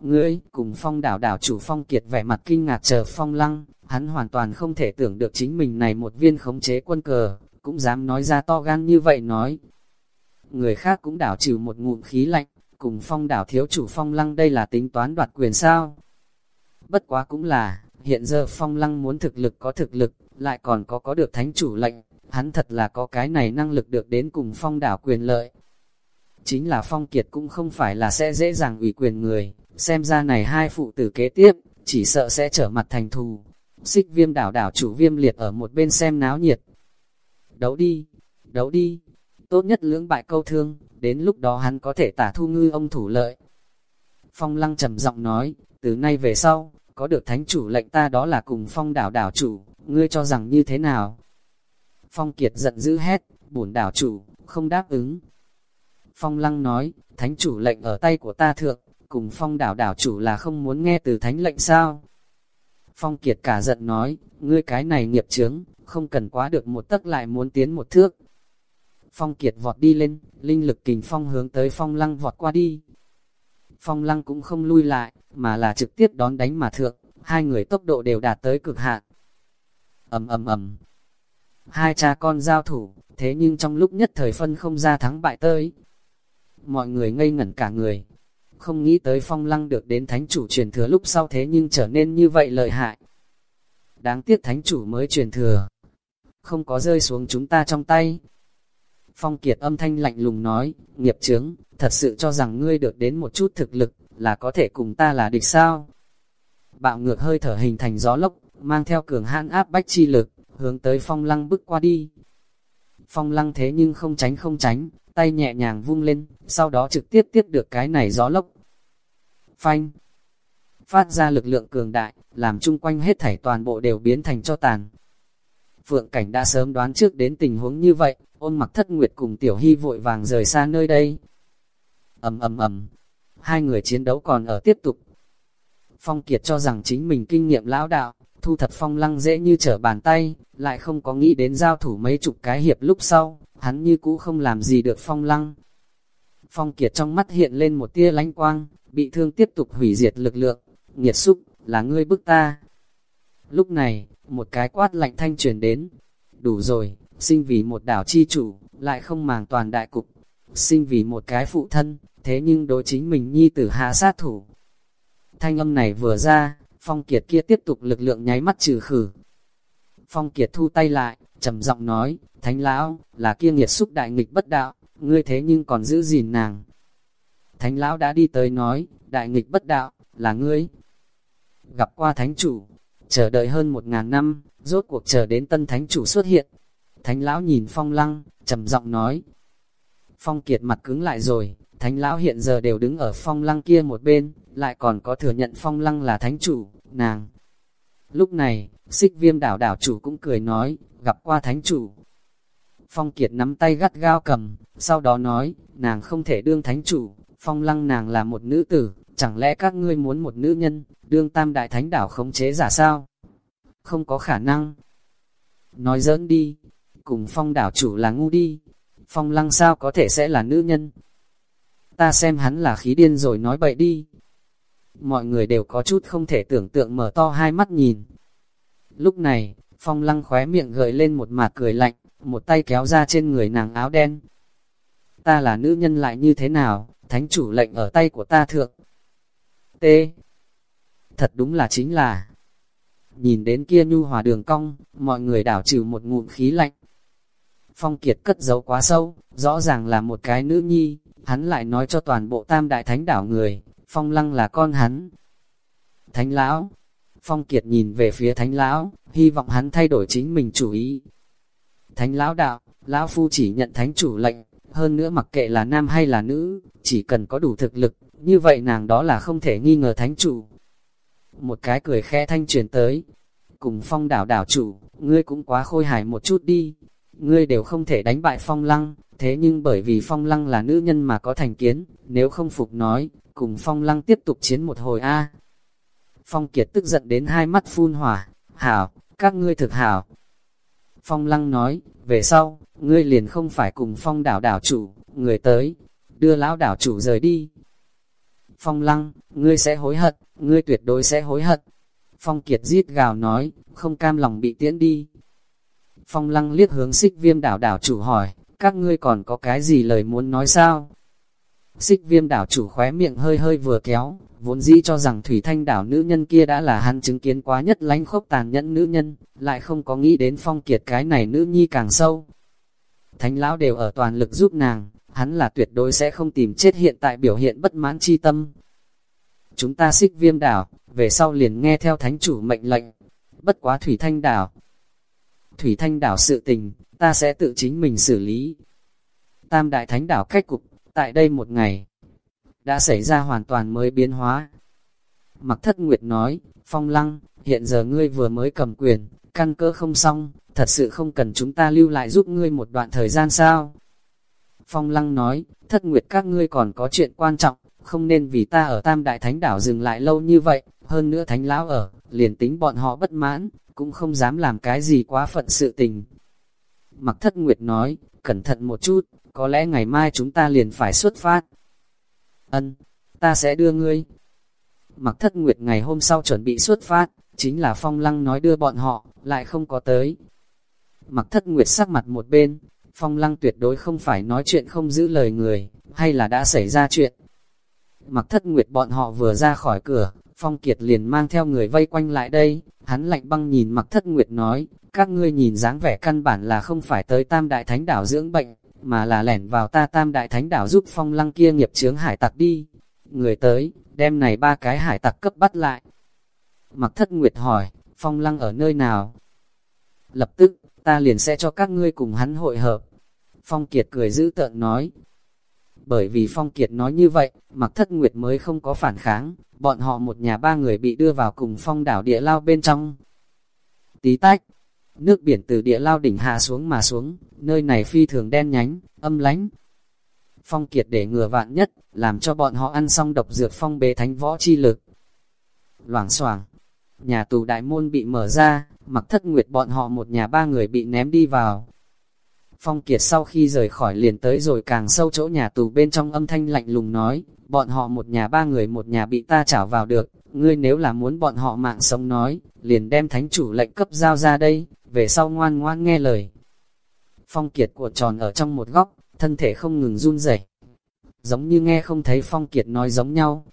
Ngươi, cùng phong đảo đảo chủ phong kiệt vẻ mặt kinh ngạc chờ phong lăng, hắn hoàn toàn không thể tưởng được chính mình này một viên khống chế quân cờ, cũng dám nói ra to gan như vậy nói. Người khác cũng đảo trừ một ngụm khí lạnh, cùng phong đảo thiếu chủ phong lăng đây là tính toán đoạt quyền sao. Bất quá cũng là, hiện giờ phong lăng muốn thực lực có thực lực, lại còn có có được thánh chủ lệnh, hắn thật là có cái này năng lực được đến cùng phong đảo quyền lợi. Chính là phong kiệt cũng không phải là sẽ dễ dàng ủy quyền người, xem ra này hai phụ tử kế tiếp, chỉ sợ sẽ trở mặt thành thù. Xích viêm đảo đảo chủ viêm liệt ở một bên xem náo nhiệt. Đấu đi, đấu đi, tốt nhất lưỡng bại câu thương, đến lúc đó hắn có thể tả thu ngư ông thủ lợi. Phong lăng trầm giọng nói, từ nay về sau, có được thánh chủ lệnh ta đó là cùng phong đảo đảo chủ, ngươi cho rằng như thế nào? Phong Kiệt giận dữ hét, bổn đảo chủ, không đáp ứng. Phong Lăng nói, thánh chủ lệnh ở tay của ta thượng, cùng phong đảo đảo chủ là không muốn nghe từ thánh lệnh sao? Phong Kiệt cả giận nói, ngươi cái này nghiệp chướng, không cần quá được một tấc lại muốn tiến một thước. Phong Kiệt vọt đi lên, linh lực kình phong hướng tới phong lăng vọt qua đi, Phong lăng cũng không lui lại, mà là trực tiếp đón đánh mà thượng, hai người tốc độ đều đạt tới cực hạn. ầm ầm ầm, hai cha con giao thủ, thế nhưng trong lúc nhất thời phân không ra thắng bại tới. Mọi người ngây ngẩn cả người, không nghĩ tới phong lăng được đến thánh chủ truyền thừa lúc sau thế nhưng trở nên như vậy lợi hại. Đáng tiếc thánh chủ mới truyền thừa, không có rơi xuống chúng ta trong tay, Phong Kiệt âm thanh lạnh lùng nói, nghiệp chướng, thật sự cho rằng ngươi được đến một chút thực lực, là có thể cùng ta là địch sao? Bạo ngược hơi thở hình thành gió lốc, mang theo cường hãn áp bách chi lực, hướng tới phong lăng bước qua đi. Phong lăng thế nhưng không tránh không tránh, tay nhẹ nhàng vung lên, sau đó trực tiếp tiếp được cái này gió lốc. Phanh! Phát ra lực lượng cường đại, làm chung quanh hết thảy toàn bộ đều biến thành cho tàn. Phượng Cảnh đã sớm đoán trước đến tình huống như vậy, ôn mặc thất nguyệt cùng Tiểu Hy vội vàng rời xa nơi đây. ầm ầm ầm, hai người chiến đấu còn ở tiếp tục. Phong Kiệt cho rằng chính mình kinh nghiệm lão đạo, thu thập phong lăng dễ như trở bàn tay, lại không có nghĩ đến giao thủ mấy chục cái hiệp lúc sau, hắn như cũ không làm gì được phong lăng. Phong Kiệt trong mắt hiện lên một tia lánh quang, bị thương tiếp tục hủy diệt lực lượng, nghiệt xúc, là ngươi bức ta. Lúc này, một cái quát lạnh thanh truyền đến. Đủ rồi, sinh vì một đảo chi chủ, lại không màng toàn đại cục. Sinh vì một cái phụ thân, thế nhưng đối chính mình nhi tử hạ sát thủ. Thanh âm này vừa ra, Phong Kiệt kia tiếp tục lực lượng nháy mắt trừ khử. Phong Kiệt thu tay lại, trầm giọng nói, Thánh Lão, là kia nghiệt xúc đại nghịch bất đạo, ngươi thế nhưng còn giữ gìn nàng. Thánh Lão đã đi tới nói, đại nghịch bất đạo, là ngươi. Gặp qua Thánh Chủ, chờ đợi hơn một ngàn năm, rốt cuộc chờ đến tân thánh chủ xuất hiện. Thánh lão nhìn phong lăng, trầm giọng nói. Phong kiệt mặt cứng lại rồi, thánh lão hiện giờ đều đứng ở phong lăng kia một bên, lại còn có thừa nhận phong lăng là thánh chủ, nàng. Lúc này, xích viêm đảo đảo chủ cũng cười nói, gặp qua thánh chủ. Phong kiệt nắm tay gắt gao cầm, sau đó nói, nàng không thể đương thánh chủ, phong lăng nàng là một nữ tử, chẳng lẽ các ngươi muốn một nữ nhân, đương tam đại thánh đảo khống chế giả sao? không có khả năng. Nói giỡn đi, cùng phong đảo chủ là ngu đi, phong lăng sao có thể sẽ là nữ nhân. Ta xem hắn là khí điên rồi nói bậy đi. Mọi người đều có chút không thể tưởng tượng mở to hai mắt nhìn. Lúc này, phong lăng khóe miệng gợi lên một mạt cười lạnh, một tay kéo ra trên người nàng áo đen. Ta là nữ nhân lại như thế nào, thánh chủ lệnh ở tay của ta thượng. T. Thật đúng là chính là. Nhìn đến kia nhu hòa đường cong, mọi người đảo trừ một ngụm khí lạnh. Phong Kiệt cất giấu quá sâu, rõ ràng là một cái nữ nhi, hắn lại nói cho toàn bộ tam đại thánh đảo người, Phong Lăng là con hắn. Thánh lão, Phong Kiệt nhìn về phía thánh lão, hy vọng hắn thay đổi chính mình chủ ý. Thánh lão đạo, lão phu chỉ nhận thánh chủ lệnh, hơn nữa mặc kệ là nam hay là nữ, chỉ cần có đủ thực lực, như vậy nàng đó là không thể nghi ngờ thánh chủ. Một cái cười khẽ thanh truyền tới, cùng phong đảo đảo chủ, ngươi cũng quá khôi hài một chút đi, ngươi đều không thể đánh bại phong lăng, thế nhưng bởi vì phong lăng là nữ nhân mà có thành kiến, nếu không phục nói, cùng phong lăng tiếp tục chiến một hồi a Phong Kiệt tức giận đến hai mắt phun hỏa, hảo, các ngươi thực hảo. Phong lăng nói, về sau, ngươi liền không phải cùng phong đảo đảo chủ, người tới, đưa lão đảo chủ rời đi. Phong lăng, ngươi sẽ hối hận, ngươi tuyệt đối sẽ hối hận. Phong Kiệt giết gào nói, không cam lòng bị tiễn đi. Phong lăng liếc hướng xích viêm đảo đảo chủ hỏi, các ngươi còn có cái gì lời muốn nói sao? Xích viêm đảo chủ khóe miệng hơi hơi vừa kéo, vốn dĩ cho rằng thủy thanh đảo nữ nhân kia đã là hắn chứng kiến quá nhất lánh khốc tàn nhẫn nữ nhân, lại không có nghĩ đến phong kiệt cái này nữ nhi càng sâu. Thánh lão đều ở toàn lực giúp nàng, hắn là tuyệt đối sẽ không tìm chết hiện tại biểu hiện bất mãn chi tâm. Chúng ta xích viêm đảo, về sau liền nghe theo thánh chủ mệnh lệnh, bất quá thủy thanh đảo. Thủy thanh đảo sự tình, ta sẽ tự chính mình xử lý. Tam đại thánh đảo cách cục, tại đây một ngày, đã xảy ra hoàn toàn mới biến hóa. Mặc thất nguyệt nói, phong lăng, hiện giờ ngươi vừa mới cầm quyền, căn cơ không xong, thật sự không cần chúng ta lưu lại giúp ngươi một đoạn thời gian sao? Phong lăng nói, thất nguyệt các ngươi còn có chuyện quan trọng, không nên vì ta ở tam đại thánh đảo dừng lại lâu như vậy, hơn nữa thánh lão ở, liền tính bọn họ bất mãn, cũng không dám làm cái gì quá phận sự tình. Mặc thất nguyệt nói, cẩn thận một chút, có lẽ ngày mai chúng ta liền phải xuất phát. Ân, ta sẽ đưa ngươi. Mặc thất nguyệt ngày hôm sau chuẩn bị xuất phát, chính là phong lăng nói đưa bọn họ, lại không có tới. Mặc thất nguyệt sắc mặt một bên, phong lăng tuyệt đối không phải nói chuyện không giữ lời người, hay là đã xảy ra chuyện. Mặc thất nguyệt bọn họ vừa ra khỏi cửa, phong kiệt liền mang theo người vây quanh lại đây, hắn lạnh băng nhìn mặc thất nguyệt nói, các ngươi nhìn dáng vẻ căn bản là không phải tới tam đại thánh đảo dưỡng bệnh, mà là lẻn vào ta tam đại thánh đảo giúp phong lăng kia nghiệp chướng hải tặc đi. Người tới, đem này ba cái hải tặc cấp bắt lại. Mặc thất nguyệt hỏi, phong lăng ở nơi nào? Lập tức, ta liền sẽ cho các ngươi cùng hắn hội hợp. Phong Kiệt cười giữ tợn nói. Bởi vì Phong Kiệt nói như vậy, mặc thất nguyệt mới không có phản kháng, bọn họ một nhà ba người bị đưa vào cùng phong đảo địa lao bên trong. Tí tách, Nước biển từ địa lao đỉnh hạ xuống mà xuống, nơi này phi thường đen nhánh, âm lánh. Phong kiệt để ngừa vạn nhất, làm cho bọn họ ăn xong độc dược phong bế thánh võ chi lực. Loảng xoảng nhà tù đại môn bị mở ra, mặc thất nguyệt bọn họ một nhà ba người bị ném đi vào. Phong Kiệt sau khi rời khỏi liền tới rồi càng sâu chỗ nhà tù bên trong âm thanh lạnh lùng nói, bọn họ một nhà ba người một nhà bị ta chảo vào được, ngươi nếu là muốn bọn họ mạng sống nói, liền đem thánh chủ lệnh cấp giao ra đây, về sau ngoan ngoan nghe lời. Phong Kiệt của tròn ở trong một góc, thân thể không ngừng run rẩy, giống như nghe không thấy Phong Kiệt nói giống nhau.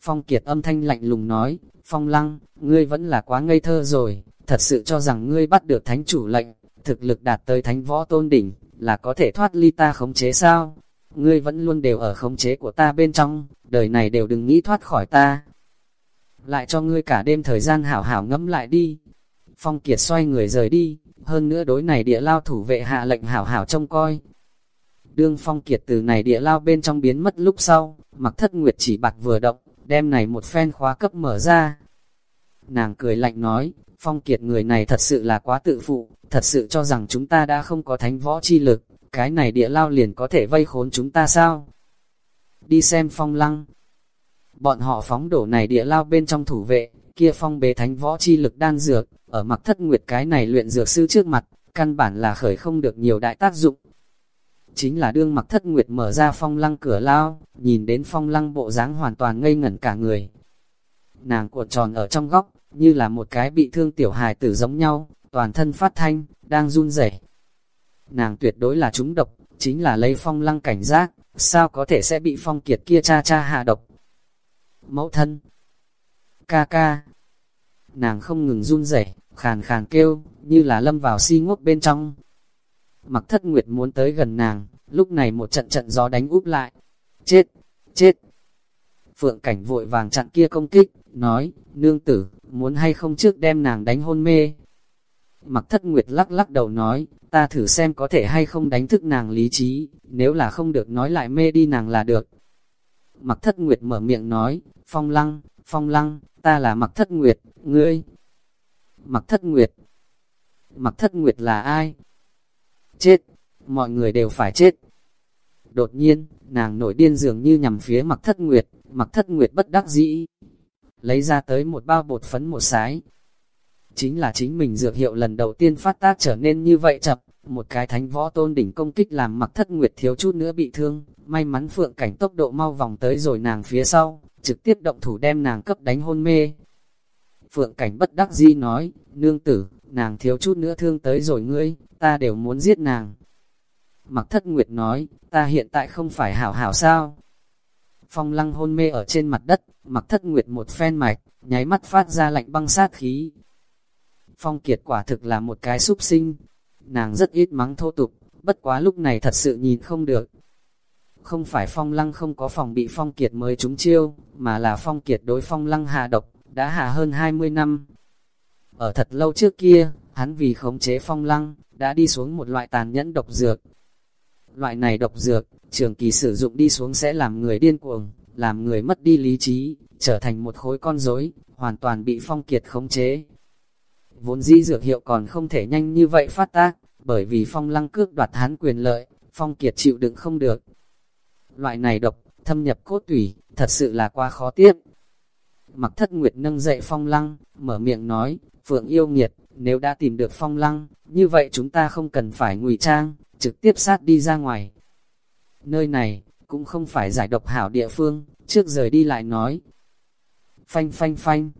Phong Kiệt âm thanh lạnh lùng nói, Phong Lăng, ngươi vẫn là quá ngây thơ rồi, thật sự cho rằng ngươi bắt được thánh chủ lệnh, thực lực đạt tới thánh võ tôn đỉnh, là có thể thoát ly ta khống chế sao? Ngươi vẫn luôn đều ở khống chế của ta bên trong, đời này đều đừng nghĩ thoát khỏi ta. Lại cho ngươi cả đêm thời gian hảo hảo ngẫm lại đi. Phong Kiệt xoay người rời đi, hơn nữa đối này địa lao thủ vệ hạ lệnh hảo hảo trông coi. Đương Phong Kiệt từ này địa lao bên trong biến mất lúc sau, mặc thất nguyệt chỉ bạc vừa động, đem này một phen khóa cấp mở ra. Nàng cười lạnh nói, Phong Kiệt người này thật sự là quá tự phụ, thật sự cho rằng chúng ta đã không có thánh võ chi lực, cái này địa lao liền có thể vây khốn chúng ta sao? Đi xem phong lăng. Bọn họ phóng đổ này địa lao bên trong thủ vệ, kia phong bế thánh võ chi lực đan dược, ở mặc thất nguyệt cái này luyện dược sư trước mặt, căn bản là khởi không được nhiều đại tác dụng. Chính là đương mặc thất nguyệt mở ra phong lăng cửa lao, nhìn đến phong lăng bộ dáng hoàn toàn ngây ngẩn cả người. Nàng cuộn tròn ở trong góc, như là một cái bị thương tiểu hài tử giống nhau, toàn thân phát thanh, đang run rẩy. Nàng tuyệt đối là trúng độc, chính là lấy phong lăng cảnh giác, sao có thể sẽ bị phong kiệt kia cha cha hạ độc. Mẫu thân, ca ca, nàng không ngừng run rẩy, khàn khàn kêu, như là lâm vào si ngốc bên trong. Mặc thất nguyệt muốn tới gần nàng, lúc này một trận trận gió đánh úp lại. Chết, chết. Phượng cảnh vội vàng chặn kia công kích, nói, nương tử, muốn hay không trước đem nàng đánh hôn mê. Mặc thất nguyệt lắc lắc đầu nói, ta thử xem có thể hay không đánh thức nàng lý trí, nếu là không được nói lại mê đi nàng là được. Mặc thất nguyệt mở miệng nói, phong lăng, phong lăng, ta là mặc thất nguyệt, ngươi. Mặc thất nguyệt. Mặc thất nguyệt là ai? Chết, mọi người đều phải chết. Đột nhiên, nàng nổi điên dường như nhằm phía mặc thất nguyệt, mặc thất nguyệt bất đắc dĩ. Lấy ra tới một bao bột phấn một sái. Chính là chính mình dược hiệu lần đầu tiên phát tác trở nên như vậy chập một cái thánh võ tôn đỉnh công kích làm mặc thất nguyệt thiếu chút nữa bị thương, may mắn phượng cảnh tốc độ mau vòng tới rồi nàng phía sau, trực tiếp động thủ đem nàng cấp đánh hôn mê. Phượng cảnh bất đắc di nói, nương tử, nàng thiếu chút nữa thương tới rồi ngươi, ta đều muốn giết nàng. Mặc thất nguyệt nói, ta hiện tại không phải hảo hảo sao. Phong lăng hôn mê ở trên mặt đất, mặc thất nguyệt một phen mạch, nháy mắt phát ra lạnh băng sát khí. Phong kiệt quả thực là một cái súc sinh, nàng rất ít mắng thô tục, bất quá lúc này thật sự nhìn không được. Không phải phong lăng không có phòng bị phong kiệt mới trúng chiêu, mà là phong kiệt đối phong lăng hạ độc, đã hạ hơn 20 năm. Ở thật lâu trước kia, hắn vì khống chế phong lăng, đã đi xuống một loại tàn nhẫn độc dược. Loại này độc dược, trường kỳ sử dụng đi xuống sẽ làm người điên cuồng, làm người mất đi lý trí, trở thành một khối con rối, hoàn toàn bị phong kiệt khống chế. Vốn dĩ dược hiệu còn không thể nhanh như vậy phát tác, bởi vì phong lăng cước đoạt hắn quyền lợi, phong kiệt chịu đựng không được. Loại này độc, thâm nhập cốt tủy, thật sự là quá khó tiếp. Mặc thất nguyệt nâng dậy phong lăng, mở miệng nói, Phượng yêu nghiệt, nếu đã tìm được phong lăng, như vậy chúng ta không cần phải ngụy trang, trực tiếp sát đi ra ngoài. Nơi này, cũng không phải giải độc hảo địa phương, trước rời đi lại nói. Phanh phanh phanh.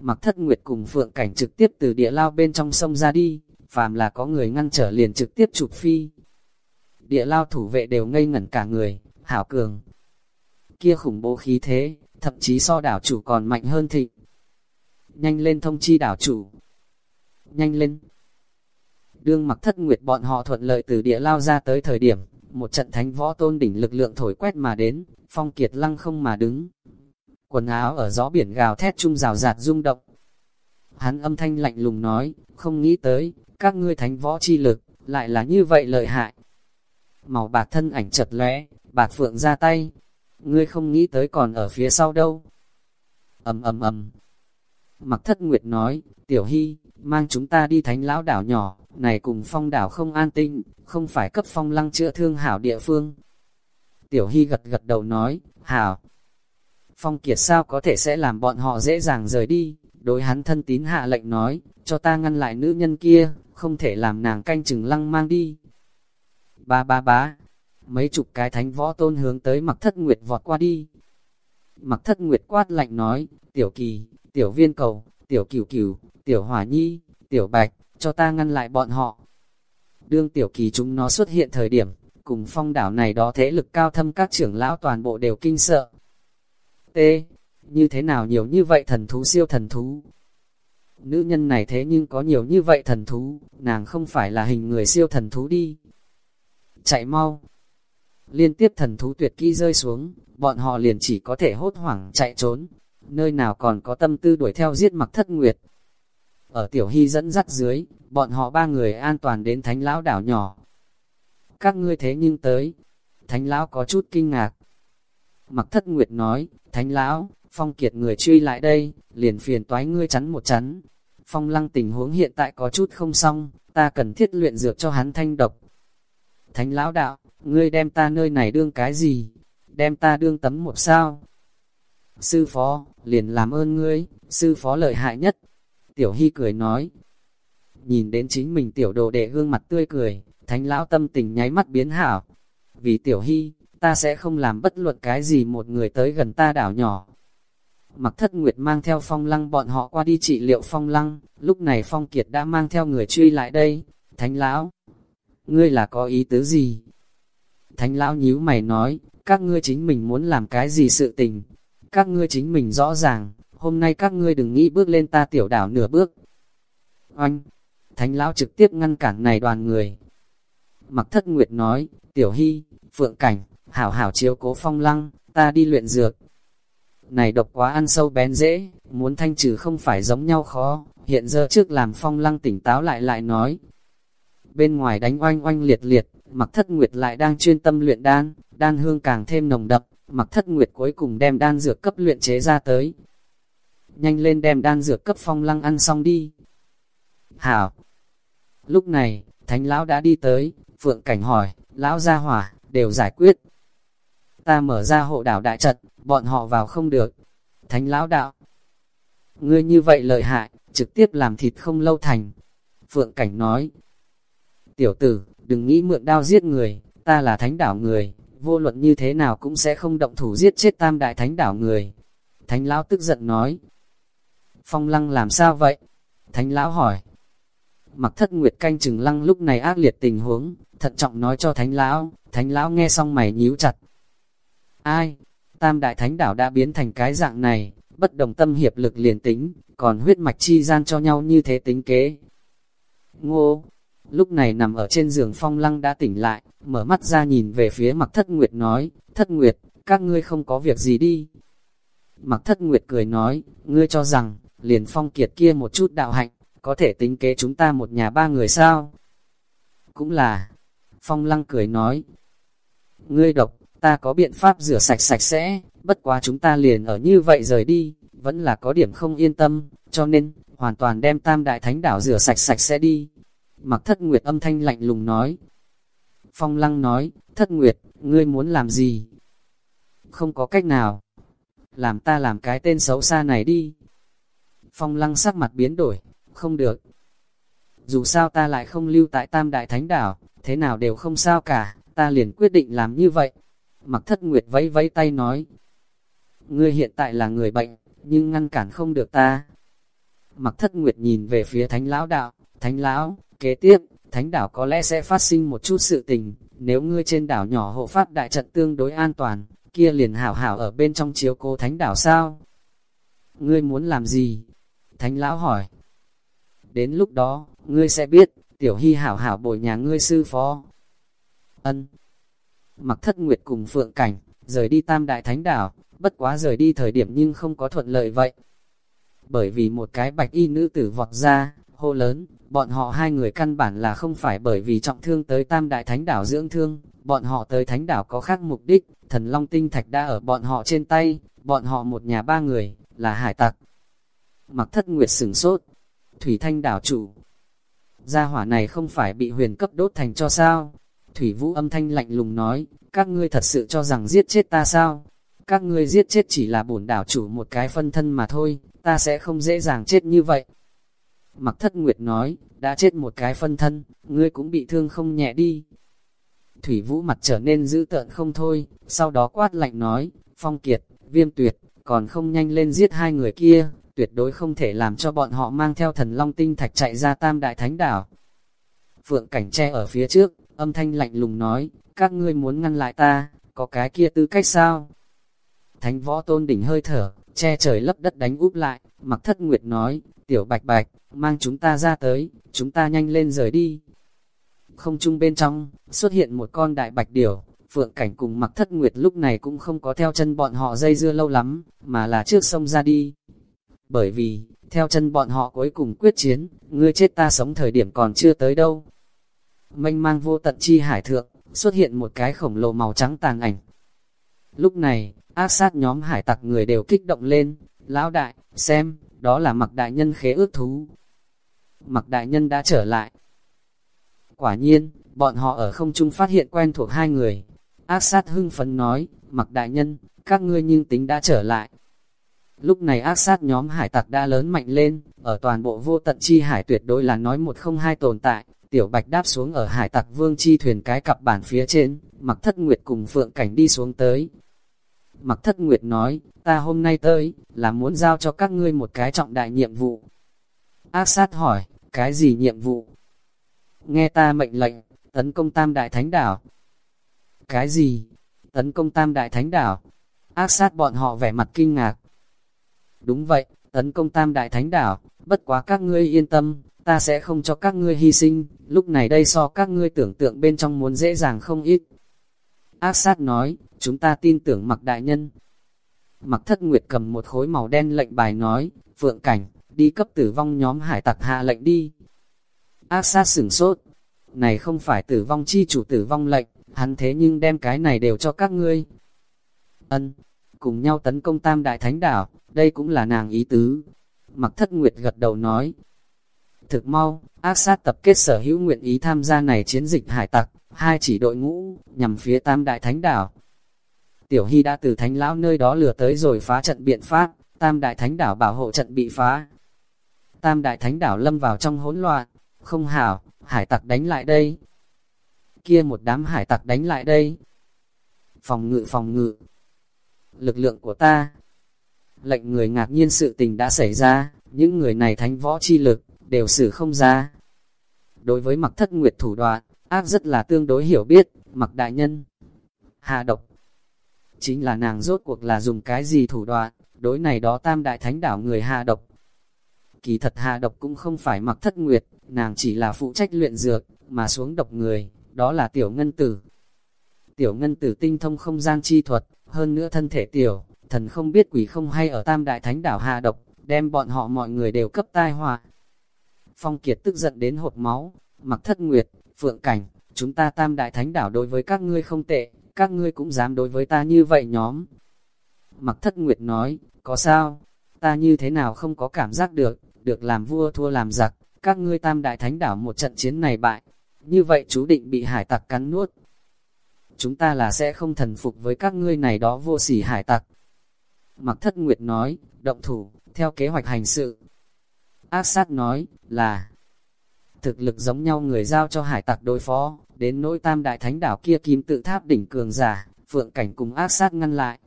Mặc thất nguyệt cùng Phượng cảnh trực tiếp từ địa lao bên trong sông ra đi, phàm là có người ngăn trở liền trực tiếp chụp phi. Địa lao thủ vệ đều ngây ngẩn cả người, hảo cường. Kia khủng bố khí thế, thậm chí so đảo chủ còn mạnh hơn thịnh. Nhanh lên thông chi đảo chủ. Nhanh lên. Đương mặc thất nguyệt bọn họ thuận lợi từ địa lao ra tới thời điểm, một trận thánh võ tôn đỉnh lực lượng thổi quét mà đến, phong kiệt lăng không mà đứng. Quần áo ở gió biển gào thét trung rào rạt rung động. Hắn âm thanh lạnh lùng nói, không nghĩ tới, các ngươi thánh võ chi lực, lại là như vậy lợi hại. Màu bạc thân ảnh chật lóe, bạc phượng ra tay, ngươi không nghĩ tới còn ở phía sau đâu. ầm ầm ầm. Mặc thất nguyệt nói, tiểu hy, mang chúng ta đi thánh lão đảo nhỏ, này cùng phong đảo không an tinh, không phải cấp phong lăng chữa thương hảo địa phương. Tiểu hy gật gật đầu nói, hảo. Phong kiệt sao có thể sẽ làm bọn họ dễ dàng rời đi, đối hắn thân tín hạ lệnh nói, cho ta ngăn lại nữ nhân kia, không thể làm nàng canh chừng lăng mang đi. Ba ba bá, mấy chục cái thánh võ tôn hướng tới mặc thất nguyệt vọt qua đi. Mặc thất nguyệt quát lạnh nói, tiểu kỳ, tiểu viên cầu, tiểu cửu cửu, tiểu hỏa nhi, tiểu bạch, cho ta ngăn lại bọn họ. Đương tiểu kỳ chúng nó xuất hiện thời điểm, cùng phong đảo này đó thế lực cao thâm các trưởng lão toàn bộ đều kinh sợ. T. Như thế nào nhiều như vậy thần thú siêu thần thú? Nữ nhân này thế nhưng có nhiều như vậy thần thú, nàng không phải là hình người siêu thần thú đi. Chạy mau, liên tiếp thần thú tuyệt kỹ rơi xuống, bọn họ liền chỉ có thể hốt hoảng chạy trốn, nơi nào còn có tâm tư đuổi theo giết mặc thất nguyệt. Ở tiểu hy dẫn dắt dưới, bọn họ ba người an toàn đến thánh lão đảo nhỏ. Các ngươi thế nhưng tới, thánh lão có chút kinh ngạc. Mặc thất nguyệt nói, thánh lão, phong kiệt người truy lại đây, liền phiền toái ngươi chắn một chắn. Phong lăng tình huống hiện tại có chút không xong, ta cần thiết luyện dược cho hắn thanh độc. Thánh lão đạo, ngươi đem ta nơi này đương cái gì? Đem ta đương tấm một sao? Sư phó, liền làm ơn ngươi, sư phó lợi hại nhất. Tiểu Hy cười nói. Nhìn đến chính mình tiểu đồ đệ gương mặt tươi cười, thánh lão tâm tình nháy mắt biến hảo. Vì Tiểu Hy, ta sẽ không làm bất luận cái gì một người tới gần ta đảo nhỏ. Mặc thất nguyệt mang theo phong lăng bọn họ qua đi trị liệu phong lăng, lúc này phong kiệt đã mang theo người truy lại đây. Thánh lão, ngươi là có ý tứ gì? Thánh lão nhíu mày nói, các ngươi chính mình muốn làm cái gì sự tình? Các ngươi chính mình rõ ràng, hôm nay các ngươi đừng nghĩ bước lên ta tiểu đảo nửa bước. Oanh! Thánh lão trực tiếp ngăn cản này đoàn người. Mặc thất nguyệt nói, tiểu hy, phượng cảnh, hảo hảo chiếu cố phong lăng, ta đi luyện dược. Này độc quá ăn sâu bén dễ, muốn thanh trừ không phải giống nhau khó, hiện giờ trước làm phong lăng tỉnh táo lại lại nói. Bên ngoài đánh oanh oanh liệt liệt, mặc thất nguyệt lại đang chuyên tâm luyện đan, đan hương càng thêm nồng đậm, mặc thất nguyệt cuối cùng đem đan dược cấp luyện chế ra tới. Nhanh lên đem đan dược cấp phong lăng ăn xong đi. Hảo! Lúc này, thánh lão đã đi tới, phượng cảnh hỏi, lão gia hỏa, đều giải quyết. Ta mở ra hộ đảo đại trận, bọn họ vào không được. Thánh lão đạo, ngươi như vậy lợi hại, trực tiếp làm thịt không lâu thành. Phượng cảnh nói, tiểu tử, đừng nghĩ mượn đao giết người, ta là thánh đảo người, vô luận như thế nào cũng sẽ không động thủ giết chết tam đại thánh đảo người. Thánh lão tức giận nói, phong lăng làm sao vậy? Thánh lão hỏi, mặc thất nguyệt canh chừng lăng lúc này ác liệt tình huống, thận trọng nói cho thánh lão, thánh lão nghe xong mày nhíu chặt. Ai? Tam đại thánh đảo đã biến thành cái dạng này, bất đồng tâm hiệp lực liền tính, còn huyết mạch chi gian cho nhau như thế tính kế. Ngô, lúc này nằm ở trên giường phong lăng đã tỉnh lại, mở mắt ra nhìn về phía mặc thất nguyệt nói, thất nguyệt, các ngươi không có việc gì đi. Mặc thất nguyệt cười nói, ngươi cho rằng, liền phong kiệt kia một chút đạo hạnh, có thể tính kế chúng ta một nhà ba người sao? Cũng là, phong lăng cười nói, ngươi độc, ta có biện pháp rửa sạch sạch sẽ, bất quá chúng ta liền ở như vậy rời đi, vẫn là có điểm không yên tâm, cho nên, hoàn toàn đem tam đại thánh đảo rửa sạch sạch sẽ đi. Mặc thất nguyệt âm thanh lạnh lùng nói. Phong lăng nói, thất nguyệt, ngươi muốn làm gì? Không có cách nào. Làm ta làm cái tên xấu xa này đi. Phong lăng sắc mặt biến đổi, không được. Dù sao ta lại không lưu tại tam đại thánh đảo, thế nào đều không sao cả, ta liền quyết định làm như vậy. Mặc thất nguyệt vẫy vẫy tay nói, ngươi hiện tại là người bệnh, nhưng ngăn cản không được ta. Mặc thất nguyệt nhìn về phía thánh lão đạo, thánh lão, kế tiếp, thánh đảo có lẽ sẽ phát sinh một chút sự tình, nếu ngươi trên đảo nhỏ hộ pháp đại trận tương đối an toàn, kia liền hảo hảo ở bên trong chiếu cố thánh đảo sao? Ngươi muốn làm gì? Thánh lão hỏi. Đến lúc đó, ngươi sẽ biết, tiểu hy hảo hảo bồi nhà ngươi sư phó. Ân. Mặc thất nguyệt cùng phượng cảnh, rời đi tam đại thánh đảo, bất quá rời đi thời điểm nhưng không có thuận lợi vậy. Bởi vì một cái bạch y nữ tử vọt ra, hô lớn, bọn họ hai người căn bản là không phải bởi vì trọng thương tới tam đại thánh đảo dưỡng thương, bọn họ tới thánh đảo có khác mục đích, thần long tinh thạch đã ở bọn họ trên tay, bọn họ một nhà ba người, là hải tặc. Mặc thất nguyệt sửng sốt, thủy thanh đảo chủ. Gia hỏa này không phải bị huyền cấp đốt thành cho sao? Thủy vũ âm thanh lạnh lùng nói, các ngươi thật sự cho rằng giết chết ta sao? Các ngươi giết chết chỉ là bổn đảo chủ một cái phân thân mà thôi, ta sẽ không dễ dàng chết như vậy. Mặc thất nguyệt nói, đã chết một cái phân thân, ngươi cũng bị thương không nhẹ đi. Thủy vũ mặt trở nên dữ tợn không thôi, sau đó quát lạnh nói, phong kiệt, viêm tuyệt, còn không nhanh lên giết hai người kia, tuyệt đối không thể làm cho bọn họ mang theo thần long tinh thạch chạy ra tam đại thánh đảo. Phượng cảnh tre ở phía trước, âm thanh lạnh lùng nói, các ngươi muốn ngăn lại ta, có cái kia tư cách sao? Thánh võ tôn đỉnh hơi thở, che trời lấp đất đánh úp lại, mặc thất nguyệt nói, tiểu bạch bạch, mang chúng ta ra tới, chúng ta nhanh lên rời đi. Không chung bên trong, xuất hiện một con đại bạch điểu, phượng cảnh cùng mặc thất nguyệt lúc này cũng không có theo chân bọn họ dây dưa lâu lắm, mà là trước sông ra đi. Bởi vì, theo chân bọn họ cuối cùng quyết chiến, ngươi chết ta sống thời điểm còn chưa tới đâu. Mênh mang vô tận chi hải thượng, xuất hiện một cái khổng lồ màu trắng tàng ảnh. Lúc này, ác sát nhóm hải tặc người đều kích động lên, lão đại, xem, đó là mặc đại nhân khế ước thú. Mặc đại nhân đã trở lại. Quả nhiên, bọn họ ở không trung phát hiện quen thuộc hai người. Ác sát hưng phấn nói, mặc đại nhân, các ngươi nhưng tính đã trở lại. Lúc này ác sát nhóm hải tặc đã lớn mạnh lên, ở toàn bộ vô tận chi hải tuyệt đối là nói một không hai tồn tại, tiểu bạch đáp xuống ở hải tặc vương chi thuyền cái cặp bản phía trên, mặc thất nguyệt cùng phượng cảnh đi xuống tới. Mặc thất nguyệt nói, ta hôm nay tới, là muốn giao cho các ngươi một cái trọng đại nhiệm vụ. Ác sát hỏi, cái gì nhiệm vụ? Nghe ta mệnh lệnh, tấn công tam đại thánh đảo. Cái gì? Tấn công tam đại thánh đảo? Ác sát bọn họ vẻ mặt kinh ngạc. Đúng vậy, tấn công tam đại thánh đảo, bất quá các ngươi yên tâm, ta sẽ không cho các ngươi hy sinh, lúc này đây so các ngươi tưởng tượng bên trong muốn dễ dàng không ít. Ác sát nói, chúng ta tin tưởng mặc đại nhân. Mặc thất nguyệt cầm một khối màu đen lệnh bài nói, phượng cảnh, đi cấp tử vong nhóm hải tặc hạ lệnh đi. Ác sát sửng sốt, này không phải tử vong chi chủ tử vong lệnh, hắn thế nhưng đem cái này đều cho các ngươi. Ân, cùng nhau tấn công tam đại thánh đảo, đây cũng là nàng ý tứ. Mặc thất nguyệt gật đầu nói. Thực mau, ác sát tập kết sở hữu nguyện ý tham gia này chiến dịch hải tặc, hai chỉ đội ngũ, nhằm phía tam đại thánh đảo. Tiểu Hy đã từ thánh lão nơi đó lừa tới rồi phá trận biện pháp, tam đại thánh đảo bảo hộ trận bị phá. Tam đại thánh đảo lâm vào trong hỗn loạn, không hảo, hải tặc đánh lại đây. Kia một đám hải tặc đánh lại đây. Phòng ngự phòng ngự. Lực lượng của ta. Lệnh người ngạc nhiên sự tình đã xảy ra, những người này thánh võ chi lực, đều xử không ra. Đối với mặc thất nguyệt thủ đoạn, ác rất là tương đối hiểu biết, mặc đại nhân. Hạ độc. Chính là nàng rốt cuộc là dùng cái gì thủ đoạn, đối này đó tam đại thánh đảo người hạ độc. Kỳ thật hạ độc cũng không phải mặc thất nguyệt, nàng chỉ là phụ trách luyện dược, mà xuống độc người, đó là tiểu ngân tử. Tiểu ngân tử tinh thông không gian chi thuật, hơn nữa thân thể tiểu, thần không biết quỷ không hay ở tam đại thánh đảo hạ độc, đem bọn họ mọi người đều cấp tai họa. Phong Kiệt tức giận đến hột máu, mặc thất nguyệt, phượng cảnh, chúng ta tam đại thánh đảo đối với các ngươi không tệ, các ngươi cũng dám đối với ta như vậy nhóm. Mặc thất nguyệt nói, có sao, ta như thế nào không có cảm giác được, được làm vua thua làm giặc, các ngươi tam đại thánh đảo một trận chiến này bại, như vậy chú định bị hải tặc cắn nuốt. Chúng ta là sẽ không thần phục với các ngươi này đó vô sỉ hải tặc. Mặc thất nguyệt nói, động thủ, theo kế hoạch hành sự. Ác sát nói, là thực lực giống nhau người giao cho hải tặc đối phó, đến nỗi tam đại thánh đảo kia kim tự tháp đỉnh cường giả, phượng cảnh cùng ác sát ngăn lại.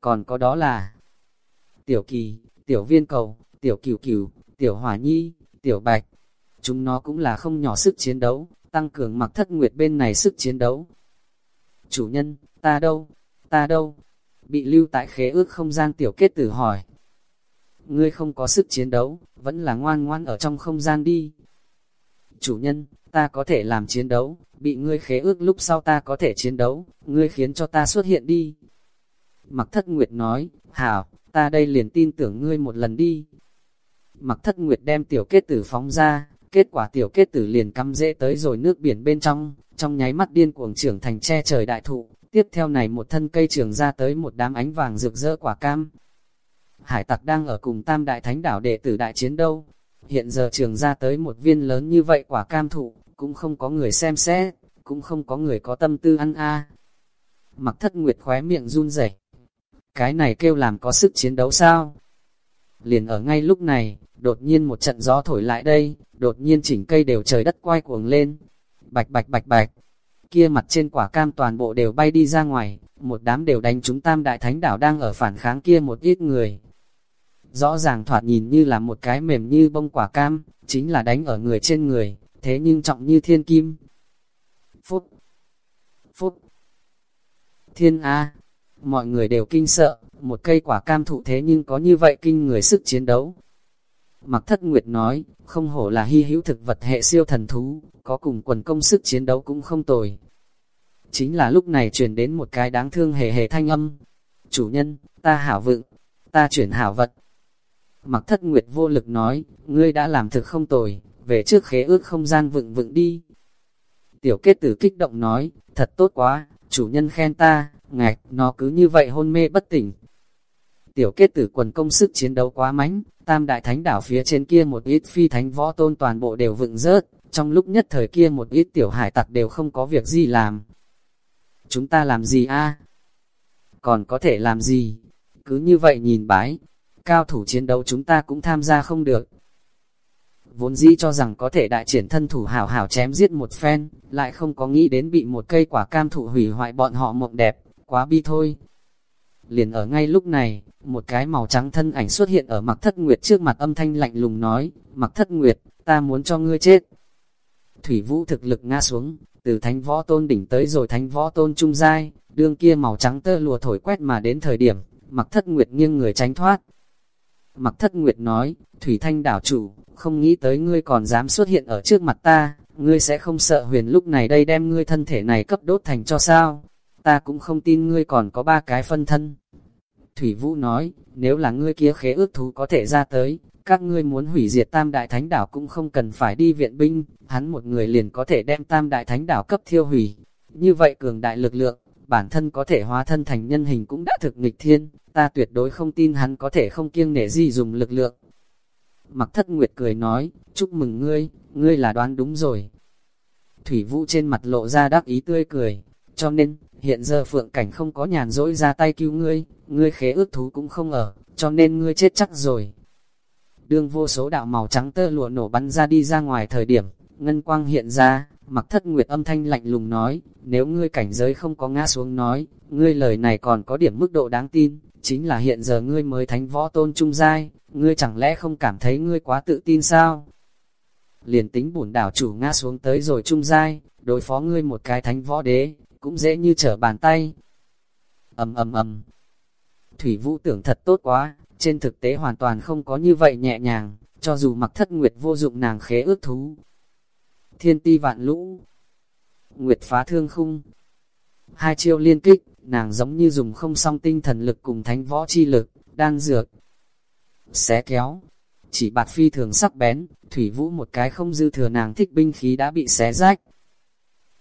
Còn có đó là tiểu kỳ, tiểu viên cầu, tiểu cửu cửu, tiểu hỏa nhi, tiểu bạch. Chúng nó cũng là không nhỏ sức chiến đấu, tăng cường mặc thất nguyệt bên này sức chiến đấu. Chủ nhân, ta đâu, ta đâu? Bị lưu tại khế ước không gian tiểu kết tử hỏi. Ngươi không có sức chiến đấu, vẫn là ngoan ngoan ở trong không gian đi. Chủ nhân, ta có thể làm chiến đấu, bị ngươi khế ước lúc sau ta có thể chiến đấu, ngươi khiến cho ta xuất hiện đi. Mặc thất nguyệt nói, hảo, ta đây liền tin tưởng ngươi một lần đi. Mặc thất nguyệt đem tiểu kết tử phóng ra, kết quả tiểu kết tử liền cắm dễ tới rồi nước biển bên trong, trong nháy mắt điên cuồng trưởng thành che trời đại thụ, tiếp theo này một thân cây trường ra tới một đám ánh vàng rực rỡ quả cam. Hải tặc đang ở cùng tam đại thánh đảo đệ tử đại chiến đâu, hiện giờ trường ra tới một viên lớn như vậy quả cam thụ, cũng không có người xem xét, cũng không có người có tâm tư ăn a. Mặc thất nguyệt khóe miệng run rẩy. Cái này kêu làm có sức chiến đấu sao? Liền ở ngay lúc này, đột nhiên một trận gió thổi lại đây, đột nhiên chỉnh cây đều trời đất quay cuồng lên. Bạch bạch bạch bạch, kia mặt trên quả cam toàn bộ đều bay đi ra ngoài, một đám đều đánh chúng tam đại thánh đảo đang ở phản kháng kia một ít người. Rõ ràng thoạt nhìn như là một cái mềm như bông quả cam, chính là đánh ở người trên người, thế nhưng trọng như thiên kim. Phúc! Phúc! Thiên A! Mọi người đều kinh sợ, một cây quả cam thụ thế nhưng có như vậy kinh người sức chiến đấu. Mặc thất nguyệt nói, không hổ là hy hữu thực vật hệ siêu thần thú, có cùng quần công sức chiến đấu cũng không tồi. Chính là lúc này truyền đến một cái đáng thương hề hề thanh âm. Chủ nhân, ta hảo vựng, ta chuyển hảo vật. Mặc thất nguyệt vô lực nói, ngươi đã làm thực không tồi, về trước khế ước không gian vựng vựng đi. Tiểu kết tử kích động nói, thật tốt quá, chủ nhân khen ta, ngạch, nó cứ như vậy hôn mê bất tỉnh. Tiểu kết tử quần công sức chiến đấu quá mánh. tam đại thánh đảo phía trên kia một ít phi thánh võ tôn toàn bộ đều vựng rớt, trong lúc nhất thời kia một ít tiểu hải tặc đều không có việc gì làm. Chúng ta làm gì a? Còn có thể làm gì? Cứ như vậy nhìn bái, cao thủ chiến đấu chúng ta cũng tham gia không được. Vốn dĩ cho rằng có thể đại triển thân thủ hảo hảo chém giết một phen, lại không có nghĩ đến bị một cây quả cam thụ hủy hoại bọn họ mộng đẹp, quá bi thôi. Liền ở ngay lúc này, một cái màu trắng thân ảnh xuất hiện ở mặc thất nguyệt trước mặt âm thanh lạnh lùng nói, mặc thất nguyệt, ta muốn cho ngươi chết. Thủy vũ thực lực ngã xuống, từ thánh võ tôn đỉnh tới rồi thánh võ tôn trung giai, đương kia màu trắng tơ lùa thổi quét mà đến thời điểm, mặc thất nguyệt nghiêng người tránh thoát. Mặc thất nguyệt nói, Thủy Thanh đảo chủ, không nghĩ tới ngươi còn dám xuất hiện ở trước mặt ta, ngươi sẽ không sợ huyền lúc này đây đem ngươi thân thể này cấp đốt thành cho sao, ta cũng không tin ngươi còn có ba cái phân thân. Thủy Vũ nói, nếu là ngươi kia khế ước thú có thể ra tới, các ngươi muốn hủy diệt tam đại thánh đảo cũng không cần phải đi viện binh, hắn một người liền có thể đem tam đại thánh đảo cấp thiêu hủy. Như vậy cường đại lực lượng, bản thân có thể hóa thân thành nhân hình cũng đã thực nghịch thiên, ta tuyệt đối không tin hắn có thể không kiêng nể gì dùng lực lượng. Mặc thất nguyệt cười nói, chúc mừng ngươi, ngươi là đoán đúng rồi. Thủy Vũ trên mặt lộ ra đắc ý tươi cười, cho nên, hiện giờ phượng cảnh không có nhàn rỗi ra tay cứu ngươi, ngươi khế ước thú cũng không ở, cho nên ngươi chết chắc rồi. Đương vô số đạo màu trắng tơ lụa nổ bắn ra đi ra ngoài thời điểm, ngân quang hiện ra, mặc thất nguyệt âm thanh lạnh lùng nói, nếu ngươi cảnh giới không có ngã xuống nói, ngươi lời này còn có điểm mức độ đáng tin, chính là hiện giờ ngươi mới thánh võ tôn trung giai, ngươi chẳng lẽ không cảm thấy ngươi quá tự tin sao? Liền tính bổn đảo chủ ngã xuống tới rồi trung giai, đối phó ngươi một cái thánh võ đế, cũng dễ như trở bàn tay. ầm ầm ầm. Thủy Vũ tưởng thật tốt quá, trên thực tế hoàn toàn không có như vậy nhẹ nhàng, cho dù mặc thất nguyệt vô dụng nàng khế ước thú. Thiên ti vạn lũ, nguyệt phá thương khung. Hai chiêu liên kích, nàng giống như dùng không song tinh thần lực cùng thánh võ chi lực, đan dược. Xé kéo, chỉ bạt phi thường sắc bén, thủy vũ một cái không dư thừa nàng thích binh khí đã bị xé rách.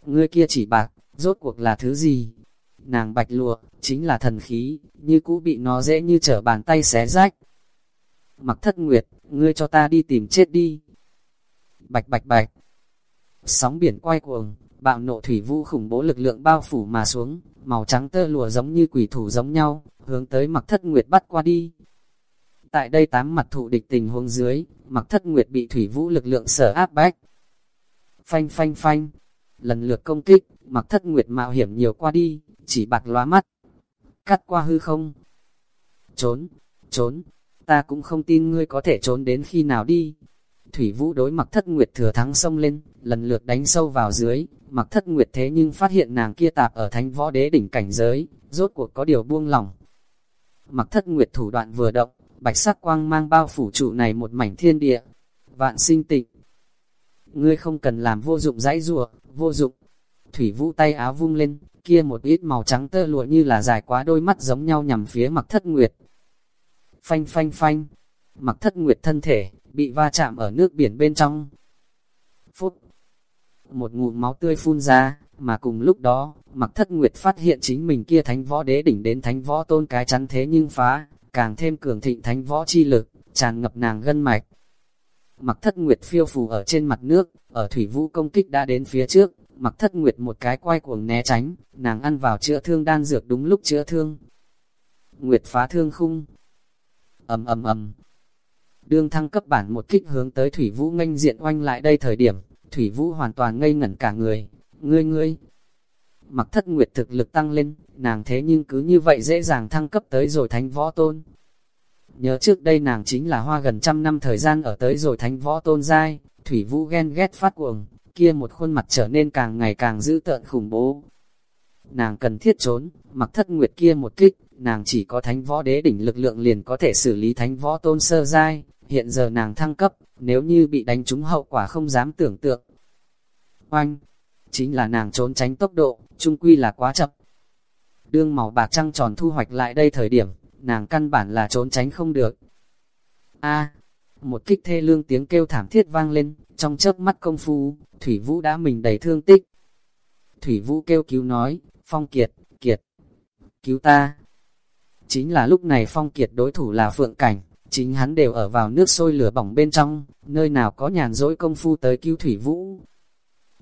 Ngươi kia chỉ bạc, rốt cuộc là thứ gì? Nàng bạch lụa, chính là thần khí, như cũ bị nó dễ như trở bàn tay xé rách. Mặc thất nguyệt, ngươi cho ta đi tìm chết đi. Bạch bạch bạch. Sóng biển quay cuồng, bạo nộ thủy vũ khủng bố lực lượng bao phủ mà xuống, màu trắng tơ lụa giống như quỷ thủ giống nhau, hướng tới mặc thất nguyệt bắt qua đi. Tại đây tám mặt thụ địch tình huống dưới, mặc thất nguyệt bị thủy vũ lực lượng sở áp bách. Phanh phanh phanh, lần lượt công kích, mặc thất nguyệt mạo hiểm nhiều qua đi, chỉ bạc lóa mắt, cắt qua hư không. Trốn, trốn, ta cũng không tin ngươi có thể trốn đến khi nào đi. Thủy Vũ đối mặc thất nguyệt thừa thắng sông lên, lần lượt đánh sâu vào dưới, mặc thất nguyệt thế nhưng phát hiện nàng kia tạp ở thánh võ đế đỉnh cảnh giới, rốt cuộc có điều buông lòng. Mặc thất nguyệt thủ đoạn vừa động, bạch sắc quang mang bao phủ trụ này một mảnh thiên địa, vạn sinh tịnh. Ngươi không cần làm vô dụng dãy rùa, vô dụng. Thủy Vũ tay áo vung lên, kia một ít màu trắng tơ lụa như là dài quá đôi mắt giống nhau nhằm phía mặc thất nguyệt. Phanh phanh phanh, mặc thất nguyệt thân thể, bị va chạm ở nước biển bên trong. Phút, một ngụm máu tươi phun ra, mà cùng lúc đó, mặc thất nguyệt phát hiện chính mình kia thánh võ đế đỉnh đến thánh võ tôn cái chắn thế nhưng phá, càng thêm cường thịnh thánh võ chi lực, tràn ngập nàng gân mạch. Mặc thất nguyệt phiêu phù ở trên mặt nước, ở thủy vũ công kích đã đến phía trước, mặc thất nguyệt một cái quay cuồng né tránh, nàng ăn vào chữa thương đan dược đúng lúc chữa thương. Nguyệt phá thương khung. ầm ầm ầm. Đương thăng cấp bản một kích hướng tới Thủy Vũ nghênh diện oanh lại đây thời điểm, Thủy Vũ hoàn toàn ngây ngẩn cả người. Ngươi ngươi. Mặc thất nguyệt thực lực tăng lên, nàng thế nhưng cứ như vậy dễ dàng thăng cấp tới rồi thánh võ tôn. Nhớ trước đây nàng chính là hoa gần trăm năm thời gian ở tới rồi thánh võ tôn giai, Thủy Vũ ghen ghét phát cuồng, kia một khuôn mặt trở nên càng ngày càng dữ tợn khủng bố. Nàng cần thiết trốn, mặc thất nguyệt kia một kích, nàng chỉ có thánh võ đế đỉnh lực lượng liền có thể xử lý thánh võ tôn sơ giai, hiện giờ nàng thăng cấp, nếu như bị đánh trúng hậu quả không dám tưởng tượng. Oanh, chính là nàng trốn tránh tốc độ, trung quy là quá chậm. Đương màu bạc trăng tròn thu hoạch lại đây thời điểm, nàng căn bản là trốn tránh không được. A, một kích thê lương tiếng kêu thảm thiết vang lên, trong chớp mắt công phu, Thủy Vũ đã mình đầy thương tích. Thủy Vũ kêu cứu nói, Phong Kiệt, Kiệt, cứu ta. Chính là lúc này Phong Kiệt đối thủ là Phượng Cảnh, chính hắn đều ở vào nước sôi lửa bỏng bên trong, nơi nào có nhàn dỗi công phu tới cứu Thủy Vũ.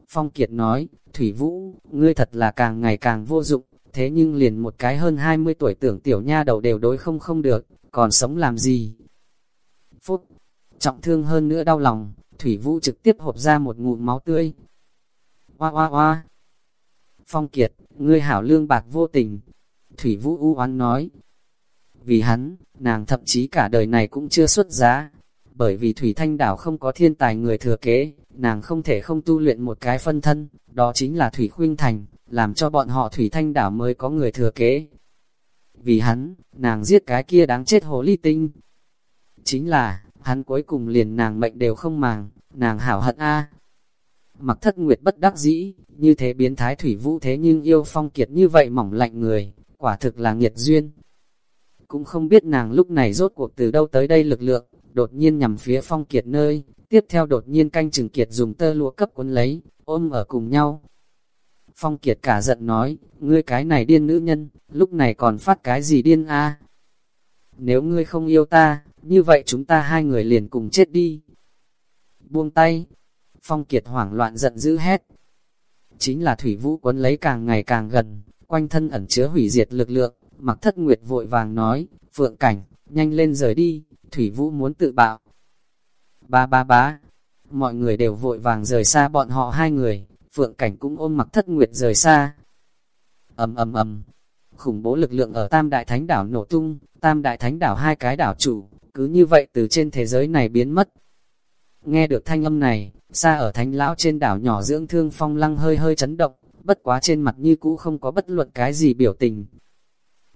Phong Kiệt nói, Thủy Vũ, ngươi thật là càng ngày càng vô dụng, thế nhưng liền một cái hơn 20 tuổi tưởng tiểu nha đầu đều đối không không được, còn sống làm gì? Phúc, trọng thương hơn nữa đau lòng, Thủy Vũ trực tiếp hộp ra một ngụm máu tươi. Hoa hoa hoa! Phong Kiệt, ngươi hảo lương bạc vô tình. Thủy Vũ u oán nói. Vì hắn, nàng thậm chí cả đời này cũng chưa xuất giá. Bởi vì Thủy Thanh Đảo không có thiên tài người thừa kế, nàng không thể không tu luyện một cái phân thân, đó chính là Thủy Khuynh Thành, làm cho bọn họ Thủy Thanh Đảo mới có người thừa kế. Vì hắn, nàng giết cái kia đáng chết hồ ly tinh. Chính là, hắn cuối cùng liền nàng mệnh đều không màng, nàng hảo hận a. Mặc thất nguyệt bất đắc dĩ, như thế biến thái thủy vũ thế nhưng yêu phong kiệt như vậy mỏng lạnh người, quả thực là nghiệt duyên. Cũng không biết nàng lúc này rốt cuộc từ đâu tới đây lực lượng, đột nhiên nhằm phía phong kiệt nơi, tiếp theo đột nhiên canh chừng kiệt dùng tơ lụa cấp cuốn lấy, ôm ở cùng nhau. Phong kiệt cả giận nói, ngươi cái này điên nữ nhân, lúc này còn phát cái gì điên a? Nếu ngươi không yêu ta, như vậy chúng ta hai người liền cùng chết đi. Buông tay, Phong Kiệt hoảng loạn giận dữ hét. Chính là Thủy Vũ quấn lấy càng ngày càng gần, quanh thân ẩn chứa hủy diệt lực lượng, mặc thất nguyệt vội vàng nói, Phượng Cảnh, nhanh lên rời đi, Thủy Vũ muốn tự bạo. Ba ba bá, mọi người đều vội vàng rời xa bọn họ hai người, Phượng Cảnh cũng ôm mặc thất nguyệt rời xa. ầm ầm ầm, khủng bố lực lượng ở Tam Đại Thánh Đảo nổ tung, Tam Đại Thánh Đảo hai cái đảo chủ, cứ như vậy từ trên thế giới này biến mất. Nghe được thanh âm này, xa ở thánh lão trên đảo nhỏ dưỡng thương phong lăng hơi hơi chấn động, bất quá trên mặt như cũ không có bất luận cái gì biểu tình.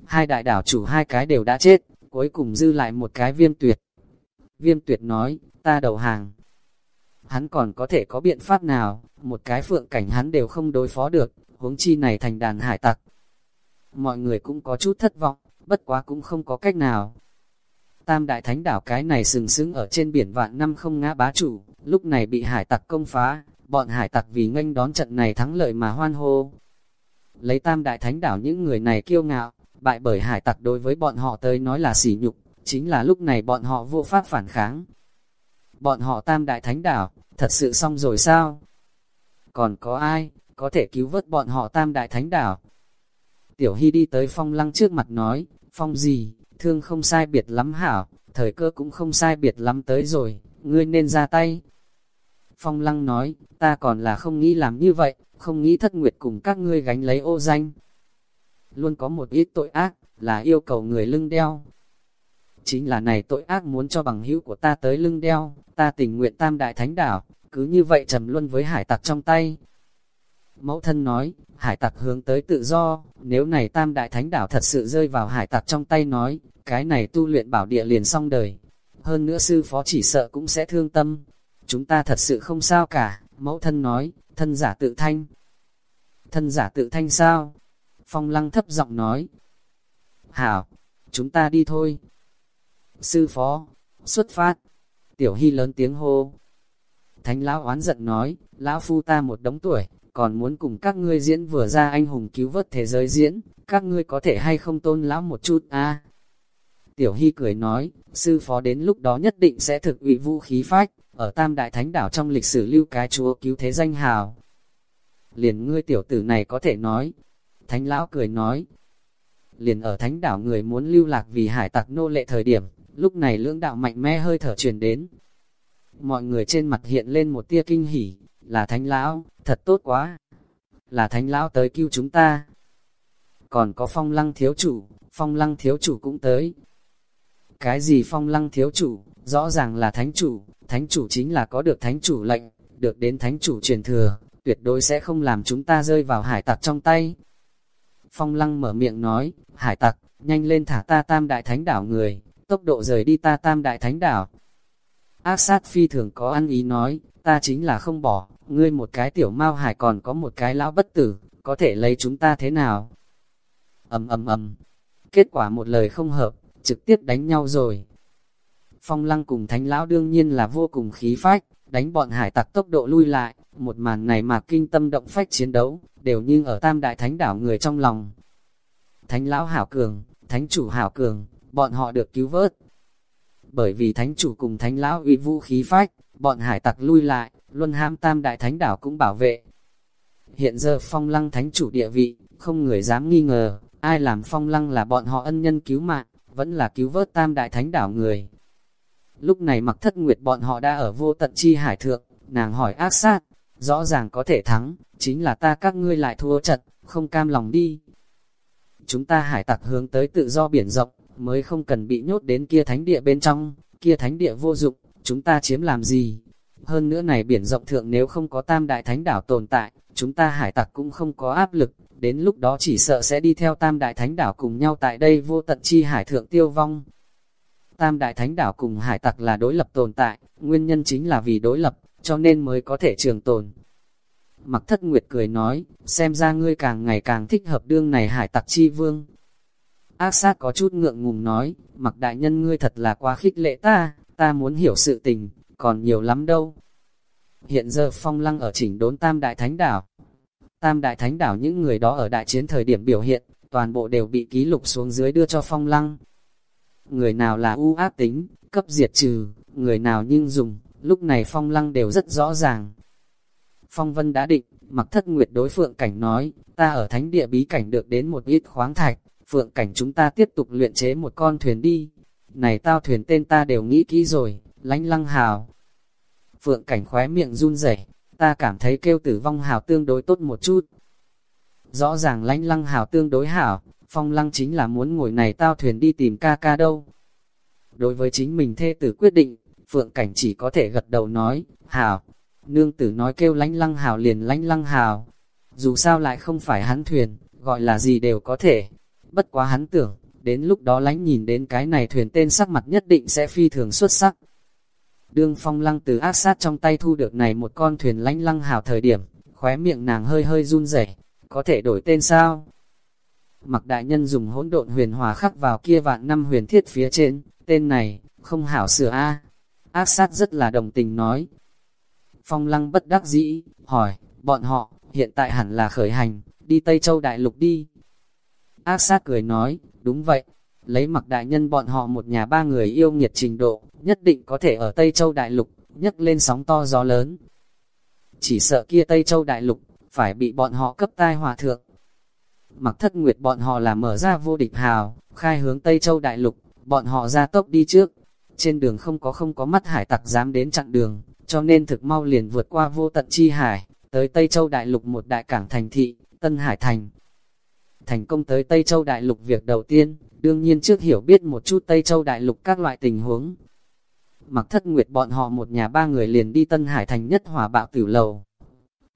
Hai đại đảo chủ hai cái đều đã chết, cuối cùng dư lại một cái viêm tuyệt. Viêm tuyệt nói, ta đầu hàng. Hắn còn có thể có biện pháp nào, một cái phượng cảnh hắn đều không đối phó được, huống chi này thành đàn hải tặc. Mọi người cũng có chút thất vọng, bất quá cũng không có cách nào. Tam đại thánh đảo cái này sừng sững ở trên biển vạn năm không ngã bá chủ, lúc này bị hải tặc công phá, bọn hải tặc vì nghênh đón trận này thắng lợi mà hoan hô. Lấy tam đại thánh đảo những người này kiêu ngạo, bại bởi hải tặc đối với bọn họ tới nói là sỉ nhục, chính là lúc này bọn họ vô pháp phản kháng. Bọn họ tam đại thánh đảo, thật sự xong rồi sao? Còn có ai, có thể cứu vớt bọn họ tam đại thánh đảo? Tiểu Hy đi tới phong lăng trước mặt nói, phong gì, thương không sai biệt lắm hảo, thời cơ cũng không sai biệt lắm tới rồi, ngươi nên ra tay. Phong lăng nói, ta còn là không nghĩ làm như vậy, không nghĩ thất nguyệt cùng các ngươi gánh lấy ô danh. Luôn có một ít tội ác, là yêu cầu người lưng đeo. Chính là này tội ác muốn cho bằng hữu của ta tới lưng đeo, ta tình nguyện tam đại thánh đảo, cứ như vậy trầm luân với hải tặc trong tay. Mẫu thân nói, hải tặc hướng tới tự do, nếu này tam đại thánh đảo thật sự rơi vào hải tặc trong tay nói, cái này tu luyện bảo địa liền xong đời. Hơn nữa sư phó chỉ sợ cũng sẽ thương tâm. Chúng ta thật sự không sao cả, mẫu thân nói, thân giả tự thanh. Thân giả tự thanh sao? Phong lăng thấp giọng nói. Hảo, chúng ta đi thôi. Sư phó, xuất phát. Tiểu hy lớn tiếng hô. Thánh lão oán giận nói, lão phu ta một đống tuổi, còn muốn cùng các ngươi diễn vừa ra anh hùng cứu vớt thế giới diễn, các ngươi có thể hay không tôn lão một chút a Tiểu Hy cười nói, sư phó đến lúc đó nhất định sẽ thực ủy vũ khí phách, ở Tam Đại Thánh Đảo trong lịch sử lưu cái chúa cứu thế danh hào. Liền ngươi tiểu tử này có thể nói, Thánh Lão cười nói, liền ở Thánh Đảo người muốn lưu lạc vì hải tặc nô lệ thời điểm, lúc này lưỡng đạo mạnh mẽ hơi thở truyền đến. Mọi người trên mặt hiện lên một tia kinh hỉ, là Thánh Lão, thật tốt quá. Là Thánh Lão tới cứu chúng ta. Còn có phong lăng thiếu chủ, phong lăng thiếu chủ cũng tới, cái gì phong lăng thiếu chủ, rõ ràng là thánh chủ, thánh chủ chính là có được thánh chủ lệnh, được đến thánh chủ truyền thừa, tuyệt đối sẽ không làm chúng ta rơi vào hải tặc trong tay. Phong lăng mở miệng nói, hải tặc, nhanh lên thả ta tam đại thánh đảo người, tốc độ rời đi ta tam đại thánh đảo. Ác sát phi thường có ăn ý nói, ta chính là không bỏ, ngươi một cái tiểu mao hải còn có một cái lão bất tử, có thể lấy chúng ta thế nào? ầm ầm ầm, kết quả một lời không hợp, trực tiếp đánh nhau rồi. Phong lăng cùng thánh lão đương nhiên là vô cùng khí phách, đánh bọn hải tặc tốc độ lui lại, một màn này mà kinh tâm động phách chiến đấu, đều như ở tam đại thánh đảo người trong lòng. Thánh lão hảo cường, thánh chủ hảo cường, bọn họ được cứu vớt. Bởi vì thánh chủ cùng thánh lão uy vũ khí phách, bọn hải tặc lui lại, luân ham tam đại thánh đảo cũng bảo vệ. Hiện giờ phong lăng thánh chủ địa vị, không người dám nghi ngờ, ai làm phong lăng là bọn họ ân nhân cứu mạng vẫn là cứu vớt tam đại thánh đảo người. Lúc này mặc thất nguyệt bọn họ đã ở vô tận chi hải thượng, nàng hỏi ác sát, rõ ràng có thể thắng, chính là ta các ngươi lại thua trận, không cam lòng đi. Chúng ta hải tặc hướng tới tự do biển rộng, mới không cần bị nhốt đến kia thánh địa bên trong, kia thánh địa vô dụng, chúng ta chiếm làm gì? Hơn nữa này biển rộng thượng nếu không có tam đại thánh đảo tồn tại, chúng ta hải tặc cũng không có áp lực, đến lúc đó chỉ sợ sẽ đi theo tam đại thánh đảo cùng nhau tại đây vô tận chi hải thượng tiêu vong. Tam đại thánh đảo cùng hải tặc là đối lập tồn tại, nguyên nhân chính là vì đối lập, cho nên mới có thể trường tồn. Mặc thất nguyệt cười nói, xem ra ngươi càng ngày càng thích hợp đương này hải tặc chi vương. Ác sát có chút ngượng ngùng nói, mặc đại nhân ngươi thật là quá khích lệ ta, ta muốn hiểu sự tình, còn nhiều lắm đâu. Hiện giờ phong lăng ở chỉnh đốn tam đại thánh đảo. Tam đại thánh đảo những người đó ở đại chiến thời điểm biểu hiện, toàn bộ đều bị ký lục xuống dưới đưa cho phong lăng. Người nào là u ác tính, cấp diệt trừ, người nào nhưng dùng, lúc này phong lăng đều rất rõ ràng. Phong vân đã định, mặc thất nguyệt đối phượng cảnh nói, ta ở thánh địa bí cảnh được đến một ít khoáng thạch, phượng cảnh chúng ta tiếp tục luyện chế một con thuyền đi. Này tao thuyền tên ta đều nghĩ kỹ rồi, lánh lăng hào. Phượng cảnh khóe miệng run rẩy, ta cảm thấy kêu tử vong hào tương đối tốt một chút. Rõ ràng lánh lăng hào tương đối hảo, phong lăng chính là muốn ngồi này tao thuyền đi tìm ca ca đâu. Đối với chính mình thê tử quyết định, Phượng Cảnh chỉ có thể gật đầu nói, hảo, nương tử nói kêu lánh lăng hào liền lánh lăng hào. Dù sao lại không phải hắn thuyền, gọi là gì đều có thể. Bất quá hắn tưởng, đến lúc đó lánh nhìn đến cái này thuyền tên sắc mặt nhất định sẽ phi thường xuất sắc. Đương phong lăng từ ác sát trong tay thu được này một con thuyền lánh lăng hào thời điểm, khóe miệng nàng hơi hơi run rẩy có thể đổi tên sao? Mặc đại nhân dùng hỗn độn huyền hòa khắc vào kia vạn năm huyền thiết phía trên, tên này, không hảo sửa a Ác sát rất là đồng tình nói. Phong lăng bất đắc dĩ, hỏi, bọn họ, hiện tại hẳn là khởi hành, đi Tây Châu Đại Lục đi. Ác sát cười nói, đúng vậy, lấy mặc đại nhân bọn họ một nhà ba người yêu nghiệt trình độ, nhất định có thể ở Tây Châu Đại Lục, nhấc lên sóng to gió lớn. Chỉ sợ kia Tây Châu Đại Lục, phải bị bọn họ cấp tai hòa thượng. Mặc thất nguyệt bọn họ là mở ra vô địch hào, khai hướng Tây Châu Đại Lục, bọn họ ra tốc đi trước. Trên đường không có không có mắt hải tặc dám đến chặn đường, cho nên thực mau liền vượt qua vô tận chi hải, tới Tây Châu Đại Lục một đại cảng thành thị, Tân Hải Thành. Thành công tới Tây Châu Đại Lục việc đầu tiên, đương nhiên trước hiểu biết một chút Tây Châu Đại Lục các loại tình huống. Mặc thất nguyệt bọn họ một nhà ba người liền đi Tân Hải Thành nhất hỏa bạo tử lầu.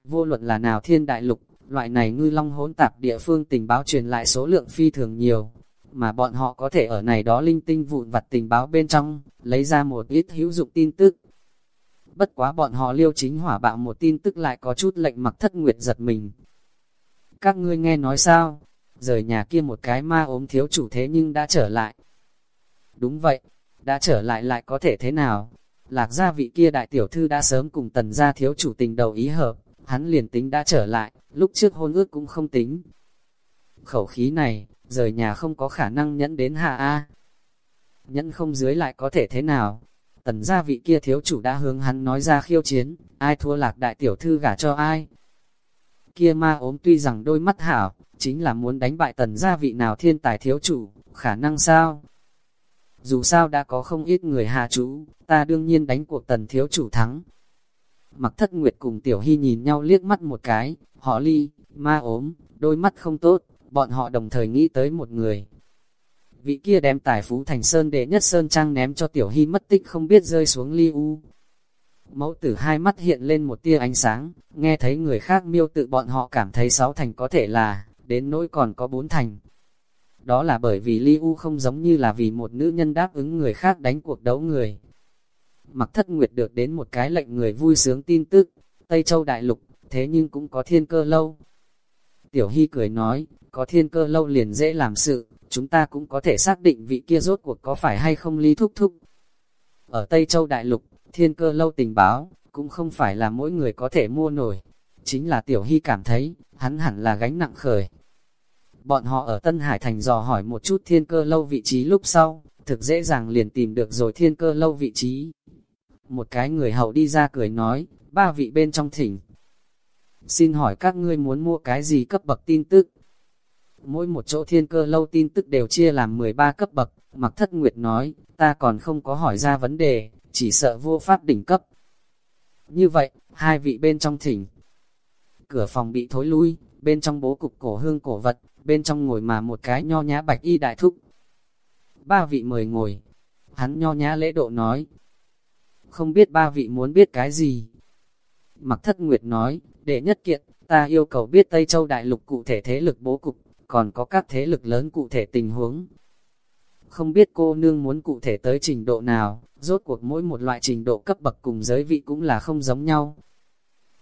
Vô luận là nào thiên đại lục, loại này ngư long hỗn tạp địa phương tình báo truyền lại số lượng phi thường nhiều, mà bọn họ có thể ở này đó linh tinh vụn vặt tình báo bên trong, lấy ra một ít hữu dụng tin tức. Bất quá bọn họ liêu chính hỏa bạo một tin tức lại có chút lệnh mặc thất nguyệt giật mình. Các ngươi nghe nói sao? Rời nhà kia một cái ma ốm thiếu chủ thế nhưng đã trở lại. Đúng vậy, đã trở lại lại có thể thế nào? Lạc gia vị kia đại tiểu thư đã sớm cùng tần gia thiếu chủ tình đầu ý hợp, hắn liền tính đã trở lại, lúc trước hôn ước cũng không tính. Khẩu khí này, rời nhà không có khả năng nhẫn đến hạ A. Nhẫn không dưới lại có thể thế nào? Tần gia vị kia thiếu chủ đã hướng hắn nói ra khiêu chiến, ai thua lạc đại tiểu thư gả cho ai? Kia ma ốm tuy rằng đôi mắt hảo, chính là muốn đánh bại tần gia vị nào thiên tài thiếu chủ, khả năng sao? Dù sao đã có không ít người hạ chú, ta đương nhiên đánh cuộc tần thiếu chủ thắng, Mặc thất nguyệt cùng tiểu hy nhìn nhau liếc mắt một cái, họ ly, ma ốm, đôi mắt không tốt, bọn họ đồng thời nghĩ tới một người. Vị kia đem tài phú thành sơn đệ nhất sơn trang ném cho tiểu hy mất tích không biết rơi xuống ly u. Mẫu tử hai mắt hiện lên một tia ánh sáng, nghe thấy người khác miêu tự bọn họ cảm thấy sáu thành có thể là, đến nỗi còn có bốn thành. Đó là bởi vì ly u không giống như là vì một nữ nhân đáp ứng người khác đánh cuộc đấu người, Mặc thất nguyệt được đến một cái lệnh người vui sướng tin tức, Tây Châu Đại Lục, thế nhưng cũng có thiên cơ lâu. Tiểu Hy cười nói, có thiên cơ lâu liền dễ làm sự, chúng ta cũng có thể xác định vị kia rốt cuộc có phải hay không ly thúc thúc. Ở Tây Châu Đại Lục, thiên cơ lâu tình báo, cũng không phải là mỗi người có thể mua nổi. Chính là Tiểu Hy cảm thấy, hắn hẳn là gánh nặng khởi. Bọn họ ở Tân Hải Thành dò hỏi một chút thiên cơ lâu vị trí lúc sau, thực dễ dàng liền tìm được rồi thiên cơ lâu vị trí. Một cái người hậu đi ra cười nói, ba vị bên trong thỉnh. Xin hỏi các ngươi muốn mua cái gì cấp bậc tin tức? Mỗi một chỗ thiên cơ lâu tin tức đều chia làm 13 cấp bậc, Mặc thất nguyệt nói, ta còn không có hỏi ra vấn đề, chỉ sợ vô pháp đỉnh cấp. Như vậy, hai vị bên trong thỉnh. Cửa phòng bị thối lui, bên trong bố cục cổ hương cổ vật, bên trong ngồi mà một cái nho nhã bạch y đại thúc. Ba vị mời ngồi. Hắn nho nhã lễ độ nói. Không biết ba vị muốn biết cái gì. Mặc thất nguyệt nói, đệ nhất kiện, ta yêu cầu biết Tây Châu Đại Lục cụ thể thế lực bố cục, còn có các thế lực lớn cụ thể tình huống. Không biết cô nương muốn cụ thể tới trình độ nào, rốt cuộc mỗi một loại trình độ cấp bậc cùng giới vị cũng là không giống nhau.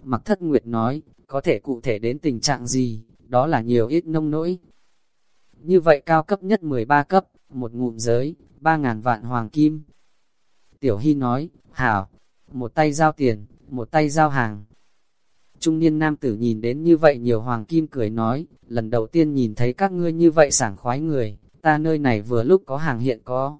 Mặc thất nguyệt nói, có thể cụ thể đến tình trạng gì, đó là nhiều ít nông nỗi. Như vậy cao cấp nhất 13 cấp, một ngụm giới, 3.000 vạn hoàng kim. Tiểu Hy nói, hảo, một tay giao tiền, một tay giao hàng. Trung niên nam tử nhìn đến như vậy nhiều hoàng kim cười nói, lần đầu tiên nhìn thấy các ngươi như vậy sảng khoái người, ta nơi này vừa lúc có hàng hiện có.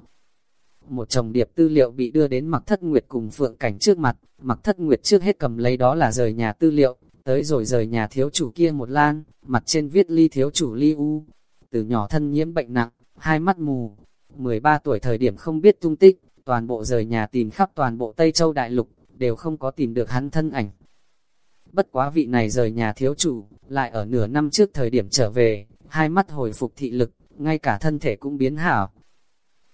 Một chồng điệp tư liệu bị đưa đến mặc thất nguyệt cùng phượng cảnh trước mặt, mặc thất nguyệt trước hết cầm lấy đó là rời nhà tư liệu, tới rồi rời nhà thiếu chủ kia một lan, mặt trên viết ly thiếu chủ ly u. Từ nhỏ thân nhiễm bệnh nặng, hai mắt mù, 13 tuổi thời điểm không biết tung tích, toàn bộ rời nhà tìm khắp toàn bộ Tây Châu Đại Lục, đều không có tìm được hắn thân ảnh. Bất quá vị này rời nhà thiếu chủ, lại ở nửa năm trước thời điểm trở về, hai mắt hồi phục thị lực, ngay cả thân thể cũng biến hảo.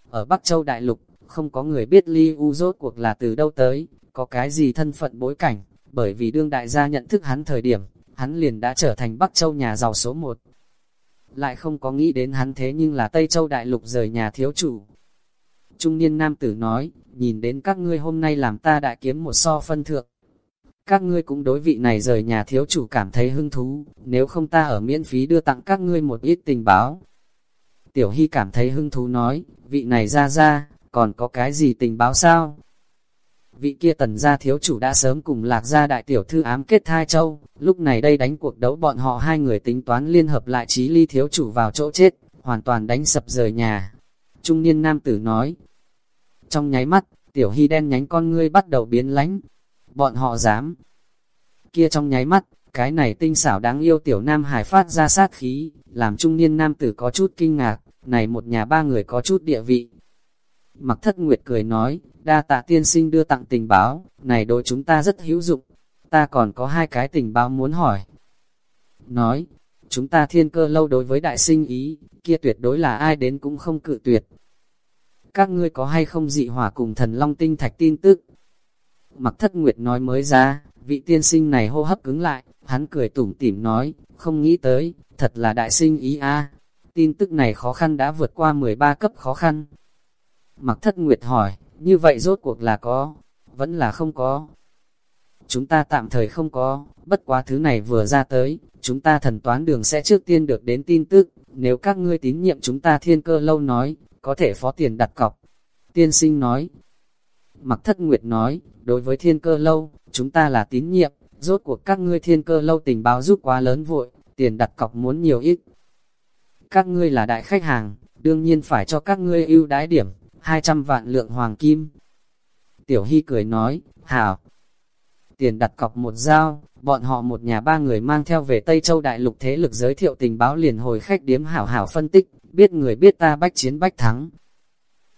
Ở Bắc Châu Đại Lục, không có người biết Ly U rốt cuộc là từ đâu tới, có cái gì thân phận bối cảnh, bởi vì đương đại gia nhận thức hắn thời điểm, hắn liền đã trở thành Bắc Châu nhà giàu số một. Lại không có nghĩ đến hắn thế nhưng là Tây Châu Đại Lục rời nhà thiếu chủ. Trung niên nam tử nói, nhìn đến các ngươi hôm nay làm ta đại kiếm một so phân thượng. Các ngươi cũng đối vị này rời nhà thiếu chủ cảm thấy hứng thú, nếu không ta ở miễn phí đưa tặng các ngươi một ít tình báo. Tiểu Hy cảm thấy hứng thú nói, vị này ra ra, còn có cái gì tình báo sao? Vị kia tần gia thiếu chủ đã sớm cùng lạc gia đại tiểu thư ám kết thai châu, lúc này đây đánh cuộc đấu bọn họ hai người tính toán liên hợp lại trí ly thiếu chủ vào chỗ chết, hoàn toàn đánh sập rời nhà. Trung niên nam tử nói, trong nháy mắt, tiểu hy đen nhánh con ngươi bắt đầu biến lánh, bọn họ dám. Kia trong nháy mắt, cái này tinh xảo đáng yêu tiểu nam hải phát ra sát khí, làm trung niên nam tử có chút kinh ngạc, này một nhà ba người có chút địa vị. Mặc thất nguyệt cười nói, đa tạ tiên sinh đưa tặng tình báo, này đối chúng ta rất hữu dụng, ta còn có hai cái tình báo muốn hỏi. Nói, chúng ta thiên cơ lâu đối với đại sinh ý, kia tuyệt đối là ai đến cũng không cự tuyệt. Các ngươi có hay không dị hỏa cùng thần long tinh thạch tin tức? Mặc thất nguyệt nói mới ra, vị tiên sinh này hô hấp cứng lại, hắn cười tủm tỉm nói, không nghĩ tới, thật là đại sinh ý a tin tức này khó khăn đã vượt qua 13 cấp khó khăn. Mặc thất nguyệt hỏi, như vậy rốt cuộc là có, vẫn là không có. Chúng ta tạm thời không có, bất quá thứ này vừa ra tới, chúng ta thần toán đường sẽ trước tiên được đến tin tức, nếu các ngươi tín nhiệm chúng ta thiên cơ lâu nói, có thể phó tiền đặt cọc. Tiên sinh nói, Mặc thất nguyệt nói, đối với thiên cơ lâu, chúng ta là tín nhiệm, rốt cuộc các ngươi thiên cơ lâu tình báo giúp quá lớn vội, tiền đặt cọc muốn nhiều ít. Các ngươi là đại khách hàng, đương nhiên phải cho các ngươi ưu đãi điểm, 200 vạn lượng hoàng kim. Tiểu Hy cười nói, hảo. Tiền đặt cọc một dao, bọn họ một nhà ba người mang theo về Tây Châu Đại Lục thế lực giới thiệu tình báo liền hồi khách điếm hảo hảo phân tích, biết người biết ta bách chiến bách thắng.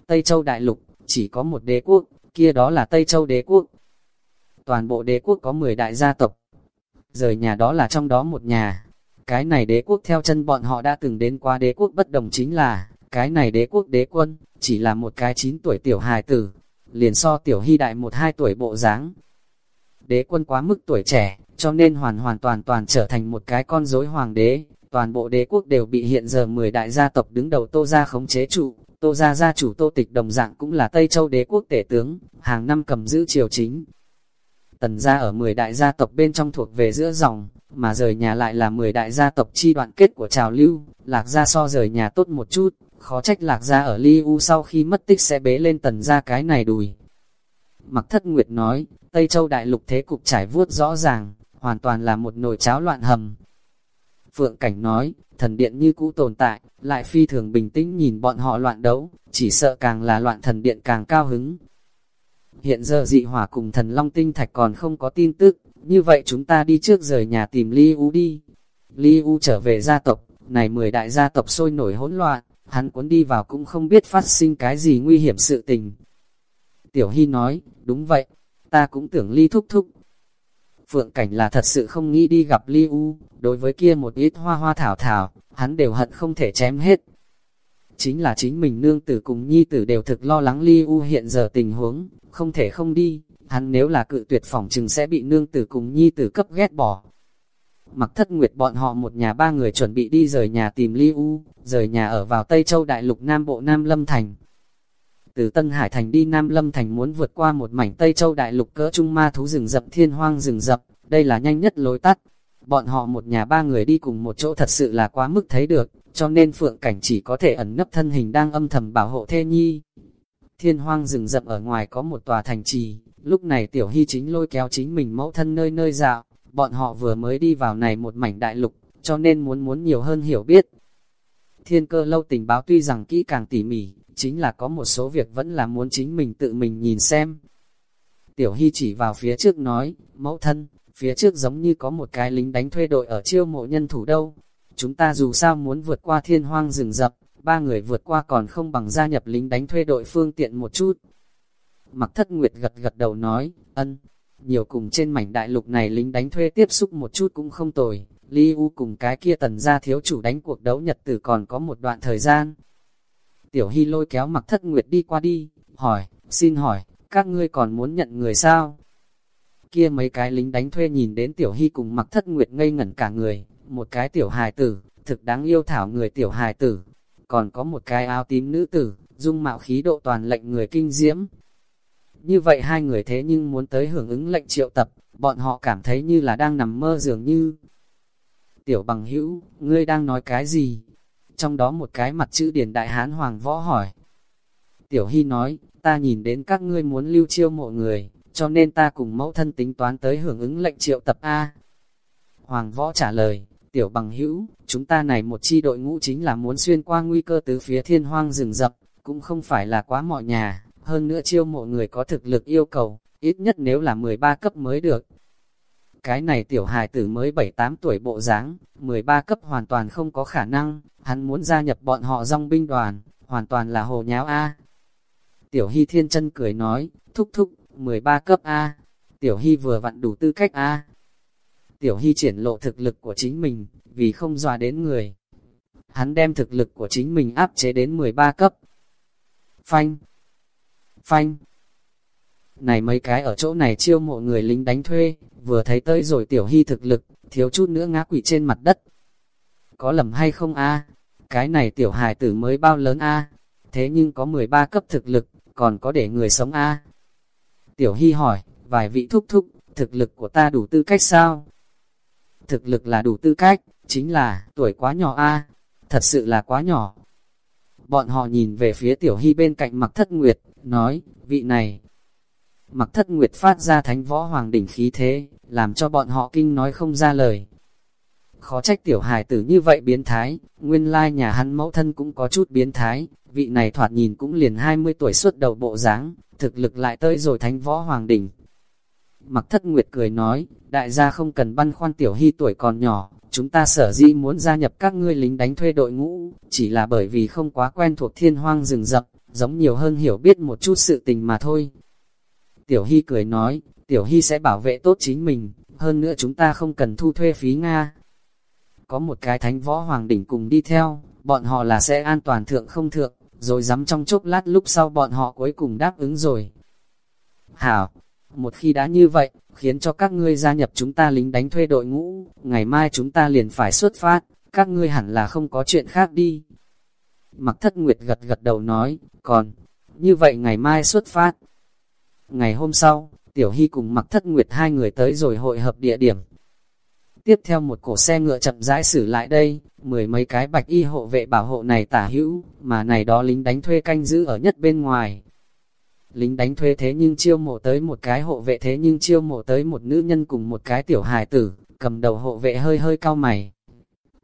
Tây Châu Đại Lục, chỉ có một đế quốc, kia đó là Tây Châu đế quốc. Toàn bộ đế quốc có 10 đại gia tộc, rời nhà đó là trong đó một nhà. Cái này đế quốc theo chân bọn họ đã từng đến qua đế quốc bất đồng chính là, cái này đế quốc đế quân, chỉ là một cái 9 tuổi tiểu hài tử, liền so tiểu hy đại một hai tuổi bộ dáng Đế quân quá mức tuổi trẻ, cho nên hoàn hoàn toàn toàn trở thành một cái con rối hoàng đế. Toàn bộ đế quốc đều bị hiện giờ 10 đại gia tộc đứng đầu tô ra khống chế trụ, Tô gia gia chủ Tô Tịch đồng dạng cũng là Tây Châu đế quốc tể tướng, hàng năm cầm giữ triều chính. Tần gia ở 10 đại gia tộc bên trong thuộc về giữa dòng, mà rời nhà lại là 10 đại gia tộc chi đoạn kết của trào lưu, lạc gia so rời nhà tốt một chút, khó trách lạc gia ở Ly U sau khi mất tích sẽ bế lên tần gia cái này đùi. Mặc thất nguyệt nói, Tây Châu đại lục thế cục trải vuốt rõ ràng, hoàn toàn là một nồi cháo loạn hầm. Phượng Cảnh nói, thần điện như cũ tồn tại, lại phi thường bình tĩnh nhìn bọn họ loạn đấu, chỉ sợ càng là loạn thần điện càng cao hứng. Hiện giờ dị hỏa cùng thần long tinh thạch còn không có tin tức, như vậy chúng ta đi trước rời nhà tìm Li U đi. Li U trở về gia tộc, này mười đại gia tộc sôi nổi hỗn loạn, hắn cuốn đi vào cũng không biết phát sinh cái gì nguy hiểm sự tình. Tiểu Hy nói, đúng vậy, ta cũng tưởng ly thúc thúc. Phượng Cảnh là thật sự không nghĩ đi gặp ly u, đối với kia một ít hoa hoa thảo thảo, hắn đều hận không thể chém hết. Chính là chính mình nương tử cùng nhi tử đều thực lo lắng ly u hiện giờ tình huống, không thể không đi, hắn nếu là cự tuyệt phòng chừng sẽ bị nương tử cùng nhi tử cấp ghét bỏ. Mặc thất nguyệt bọn họ một nhà ba người chuẩn bị đi rời nhà tìm ly u, rời nhà ở vào Tây Châu Đại Lục Nam Bộ Nam Lâm Thành. Từ Tân Hải Thành đi Nam Lâm Thành muốn vượt qua một mảnh Tây Châu Đại Lục cỡ trung ma thú rừng rậm thiên hoang rừng rậm, đây là nhanh nhất lối tắt. Bọn họ một nhà ba người đi cùng một chỗ thật sự là quá mức thấy được, cho nên Phượng Cảnh chỉ có thể ẩn nấp thân hình đang âm thầm bảo hộ thê nhi. Thiên hoang rừng rậm ở ngoài có một tòa thành trì, lúc này Tiểu Hy chính lôi kéo chính mình mẫu thân nơi nơi dạo, bọn họ vừa mới đi vào này một mảnh đại lục, cho nên muốn muốn nhiều hơn hiểu biết. Thiên cơ lâu tình báo tuy rằng kỹ càng tỉ mỉ, chính là có một số việc vẫn là muốn chính mình tự mình nhìn xem. Tiểu Hy chỉ vào phía trước nói, mẫu thân, phía trước giống như có một cái lính đánh thuê đội ở chiêu mộ nhân thủ đâu. Chúng ta dù sao muốn vượt qua thiên hoang rừng rập, ba người vượt qua còn không bằng gia nhập lính đánh thuê đội phương tiện một chút. Mặc thất nguyệt gật gật đầu nói, ân, nhiều cùng trên mảnh đại lục này lính đánh thuê tiếp xúc một chút cũng không tồi, Li U cùng cái kia tần gia thiếu chủ đánh cuộc đấu nhật tử còn có một đoạn thời gian. Tiểu Hy lôi kéo mặc thất nguyệt đi qua đi, hỏi, xin hỏi, các ngươi còn muốn nhận người sao? Kia mấy cái lính đánh thuê nhìn đến Tiểu Hy cùng mặc thất nguyệt ngây ngẩn cả người, một cái tiểu hài tử, thực đáng yêu thảo người tiểu hài tử, còn có một cái áo tím nữ tử, dung mạo khí độ toàn lệnh người kinh diễm. Như vậy hai người thế nhưng muốn tới hưởng ứng lệnh triệu tập, bọn họ cảm thấy như là đang nằm mơ dường như. Tiểu bằng hữu, ngươi đang nói cái gì? Trong đó một cái mặt chữ điển đại hán hoàng võ hỏi. Tiểu Hy nói, ta nhìn đến các ngươi muốn lưu chiêu mộ người, cho nên ta cùng mẫu thân tính toán tới hưởng ứng lệnh triệu tập A. Hoàng võ trả lời, tiểu bằng hữu, chúng ta này một chi đội ngũ chính là muốn xuyên qua nguy cơ từ phía thiên hoang rừng rập, cũng không phải là quá mọi nhà, hơn nữa chiêu mộ người có thực lực yêu cầu, ít nhất nếu là 13 cấp mới được. Cái này tiểu hài tử mới 7-8 tuổi bộ dáng 13 cấp hoàn toàn không có khả năng, hắn muốn gia nhập bọn họ dòng binh đoàn, hoàn toàn là hồ nháo A. Tiểu Hy Thiên chân cười nói, thúc thúc, 13 cấp A. Tiểu Hy vừa vặn đủ tư cách A. Tiểu Hy triển lộ thực lực của chính mình, vì không dọa đến người. Hắn đem thực lực của chính mình áp chế đến 13 cấp. Phanh! Phanh! Này mấy cái ở chỗ này chiêu mộ người lính đánh thuê, vừa thấy tới rồi Tiểu Hy thực lực, thiếu chút nữa ngã quỷ trên mặt đất. Có lầm hay không a Cái này Tiểu hài tử mới bao lớn a Thế nhưng có 13 cấp thực lực, còn có để người sống a Tiểu Hy hỏi, vài vị thúc thúc, thực lực của ta đủ tư cách sao? Thực lực là đủ tư cách, chính là, tuổi quá nhỏ a thật sự là quá nhỏ. Bọn họ nhìn về phía Tiểu Hy bên cạnh mặc thất nguyệt, nói, vị này. Mặc thất nguyệt phát ra thánh võ hoàng đỉnh khí thế, làm cho bọn họ kinh nói không ra lời. Khó trách tiểu hài tử như vậy biến thái, nguyên lai nhà hắn mẫu thân cũng có chút biến thái, vị này thoạt nhìn cũng liền 20 tuổi xuất đầu bộ dáng thực lực lại tới rồi thánh võ hoàng đỉnh. Mặc thất nguyệt cười nói, đại gia không cần băn khoăn tiểu hy tuổi còn nhỏ, chúng ta sở dĩ muốn gia nhập các ngươi lính đánh thuê đội ngũ, chỉ là bởi vì không quá quen thuộc thiên hoang rừng rậm, giống nhiều hơn hiểu biết một chút sự tình mà thôi. Tiểu hy cười nói, tiểu hy sẽ bảo vệ tốt chính mình, hơn nữa chúng ta không cần thu thuê phí Nga. Có một cái thánh võ hoàng đỉnh cùng đi theo, bọn họ là sẽ an toàn thượng không thượng, rồi dám trong chốc lát lúc sau bọn họ cuối cùng đáp ứng rồi. Hảo, một khi đã như vậy, khiến cho các ngươi gia nhập chúng ta lính đánh thuê đội ngũ, ngày mai chúng ta liền phải xuất phát, các ngươi hẳn là không có chuyện khác đi. Mặc thất nguyệt gật gật đầu nói, còn, như vậy ngày mai xuất phát. Ngày hôm sau, Tiểu Hy cùng mặc thất nguyệt hai người tới rồi hội hợp địa điểm. Tiếp theo một cổ xe ngựa chậm rãi xử lại đây, mười mấy cái bạch y hộ vệ bảo hộ này tả hữu, mà này đó lính đánh thuê canh giữ ở nhất bên ngoài. Lính đánh thuê thế nhưng chiêu mộ tới một cái hộ vệ thế nhưng chiêu mộ tới một nữ nhân cùng một cái tiểu hài tử, cầm đầu hộ vệ hơi hơi cao mày.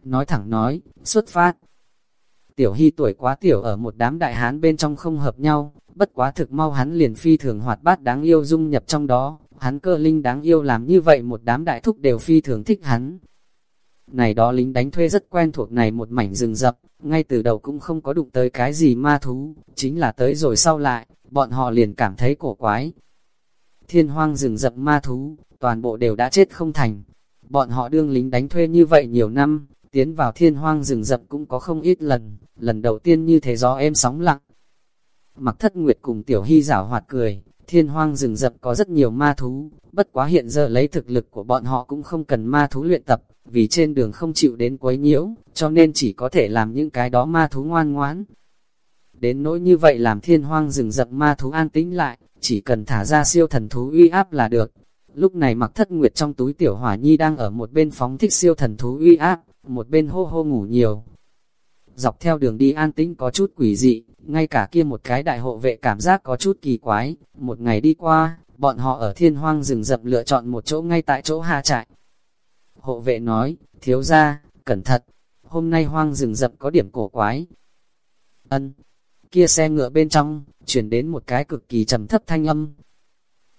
Nói thẳng nói, xuất phát. Tiểu hy tuổi quá tiểu ở một đám đại hán bên trong không hợp nhau, bất quá thực mau hắn liền phi thường hoạt bát đáng yêu dung nhập trong đó, hắn cơ linh đáng yêu làm như vậy một đám đại thúc đều phi thường thích hắn. Này đó lính đánh thuê rất quen thuộc này một mảnh rừng rập, ngay từ đầu cũng không có đụng tới cái gì ma thú, chính là tới rồi sau lại, bọn họ liền cảm thấy cổ quái. Thiên hoang rừng rập ma thú, toàn bộ đều đã chết không thành. Bọn họ đương lính đánh thuê như vậy nhiều năm, tiến vào thiên hoang rừng rậm cũng có không ít lần, lần đầu tiên như thế gió êm sóng lặng. Mặc thất nguyệt cùng tiểu hy giảo hoạt cười, thiên hoang rừng rậm có rất nhiều ma thú, bất quá hiện giờ lấy thực lực của bọn họ cũng không cần ma thú luyện tập, vì trên đường không chịu đến quấy nhiễu, cho nên chỉ có thể làm những cái đó ma thú ngoan ngoãn. Đến nỗi như vậy làm thiên hoang rừng rậm ma thú an tĩnh lại, chỉ cần thả ra siêu thần thú uy áp là được. Lúc này mặc thất nguyệt trong túi tiểu hỏa nhi đang ở một bên phóng thích siêu thần thú uy áp, một bên hô hô ngủ nhiều. Dọc theo đường đi an tĩnh có chút quỷ dị, ngay cả kia một cái đại hộ vệ cảm giác có chút kỳ quái. Một ngày đi qua, bọn họ ở thiên hoang rừng rậm lựa chọn một chỗ ngay tại chỗ hạ trại. Hộ vệ nói, thiếu ra, cẩn thận, hôm nay hoang rừng rậm có điểm cổ quái. Ân, kia xe ngựa bên trong, chuyển đến một cái cực kỳ trầm thấp thanh âm.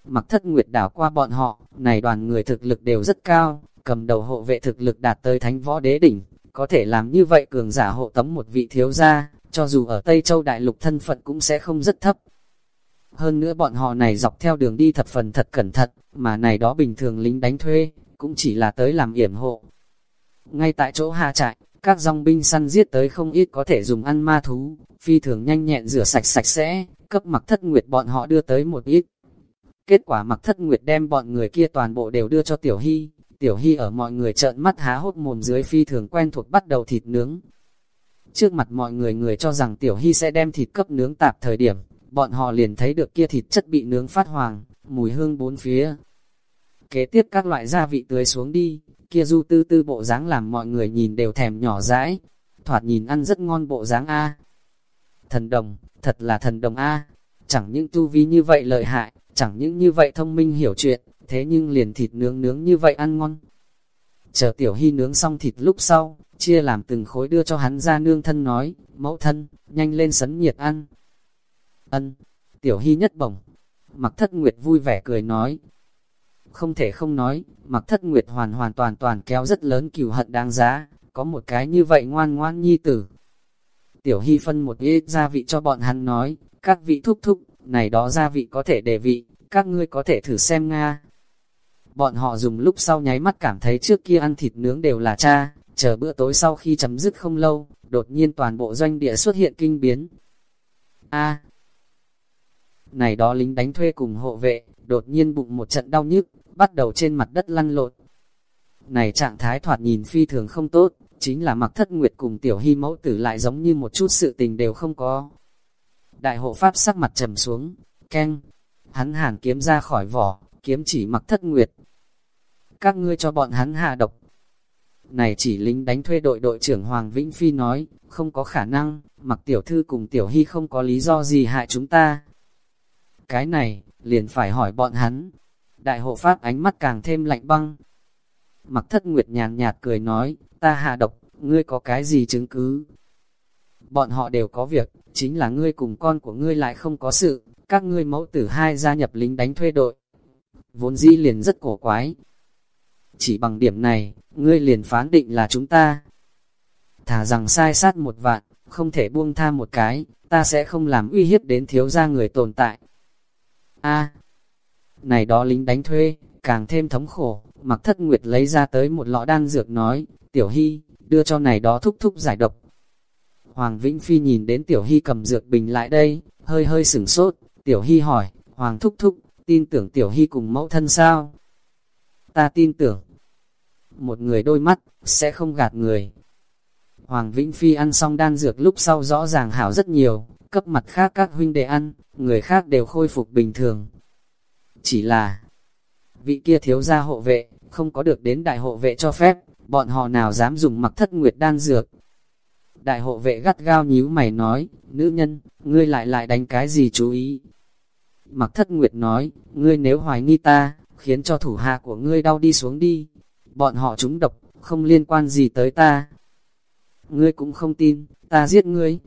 Mặc thất nguyệt đảo qua bọn họ, này đoàn người thực lực đều rất cao, cầm đầu hộ vệ thực lực đạt tới thánh võ đế đỉnh, có thể làm như vậy cường giả hộ tống một vị thiếu gia, cho dù ở Tây Châu Đại Lục thân phận cũng sẽ không rất thấp. Hơn nữa bọn họ này dọc theo đường đi thập phần thật cẩn thận, mà này đó bình thường lính đánh thuê, cũng chỉ là tới làm yểm hộ. Ngay tại chỗ hạ trại, các dòng binh săn giết tới không ít có thể dùng ăn ma thú, phi thường nhanh nhẹn rửa sạch sạch sẽ, cấp mặc thất nguyệt bọn họ đưa tới một ít. Kết quả mặc thất nguyệt đem bọn người kia toàn bộ đều đưa cho Tiểu Hy, Tiểu Hy ở mọi người trợn mắt há hốt mồm dưới phi thường quen thuộc bắt đầu thịt nướng. Trước mặt mọi người người cho rằng Tiểu Hy sẽ đem thịt cấp nướng tạp thời điểm, bọn họ liền thấy được kia thịt chất bị nướng phát hoàng, mùi hương bốn phía. Kế tiếp các loại gia vị tưới xuống đi, kia du tư tư bộ dáng làm mọi người nhìn đều thèm nhỏ dãi, thoạt nhìn ăn rất ngon bộ dáng A. Thần đồng, thật là thần đồng A, chẳng những tu vi như vậy lợi hại, chẳng những như vậy thông minh hiểu chuyện, thế nhưng liền thịt nướng nướng như vậy ăn ngon. Chờ tiểu hy nướng xong thịt lúc sau, chia làm từng khối đưa cho hắn ra nương thân nói, mẫu thân, nhanh lên sấn nhiệt ăn. Ân, tiểu hy nhất bổng. Mặc thất nguyệt vui vẻ cười nói. Không thể không nói, mặc thất nguyệt hoàn hoàn toàn toàn kéo rất lớn cừu hận đáng giá, có một cái như vậy ngoan ngoan nhi tử. Tiểu hy phân một ít gia vị cho bọn hắn nói, các vị thúc thúc, này đó gia vị có thể đề vị, các ngươi có thể thử xem Nga. Bọn họ dùng lúc sau nháy mắt cảm thấy trước kia ăn thịt nướng đều là cha, chờ bữa tối sau khi chấm dứt không lâu, đột nhiên toàn bộ doanh địa xuất hiện kinh biến. A, này đó lính đánh thuê cùng hộ vệ, đột nhiên bụng một trận đau nhức, bắt đầu trên mặt đất lăn lộn. Này trạng thái thoạt nhìn phi thường không tốt, chính là mặc thất nguyệt cùng tiểu hy mẫu tử lại giống như một chút sự tình đều không có. Đại hộ pháp sắc mặt trầm xuống, keng, hắn hàn kiếm ra khỏi vỏ, kiếm chỉ mặc thất nguyệt. Các ngươi cho bọn hắn hạ độc. Này chỉ lính đánh thuê đội đội trưởng Hoàng Vĩnh Phi nói, không có khả năng, mặc tiểu thư cùng tiểu hy không có lý do gì hại chúng ta. Cái này, liền phải hỏi bọn hắn. Đại hộ pháp ánh mắt càng thêm lạnh băng. Mặc thất nguyệt nhàn nhạt cười nói, ta hạ độc, ngươi có cái gì chứng cứ? Bọn họ đều có việc, chính là ngươi cùng con của ngươi lại không có sự, các ngươi mẫu tử hai gia nhập lính đánh thuê đội. Vốn dĩ liền rất cổ quái. Chỉ bằng điểm này, ngươi liền phán định là chúng ta. Thả rằng sai sát một vạn, không thể buông tha một cái, ta sẽ không làm uy hiếp đến thiếu gia người tồn tại. A, này đó lính đánh thuê, càng thêm thống khổ, mặc thất nguyệt lấy ra tới một lọ đan dược nói, tiểu hy, đưa cho này đó thúc thúc giải độc. Hoàng Vĩnh Phi nhìn đến tiểu hy cầm dược bình lại đây, hơi hơi sửng sốt, tiểu hy hỏi, Hoàng thúc thúc, tin tưởng tiểu hy cùng mẫu thân sao? Ta tin tưởng, một người đôi mắt, sẽ không gạt người. Hoàng Vĩnh Phi ăn xong đan dược lúc sau rõ ràng hảo rất nhiều, cấp mặt khác các huynh đệ ăn, người khác đều khôi phục bình thường. Chỉ là, vị kia thiếu gia hộ vệ, không có được đến đại hộ vệ cho phép, bọn họ nào dám dùng mặc thất nguyệt đan dược. Đại hộ vệ gắt gao nhíu mày nói, nữ nhân, ngươi lại lại đánh cái gì chú ý. Mặc thất nguyệt nói, ngươi nếu hoài nghi ta, khiến cho thủ hạ của ngươi đau đi xuống đi. Bọn họ trúng độc, không liên quan gì tới ta. Ngươi cũng không tin, ta giết ngươi.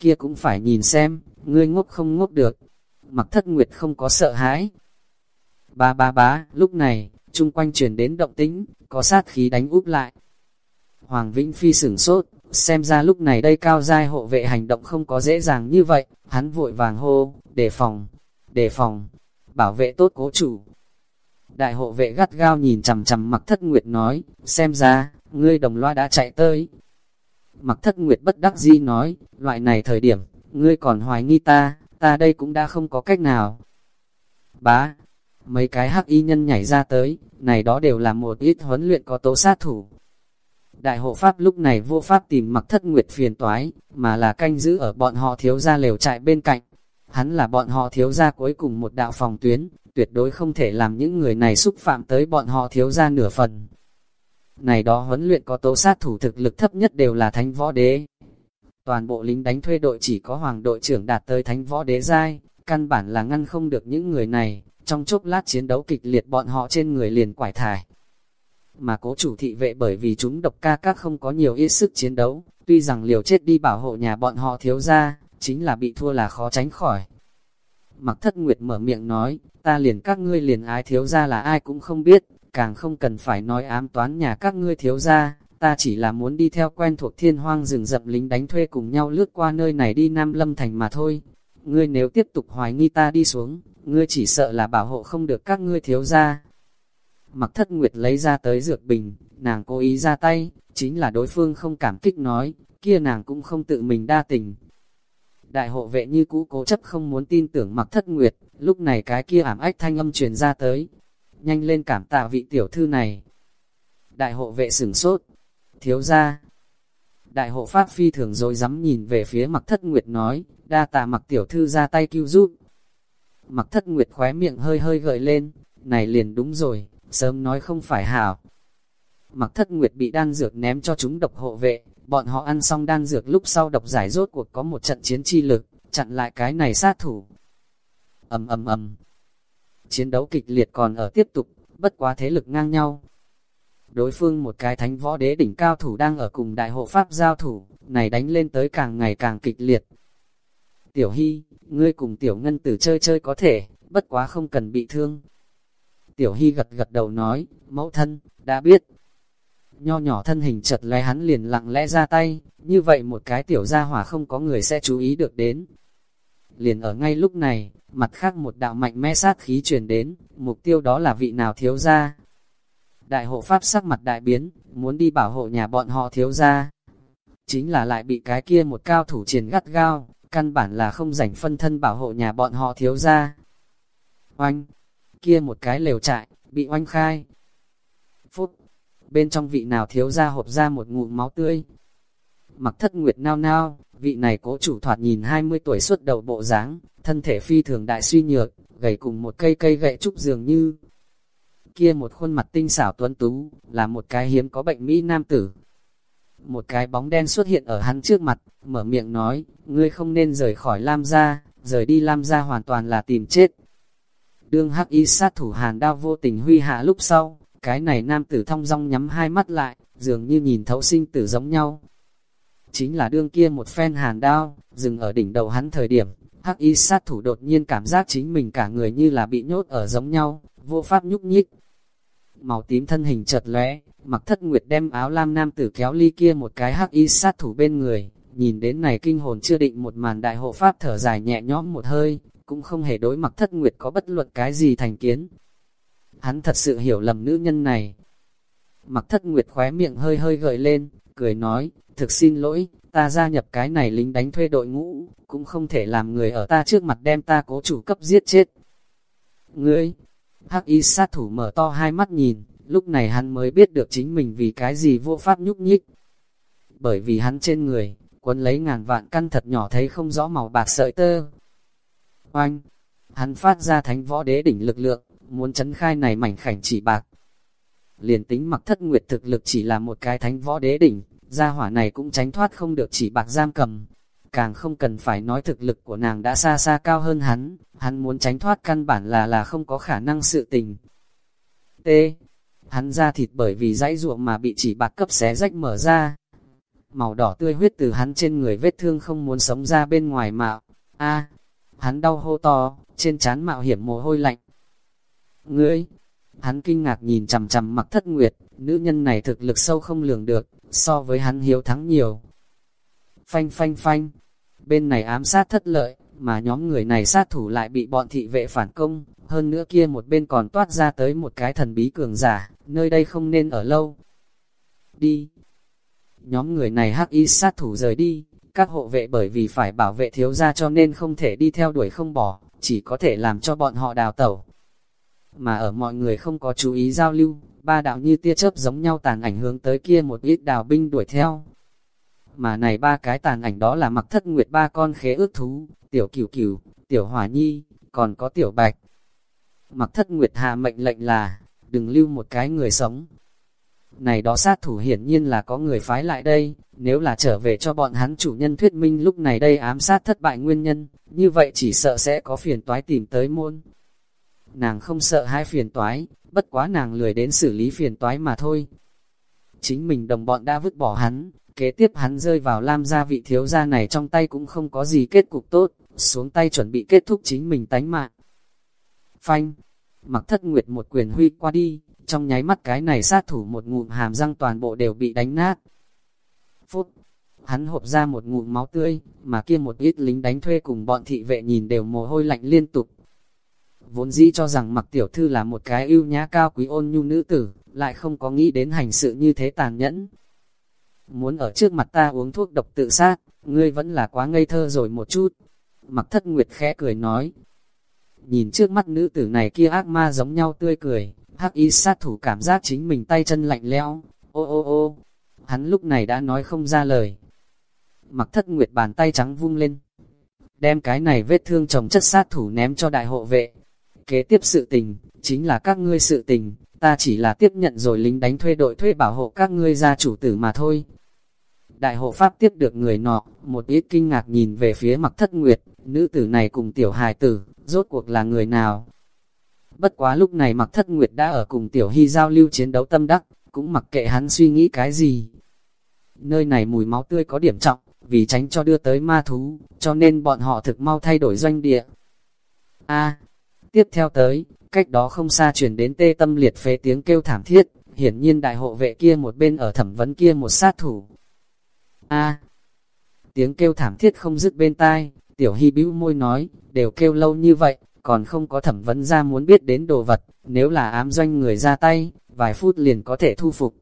Kia cũng phải nhìn xem, ngươi ngốc không ngốc được. Mặc thất nguyệt không có sợ hãi. Ba ba bá, lúc này, chung quanh chuyển đến động tĩnh, có sát khí đánh úp lại. Hoàng Vĩnh Phi sửng sốt, xem ra lúc này đây cao giai hộ vệ hành động không có dễ dàng như vậy, hắn vội vàng hô, đề phòng, đề phòng, bảo vệ tốt cố chủ. Đại hộ vệ gắt gao nhìn chằm chằm mặc thất nguyệt nói, xem ra, ngươi đồng loa đã chạy tới. Mặc thất nguyệt bất đắc di nói, loại này thời điểm, ngươi còn hoài nghi ta, ta đây cũng đã không có cách nào. Bá, mấy cái hắc y nhân nhảy ra tới, này đó đều là một ít huấn luyện có tố sát thủ. Đại hộ pháp lúc này vô pháp tìm mặc thất nguyệt phiền toái, mà là canh giữ ở bọn họ thiếu gia lều trại bên cạnh. Hắn là bọn họ thiếu gia cuối cùng một đạo phòng tuyến, tuyệt đối không thể làm những người này xúc phạm tới bọn họ thiếu gia nửa phần. Này đó huấn luyện có tố sát thủ thực lực thấp nhất đều là thánh võ đế. Toàn bộ lính đánh thuê đội chỉ có hoàng đội trưởng đạt tới thánh võ đế giai, căn bản là ngăn không được những người này, trong chốc lát chiến đấu kịch liệt bọn họ trên người liền quải thải. Mà cố chủ thị vệ bởi vì chúng độc ca các không có nhiều ít sức chiến đấu, tuy rằng liều chết đi bảo hộ nhà bọn họ thiếu ra, chính là bị thua là khó tránh khỏi. Mặc thất nguyệt mở miệng nói, ta liền các ngươi liền ái thiếu ra là ai cũng không biết, càng không cần phải nói ám toán nhà các ngươi thiếu ra, ta chỉ là muốn đi theo quen thuộc thiên hoang rừng rậm lính đánh thuê cùng nhau lướt qua nơi này đi Nam Lâm Thành mà thôi. Ngươi nếu tiếp tục hoài nghi ta đi xuống, ngươi chỉ sợ là bảo hộ không được các ngươi thiếu ra. Mặc thất nguyệt lấy ra tới dược bình, nàng cố ý ra tay, chính là đối phương không cảm kích nói, kia nàng cũng không tự mình đa tình. Đại hộ vệ như cũ cố chấp không muốn tin tưởng mặc thất nguyệt, lúc này cái kia ảm ách thanh âm truyền ra tới. Nhanh lên cảm tạ vị tiểu thư này. Đại hộ vệ sửng sốt, thiếu ra. Đại hộ pháp phi thường rồi dám nhìn về phía mặc thất nguyệt nói, đa tạ mặc tiểu thư ra tay cứu giúp. Mặc thất nguyệt khóe miệng hơi hơi gợi lên, này liền đúng rồi, sớm nói không phải hảo. Mặc thất nguyệt bị đan dược ném cho chúng độc hộ vệ, bọn họ ăn xong đan dược lúc sau độc giải rốt cuộc có một trận chiến chi lực, chặn lại cái này sát thủ. ầm ầm ầm Chiến đấu kịch liệt còn ở tiếp tục, bất quá thế lực ngang nhau. Đối phương một cái thánh võ đế đỉnh cao thủ đang ở cùng đại hộ pháp giao thủ, này đánh lên tới càng ngày càng kịch liệt. Tiểu Hy, ngươi cùng Tiểu Ngân tử chơi chơi có thể, bất quá không cần bị thương. Tiểu Hy gật gật đầu nói, mẫu thân, đã biết. Nho nhỏ thân hình chật lé hắn liền lặng lẽ ra tay, như vậy một cái tiểu gia hỏa không có người sẽ chú ý được đến. Liền ở ngay lúc này, mặt khác một đạo mạnh mẽ sát khí truyền đến, mục tiêu đó là vị nào thiếu gia. Đại hộ pháp sắc mặt đại biến, muốn đi bảo hộ nhà bọn họ thiếu gia. Chính là lại bị cái kia một cao thủ triển gắt gao, căn bản là không rảnh phân thân bảo hộ nhà bọn họ thiếu gia. Oanh, kia một cái lều trại, bị oanh khai. Phút, bên trong vị nào thiếu ra hộp ra một ngụm máu tươi. Mặc thất nguyệt nao nao, vị này cố chủ thoạt nhìn 20 tuổi xuất đầu bộ dáng, thân thể phi thường đại suy nhược, gầy cùng một cây cây gậy trúc dường như. Kia một khuôn mặt tinh xảo tuấn tú, là một cái hiếm có bệnh Mỹ nam tử. Một cái bóng đen xuất hiện ở hắn trước mặt, mở miệng nói, ngươi không nên rời khỏi Lam gia, rời đi Lam gia hoàn toàn là tìm chết. Đương hắc y sát thủ hàn đao vô tình huy hạ lúc sau, cái này nam tử thong dong nhắm hai mắt lại, dường như nhìn thấu sinh tử giống nhau. Chính là đương kia một phen hàn đao, dừng ở đỉnh đầu hắn thời điểm, hắc y sát thủ đột nhiên cảm giác chính mình cả người như là bị nhốt ở giống nhau, vô pháp nhúc nhích. Màu tím thân hình chật lóe, mặc thất nguyệt đem áo lam nam tử kéo ly kia một cái hắc y sát thủ bên người, nhìn đến này kinh hồn chưa định một màn đại hộ pháp thở dài nhẹ nhõm một hơi, cũng không hề đối mặc thất nguyệt có bất luận cái gì thành kiến. Hắn thật sự hiểu lầm nữ nhân này. Mặc thất nguyệt khóe miệng hơi hơi gợi lên, cười nói, thực xin lỗi, ta gia nhập cái này lính đánh thuê đội ngũ, cũng không thể làm người ở ta trước mặt đem ta cố chủ cấp giết chết. Ngươi, hắc y sát thủ mở to hai mắt nhìn, lúc này hắn mới biết được chính mình vì cái gì vô pháp nhúc nhích. Bởi vì hắn trên người, quấn lấy ngàn vạn căn thật nhỏ thấy không rõ màu bạc sợi tơ, Oanh! Hắn phát ra thánh võ đế đỉnh lực lượng, muốn chấn khai này mảnh khảnh chỉ bạc. Liền tính mặc thất nguyệt thực lực chỉ là một cái thánh võ đế đỉnh, gia hỏa này cũng tránh thoát không được chỉ bạc giam cầm. Càng không cần phải nói thực lực của nàng đã xa xa cao hơn hắn, hắn muốn tránh thoát căn bản là là không có khả năng sự tình. T. Hắn ra thịt bởi vì dãy ruộng mà bị chỉ bạc cấp xé rách mở ra. Màu đỏ tươi huyết từ hắn trên người vết thương không muốn sống ra bên ngoài mạo. A, Hắn đau hô to, trên trán mạo hiểm mồ hôi lạnh. Ngươi! Hắn kinh ngạc nhìn chằm chằm mặc thất nguyệt, nữ nhân này thực lực sâu không lường được, so với hắn hiếu thắng nhiều. Phanh phanh phanh, bên này ám sát thất lợi, mà nhóm người này sát thủ lại bị bọn thị vệ phản công, hơn nữa kia một bên còn toát ra tới một cái thần bí cường giả, nơi đây không nên ở lâu. Đi! Nhóm người này hắc y sát thủ rời đi, các hộ vệ bởi vì phải bảo vệ thiếu gia cho nên không thể đi theo đuổi không bỏ, chỉ có thể làm cho bọn họ đào tẩu. Mà ở mọi người không có chú ý giao lưu, ba đạo như tia chớp giống nhau tàn ảnh hướng tới kia một ít đào binh đuổi theo. Mà này ba cái tàn ảnh đó là mặc thất nguyệt ba con khế ước thú, tiểu cửu cửu, tiểu hỏa nhi, còn có tiểu bạch. Mặc thất nguyệt hạ mệnh lệnh là, đừng lưu một cái người sống. Này đó sát thủ hiển nhiên là có người phái lại đây, nếu là trở về cho bọn hắn chủ nhân thuyết minh lúc này đây ám sát thất bại nguyên nhân, như vậy chỉ sợ sẽ có phiền toái tìm tới môn. Nàng không sợ hai phiền toái, bất quá nàng lười đến xử lý phiền toái mà thôi. Chính mình đồng bọn đã vứt bỏ hắn, kế tiếp hắn rơi vào lam gia vị thiếu gia này trong tay cũng không có gì kết cục tốt, xuống tay chuẩn bị kết thúc chính mình tánh mạng. Phanh, mặc thất nguyệt một quyền huy qua đi, trong nháy mắt cái này sát thủ một ngụm hàm răng toàn bộ đều bị đánh nát. Phút, hắn hộp ra một ngụm máu tươi, mà kia một ít lính đánh thuê cùng bọn thị vệ nhìn đều mồ hôi lạnh liên tục. Vốn dĩ cho rằng mặc tiểu thư là một cái ưu nhã cao quý ôn nhu nữ tử, lại không có nghĩ đến hành sự như thế tàn nhẫn. Muốn ở trước mặt ta uống thuốc độc tự sát, ngươi vẫn là quá ngây thơ rồi một chút. Mặc thất nguyệt khẽ cười nói. Nhìn trước mắt nữ tử này kia ác ma giống nhau tươi cười, hắc y sát thủ cảm giác chính mình tay chân lạnh lẽo. Ô ô ô, hắn lúc này đã nói không ra lời. Mặc thất nguyệt bàn tay trắng vung lên. Đem cái này vết thương chồng chất sát thủ ném cho đại hộ vệ. Kế tiếp sự tình, chính là các ngươi sự tình, ta chỉ là tiếp nhận rồi lính đánh thuê đội thuê bảo hộ các ngươi gia chủ tử mà thôi. Đại hộ pháp tiếp được người nọ, một ít kinh ngạc nhìn về phía mặc thất nguyệt, nữ tử này cùng tiểu hài tử, rốt cuộc là người nào? Bất quá lúc này mặc thất nguyệt đã ở cùng tiểu hy giao lưu chiến đấu tâm đắc, cũng mặc kệ hắn suy nghĩ cái gì. Nơi này mùi máu tươi có điểm trọng, vì tránh cho đưa tới ma thú, cho nên bọn họ thực mau thay đổi doanh địa. A, tiếp theo tới, cách đó không xa chuyển đến tê tâm liệt phế tiếng kêu thảm thiết, hiển nhiên đại hộ vệ kia một bên ở thẩm vấn kia một sát thủ. A, tiếng kêu thảm thiết không dứt bên tai, tiểu hy bĩu môi nói, đều kêu lâu như vậy, còn không có thẩm vấn ra muốn biết đến đồ vật, nếu là ám doanh người ra tay, vài phút liền có thể thu phục.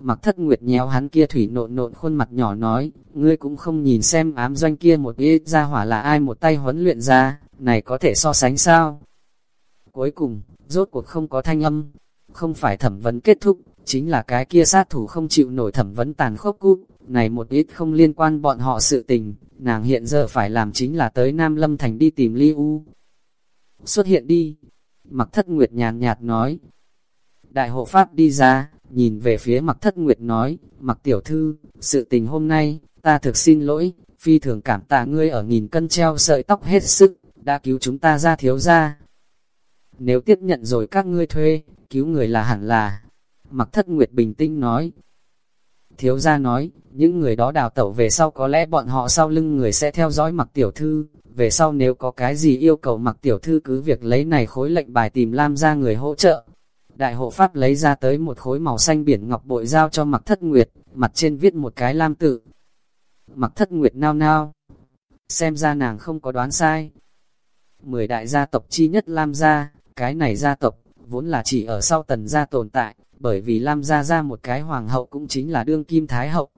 Mặc thất nguyệt nhéo hắn kia thủy nộn nộn khuôn mặt nhỏ nói, ngươi cũng không nhìn xem ám doanh kia một ít ra hỏa là ai một tay huấn luyện ra, này có thể so sánh sao? Cuối cùng, rốt cuộc không có thanh âm, không phải thẩm vấn kết thúc, chính là cái kia sát thủ không chịu nổi thẩm vấn tàn khốc cút, này một ít không liên quan bọn họ sự tình, nàng hiện giờ phải làm chính là tới Nam Lâm Thành đi tìm Ly U. Xuất hiện đi, mặc thất nguyệt nhàn nhạt nói. Đại hộ pháp đi ra, nhìn về phía mặc thất nguyệt nói, mặc tiểu thư, sự tình hôm nay, ta thực xin lỗi, phi thường cảm tạ ngươi ở nghìn cân treo sợi tóc hết sức, đã cứu chúng ta ra thiếu ra. Nếu tiếp nhận rồi các ngươi thuê, cứu người là hẳn là. Mặc thất nguyệt bình tĩnh nói. Thiếu gia nói, những người đó đào tẩu về sau có lẽ bọn họ sau lưng người sẽ theo dõi mặc tiểu thư. Về sau nếu có cái gì yêu cầu mặc tiểu thư cứ việc lấy này khối lệnh bài tìm Lam ra người hỗ trợ, Đại hộ pháp lấy ra tới một khối màu xanh biển ngọc bội giao cho mặc thất nguyệt, mặt trên viết một cái lam tự. Mặc thất nguyệt nao nao, xem ra nàng không có đoán sai. Mười đại gia tộc chi nhất Lam gia, cái này gia tộc, vốn là chỉ ở sau tần gia tồn tại, bởi vì Lam gia ra một cái hoàng hậu cũng chính là đương kim thái hậu.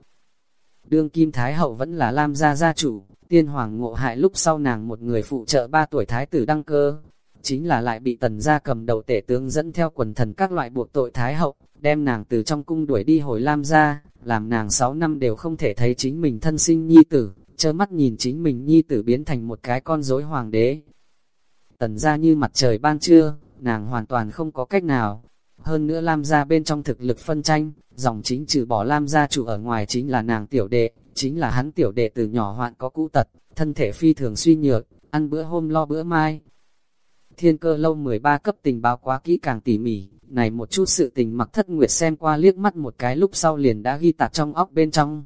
Đương kim thái hậu vẫn là Lam gia gia chủ, tiên hoàng ngộ hại lúc sau nàng một người phụ trợ ba tuổi thái tử đăng cơ, chính là lại bị tần gia cầm đầu tể tướng dẫn theo quần thần các loại buộc tội thái hậu, đem nàng từ trong cung đuổi đi hồi Lam gia, làm nàng 6 năm đều không thể thấy chính mình thân sinh nhi tử, chơ mắt nhìn chính mình nhi tử biến thành một cái con rối hoàng đế. Tần gia như mặt trời ban trưa, nàng hoàn toàn không có cách nào. Hơn nữa Lam gia bên trong thực lực phân tranh, dòng chính trừ bỏ Lam gia chủ ở ngoài chính là nàng tiểu đệ, chính là hắn tiểu đệ từ nhỏ hoạn có cũ tật, thân thể phi thường suy nhược, ăn bữa hôm lo bữa mai, Thiên cơ lâu 13 cấp tình báo quá kỹ càng tỉ mỉ, này một chút sự tình mặc thất nguyệt xem qua liếc mắt một cái lúc sau liền đã ghi tạc trong óc bên trong.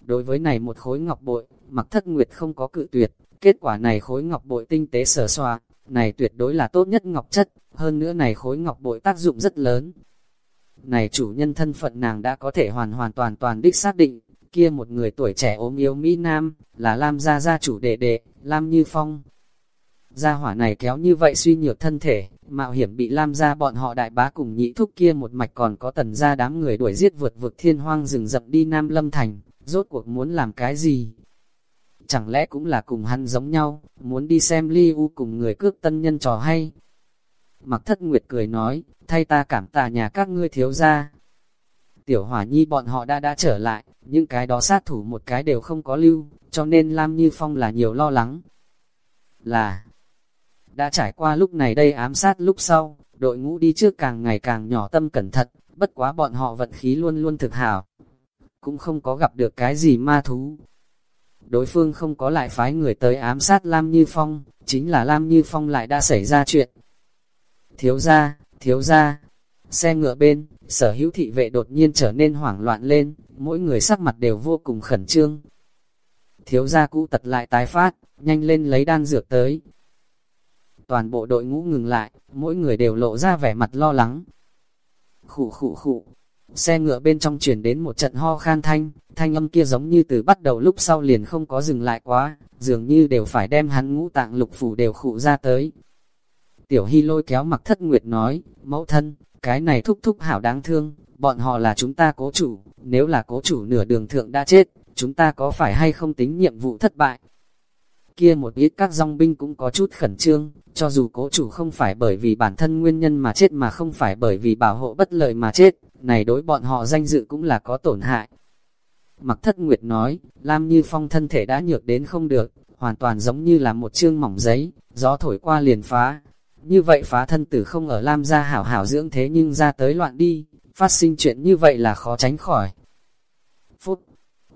Đối với này một khối ngọc bội, mặc thất nguyệt không có cự tuyệt, kết quả này khối ngọc bội tinh tế sở xoa, này tuyệt đối là tốt nhất ngọc chất, hơn nữa này khối ngọc bội tác dụng rất lớn. Này chủ nhân thân phận nàng đã có thể hoàn hoàn toàn toàn đích xác định, kia một người tuổi trẻ ốm yếu Mỹ Nam, là Lam gia gia chủ đệ đệ, Lam Như Phong. Gia hỏa này kéo như vậy suy nhược thân thể, mạo hiểm bị Lam gia bọn họ đại bá cùng nhị thúc kia một mạch còn có tần gia đám người đuổi giết vượt vực thiên hoang rừng rậm đi Nam Lâm Thành, rốt cuộc muốn làm cái gì? Chẳng lẽ cũng là cùng hắn giống nhau, muốn đi xem Ly U cùng người cước tân nhân trò hay? Mặc thất nguyệt cười nói, thay ta cảm tạ nhà các ngươi thiếu gia. Tiểu hỏa nhi bọn họ đã đã trở lại, những cái đó sát thủ một cái đều không có lưu, cho nên Lam Như Phong là nhiều lo lắng. Là, đã trải qua lúc này đây ám sát lúc sau, đội ngũ đi trước càng ngày càng nhỏ tâm cẩn thận, bất quá bọn họ vận khí luôn luôn thực hảo. Cũng không có gặp được cái gì ma thú. Đối phương không có lại phái người tới ám sát Lam Như Phong, chính là Lam Như Phong lại đã xảy ra chuyện. Thiếu ra, thiếu ra, xe ngựa bên, sở hữu thị vệ đột nhiên trở nên hoảng loạn lên, mỗi người sắc mặt đều vô cùng khẩn trương. Thiếu gia cũ tật lại tái phát, nhanh lên lấy đan dược tới. Toàn bộ đội ngũ ngừng lại, mỗi người đều lộ ra vẻ mặt lo lắng. Khụ khụ khụ, xe ngựa bên trong chuyển đến một trận ho khan thanh, thanh âm kia giống như từ bắt đầu lúc sau liền không có dừng lại quá, dường như đều phải đem hắn ngũ tạng lục phủ đều khụ ra tới. Tiểu Hy lôi kéo mặc thất nguyệt nói, mẫu thân, cái này thúc thúc hảo đáng thương, bọn họ là chúng ta cố chủ, nếu là cố chủ nửa đường thượng đã chết, chúng ta có phải hay không tính nhiệm vụ thất bại? Kia một ít các dòng binh cũng có chút khẩn trương, cho dù cố chủ không phải bởi vì bản thân nguyên nhân mà chết mà không phải bởi vì bảo hộ bất lợi mà chết, này đối bọn họ danh dự cũng là có tổn hại. Mặc thất nguyệt nói, Lam Như Phong thân thể đã nhược đến không được, hoàn toàn giống như là một chương mỏng giấy, gió thổi qua liền phá. Như vậy phá thân tử không ở Lam gia hảo hảo dưỡng thế nhưng ra tới loạn đi, phát sinh chuyện như vậy là khó tránh khỏi. Phút,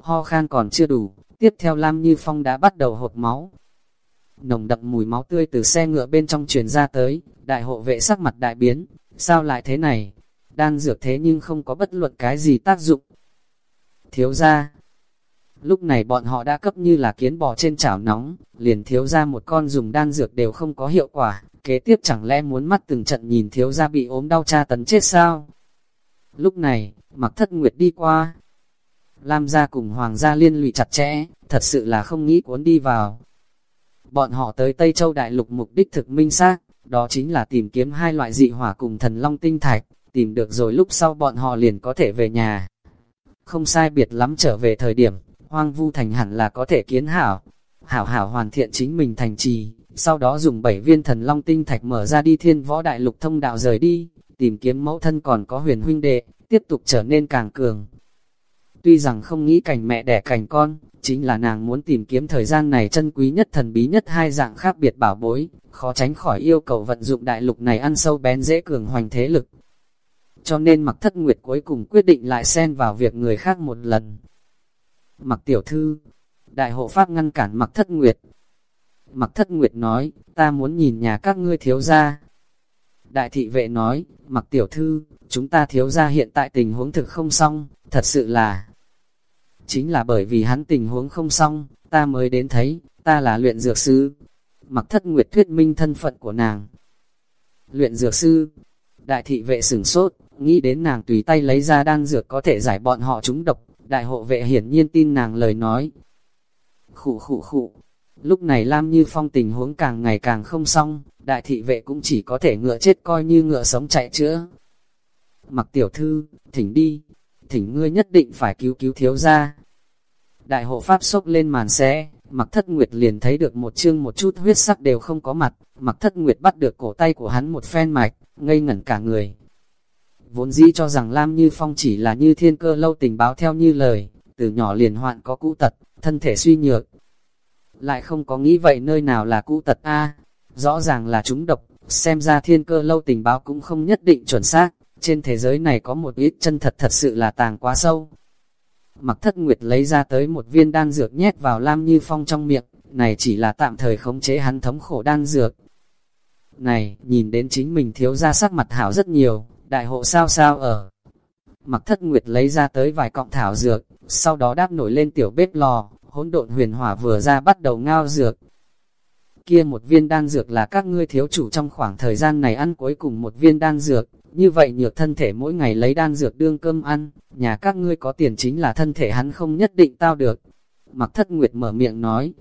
ho khan còn chưa đủ, tiếp theo Lam Như Phong đã bắt đầu hột máu. Nồng đậm mùi máu tươi từ xe ngựa bên trong truyền ra tới, đại hộ vệ sắc mặt đại biến, sao lại thế này? Đan dược thế nhưng không có bất luận cái gì tác dụng. Thiếu ra, lúc này bọn họ đã cấp như là kiến bò trên chảo nóng, liền thiếu ra một con dùng đan dược đều không có hiệu quả, kế tiếp chẳng lẽ muốn mắt từng trận nhìn thiếu ra bị ốm đau tra tấn chết sao? Lúc này, mặc thất nguyệt đi qua. Lam gia cùng hoàng gia liên lụy chặt chẽ, thật sự là không nghĩ cuốn đi vào. Bọn họ tới Tây Châu Đại Lục mục đích thực minh xác, đó chính là tìm kiếm hai loại dị hỏa cùng thần long tinh thạch, tìm được rồi lúc sau bọn họ liền có thể về nhà. Không sai biệt lắm trở về thời điểm, hoang vu thành hẳn là có thể kiến hảo. Hảo hảo hoàn thiện chính mình thành trì, sau đó dùng bảy viên thần long tinh thạch mở ra đi thiên võ đại lục thông đạo rời đi, tìm kiếm mẫu thân còn có huyền huynh đệ, tiếp tục trở nên càng cường. Tuy rằng không nghĩ cảnh mẹ đẻ cảnh con, chính là nàng muốn tìm kiếm thời gian này chân quý nhất thần bí nhất hai dạng khác biệt bảo bối, khó tránh khỏi yêu cầu vận dụng đại lục này ăn sâu bén dễ cường hoành thế lực. Cho nên mặc thất nguyệt cuối cùng quyết định lại xen vào việc người khác một lần. Mặc tiểu thư, đại hộ pháp ngăn cản mặc thất nguyệt. Mặc thất nguyệt nói, ta muốn nhìn nhà các ngươi thiếu gia, Đại thị vệ nói, mặc tiểu thư, chúng ta thiếu ra hiện tại tình huống thực không xong, thật sự là... Chính là bởi vì hắn tình huống không xong, ta mới đến thấy, ta là luyện dược sư. Mặc thất nguyệt thuyết minh thân phận của nàng. Luyện dược sư, đại thị vệ sửng sốt, nghĩ đến nàng tùy tay lấy ra đan dược có thể giải bọn họ chúng độc, đại hộ vệ hiển nhiên tin nàng lời nói. Khụ khụ khụ, lúc này Lam Như Phong tình huống càng ngày càng không xong, đại thị vệ cũng chỉ có thể ngựa chết coi như ngựa sống chạy chữa. Mặc tiểu thư, thỉnh đi, thỉnh ngươi nhất định phải cứu cứu thiếu ra. Đại hộ pháp sốc lên màn xe, mặc thất nguyệt liền thấy được một chương một chút huyết sắc đều không có mặt, mặc thất nguyệt bắt được cổ tay của hắn một phen mạch, ngây ngẩn cả người. Vốn dĩ cho rằng Lam Như Phong chỉ là như thiên cơ lâu tình báo theo như lời, từ nhỏ liền hoạn có cũ tật, thân thể suy nhược. Lại không có nghĩ vậy nơi nào là cũ tật a rõ ràng là chúng độc, xem ra thiên cơ lâu tình báo cũng không nhất định chuẩn xác, trên thế giới này có một ít chân thật thật sự là tàng quá sâu. Mặc thất nguyệt lấy ra tới một viên đan dược nhét vào Lam Như Phong trong miệng, này chỉ là tạm thời khống chế hắn thống khổ đan dược. Này, nhìn đến chính mình thiếu ra sắc mặt hảo rất nhiều, đại hộ sao sao ở. Mặc thất nguyệt lấy ra tới vài cọng thảo dược, sau đó đáp nổi lên tiểu bếp lò, hỗn độn huyền hỏa vừa ra bắt đầu ngao dược, kia một viên đan dược là các ngươi thiếu chủ trong khoảng thời gian này ăn cuối cùng một viên đan dược, như vậy nhược thân thể mỗi ngày lấy đan dược đương cơm ăn, nhà các ngươi có tiền chính là thân thể hắn không nhất định tao được. Mặc thất nguyệt mở miệng nói,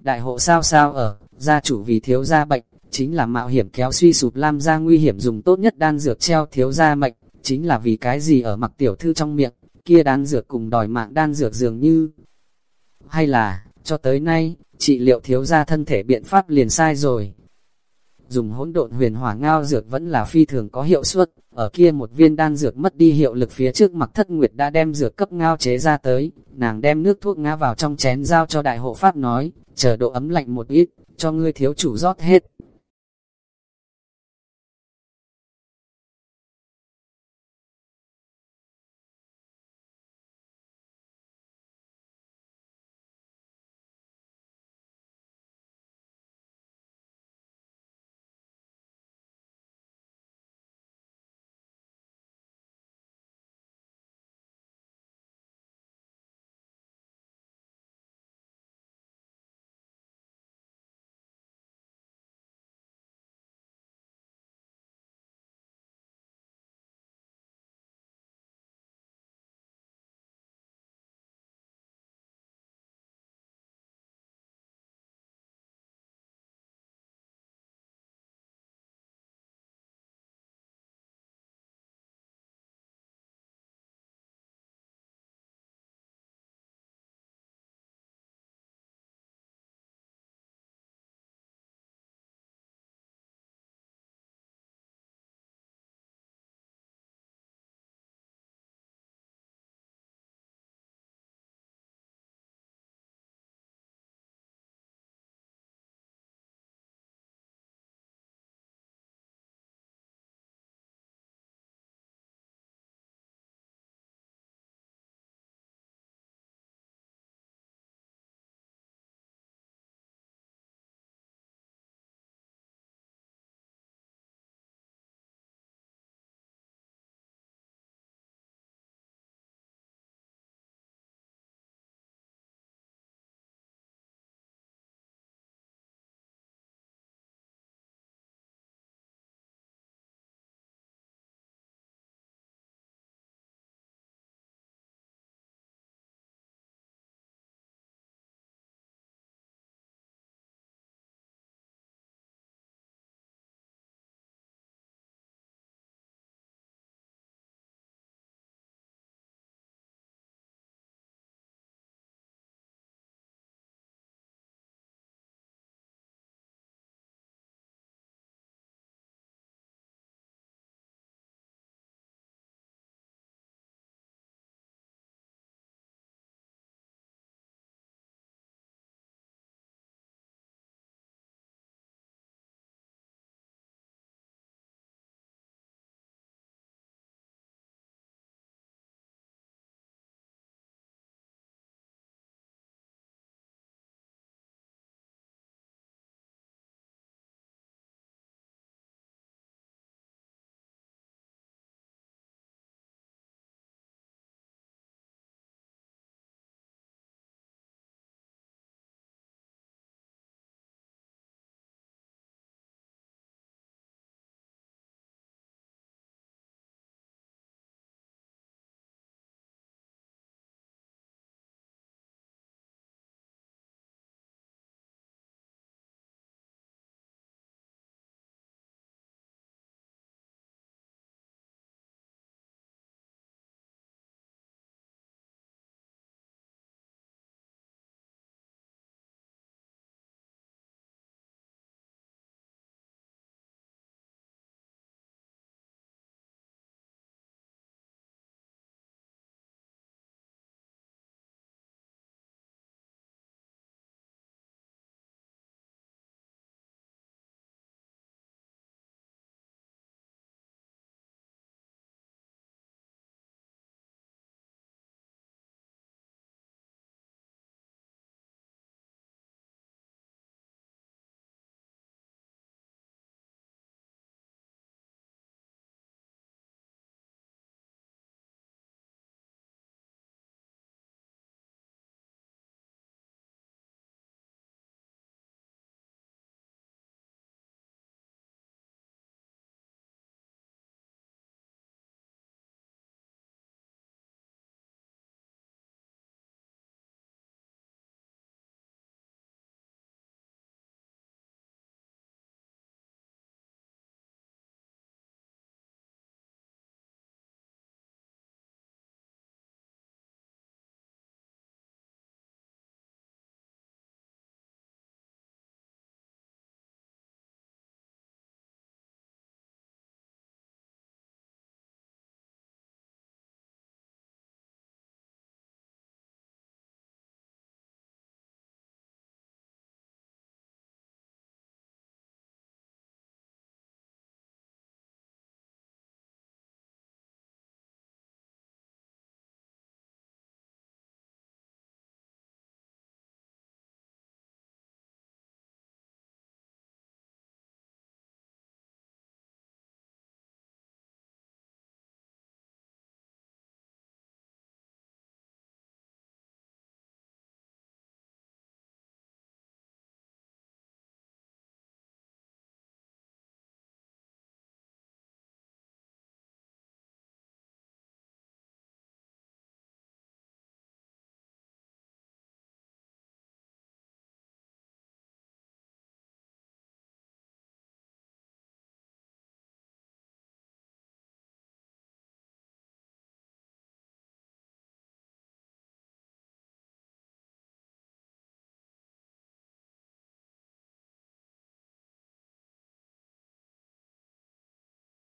đại hộ sao sao ở, gia chủ vì thiếu gia bệnh, chính là mạo hiểm kéo suy sụp lam gia nguy hiểm dùng tốt nhất đan dược treo thiếu gia mệnh, chính là vì cái gì ở mặc tiểu thư trong miệng, kia đan dược cùng đòi mạng đan dược dường như. Hay là, cho tới nay, trị liệu thiếu gia thân thể biện pháp liền sai rồi. Dùng hỗn độn huyền hỏa ngao dược vẫn là phi thường có hiệu suất, ở kia một viên đan dược mất đi hiệu lực phía trước mặc thất nguyệt đã đem dược cấp ngao chế ra tới, nàng đem nước thuốc ngã vào trong chén giao cho đại hộ pháp nói, chờ độ ấm lạnh một ít, cho ngươi thiếu chủ rót hết.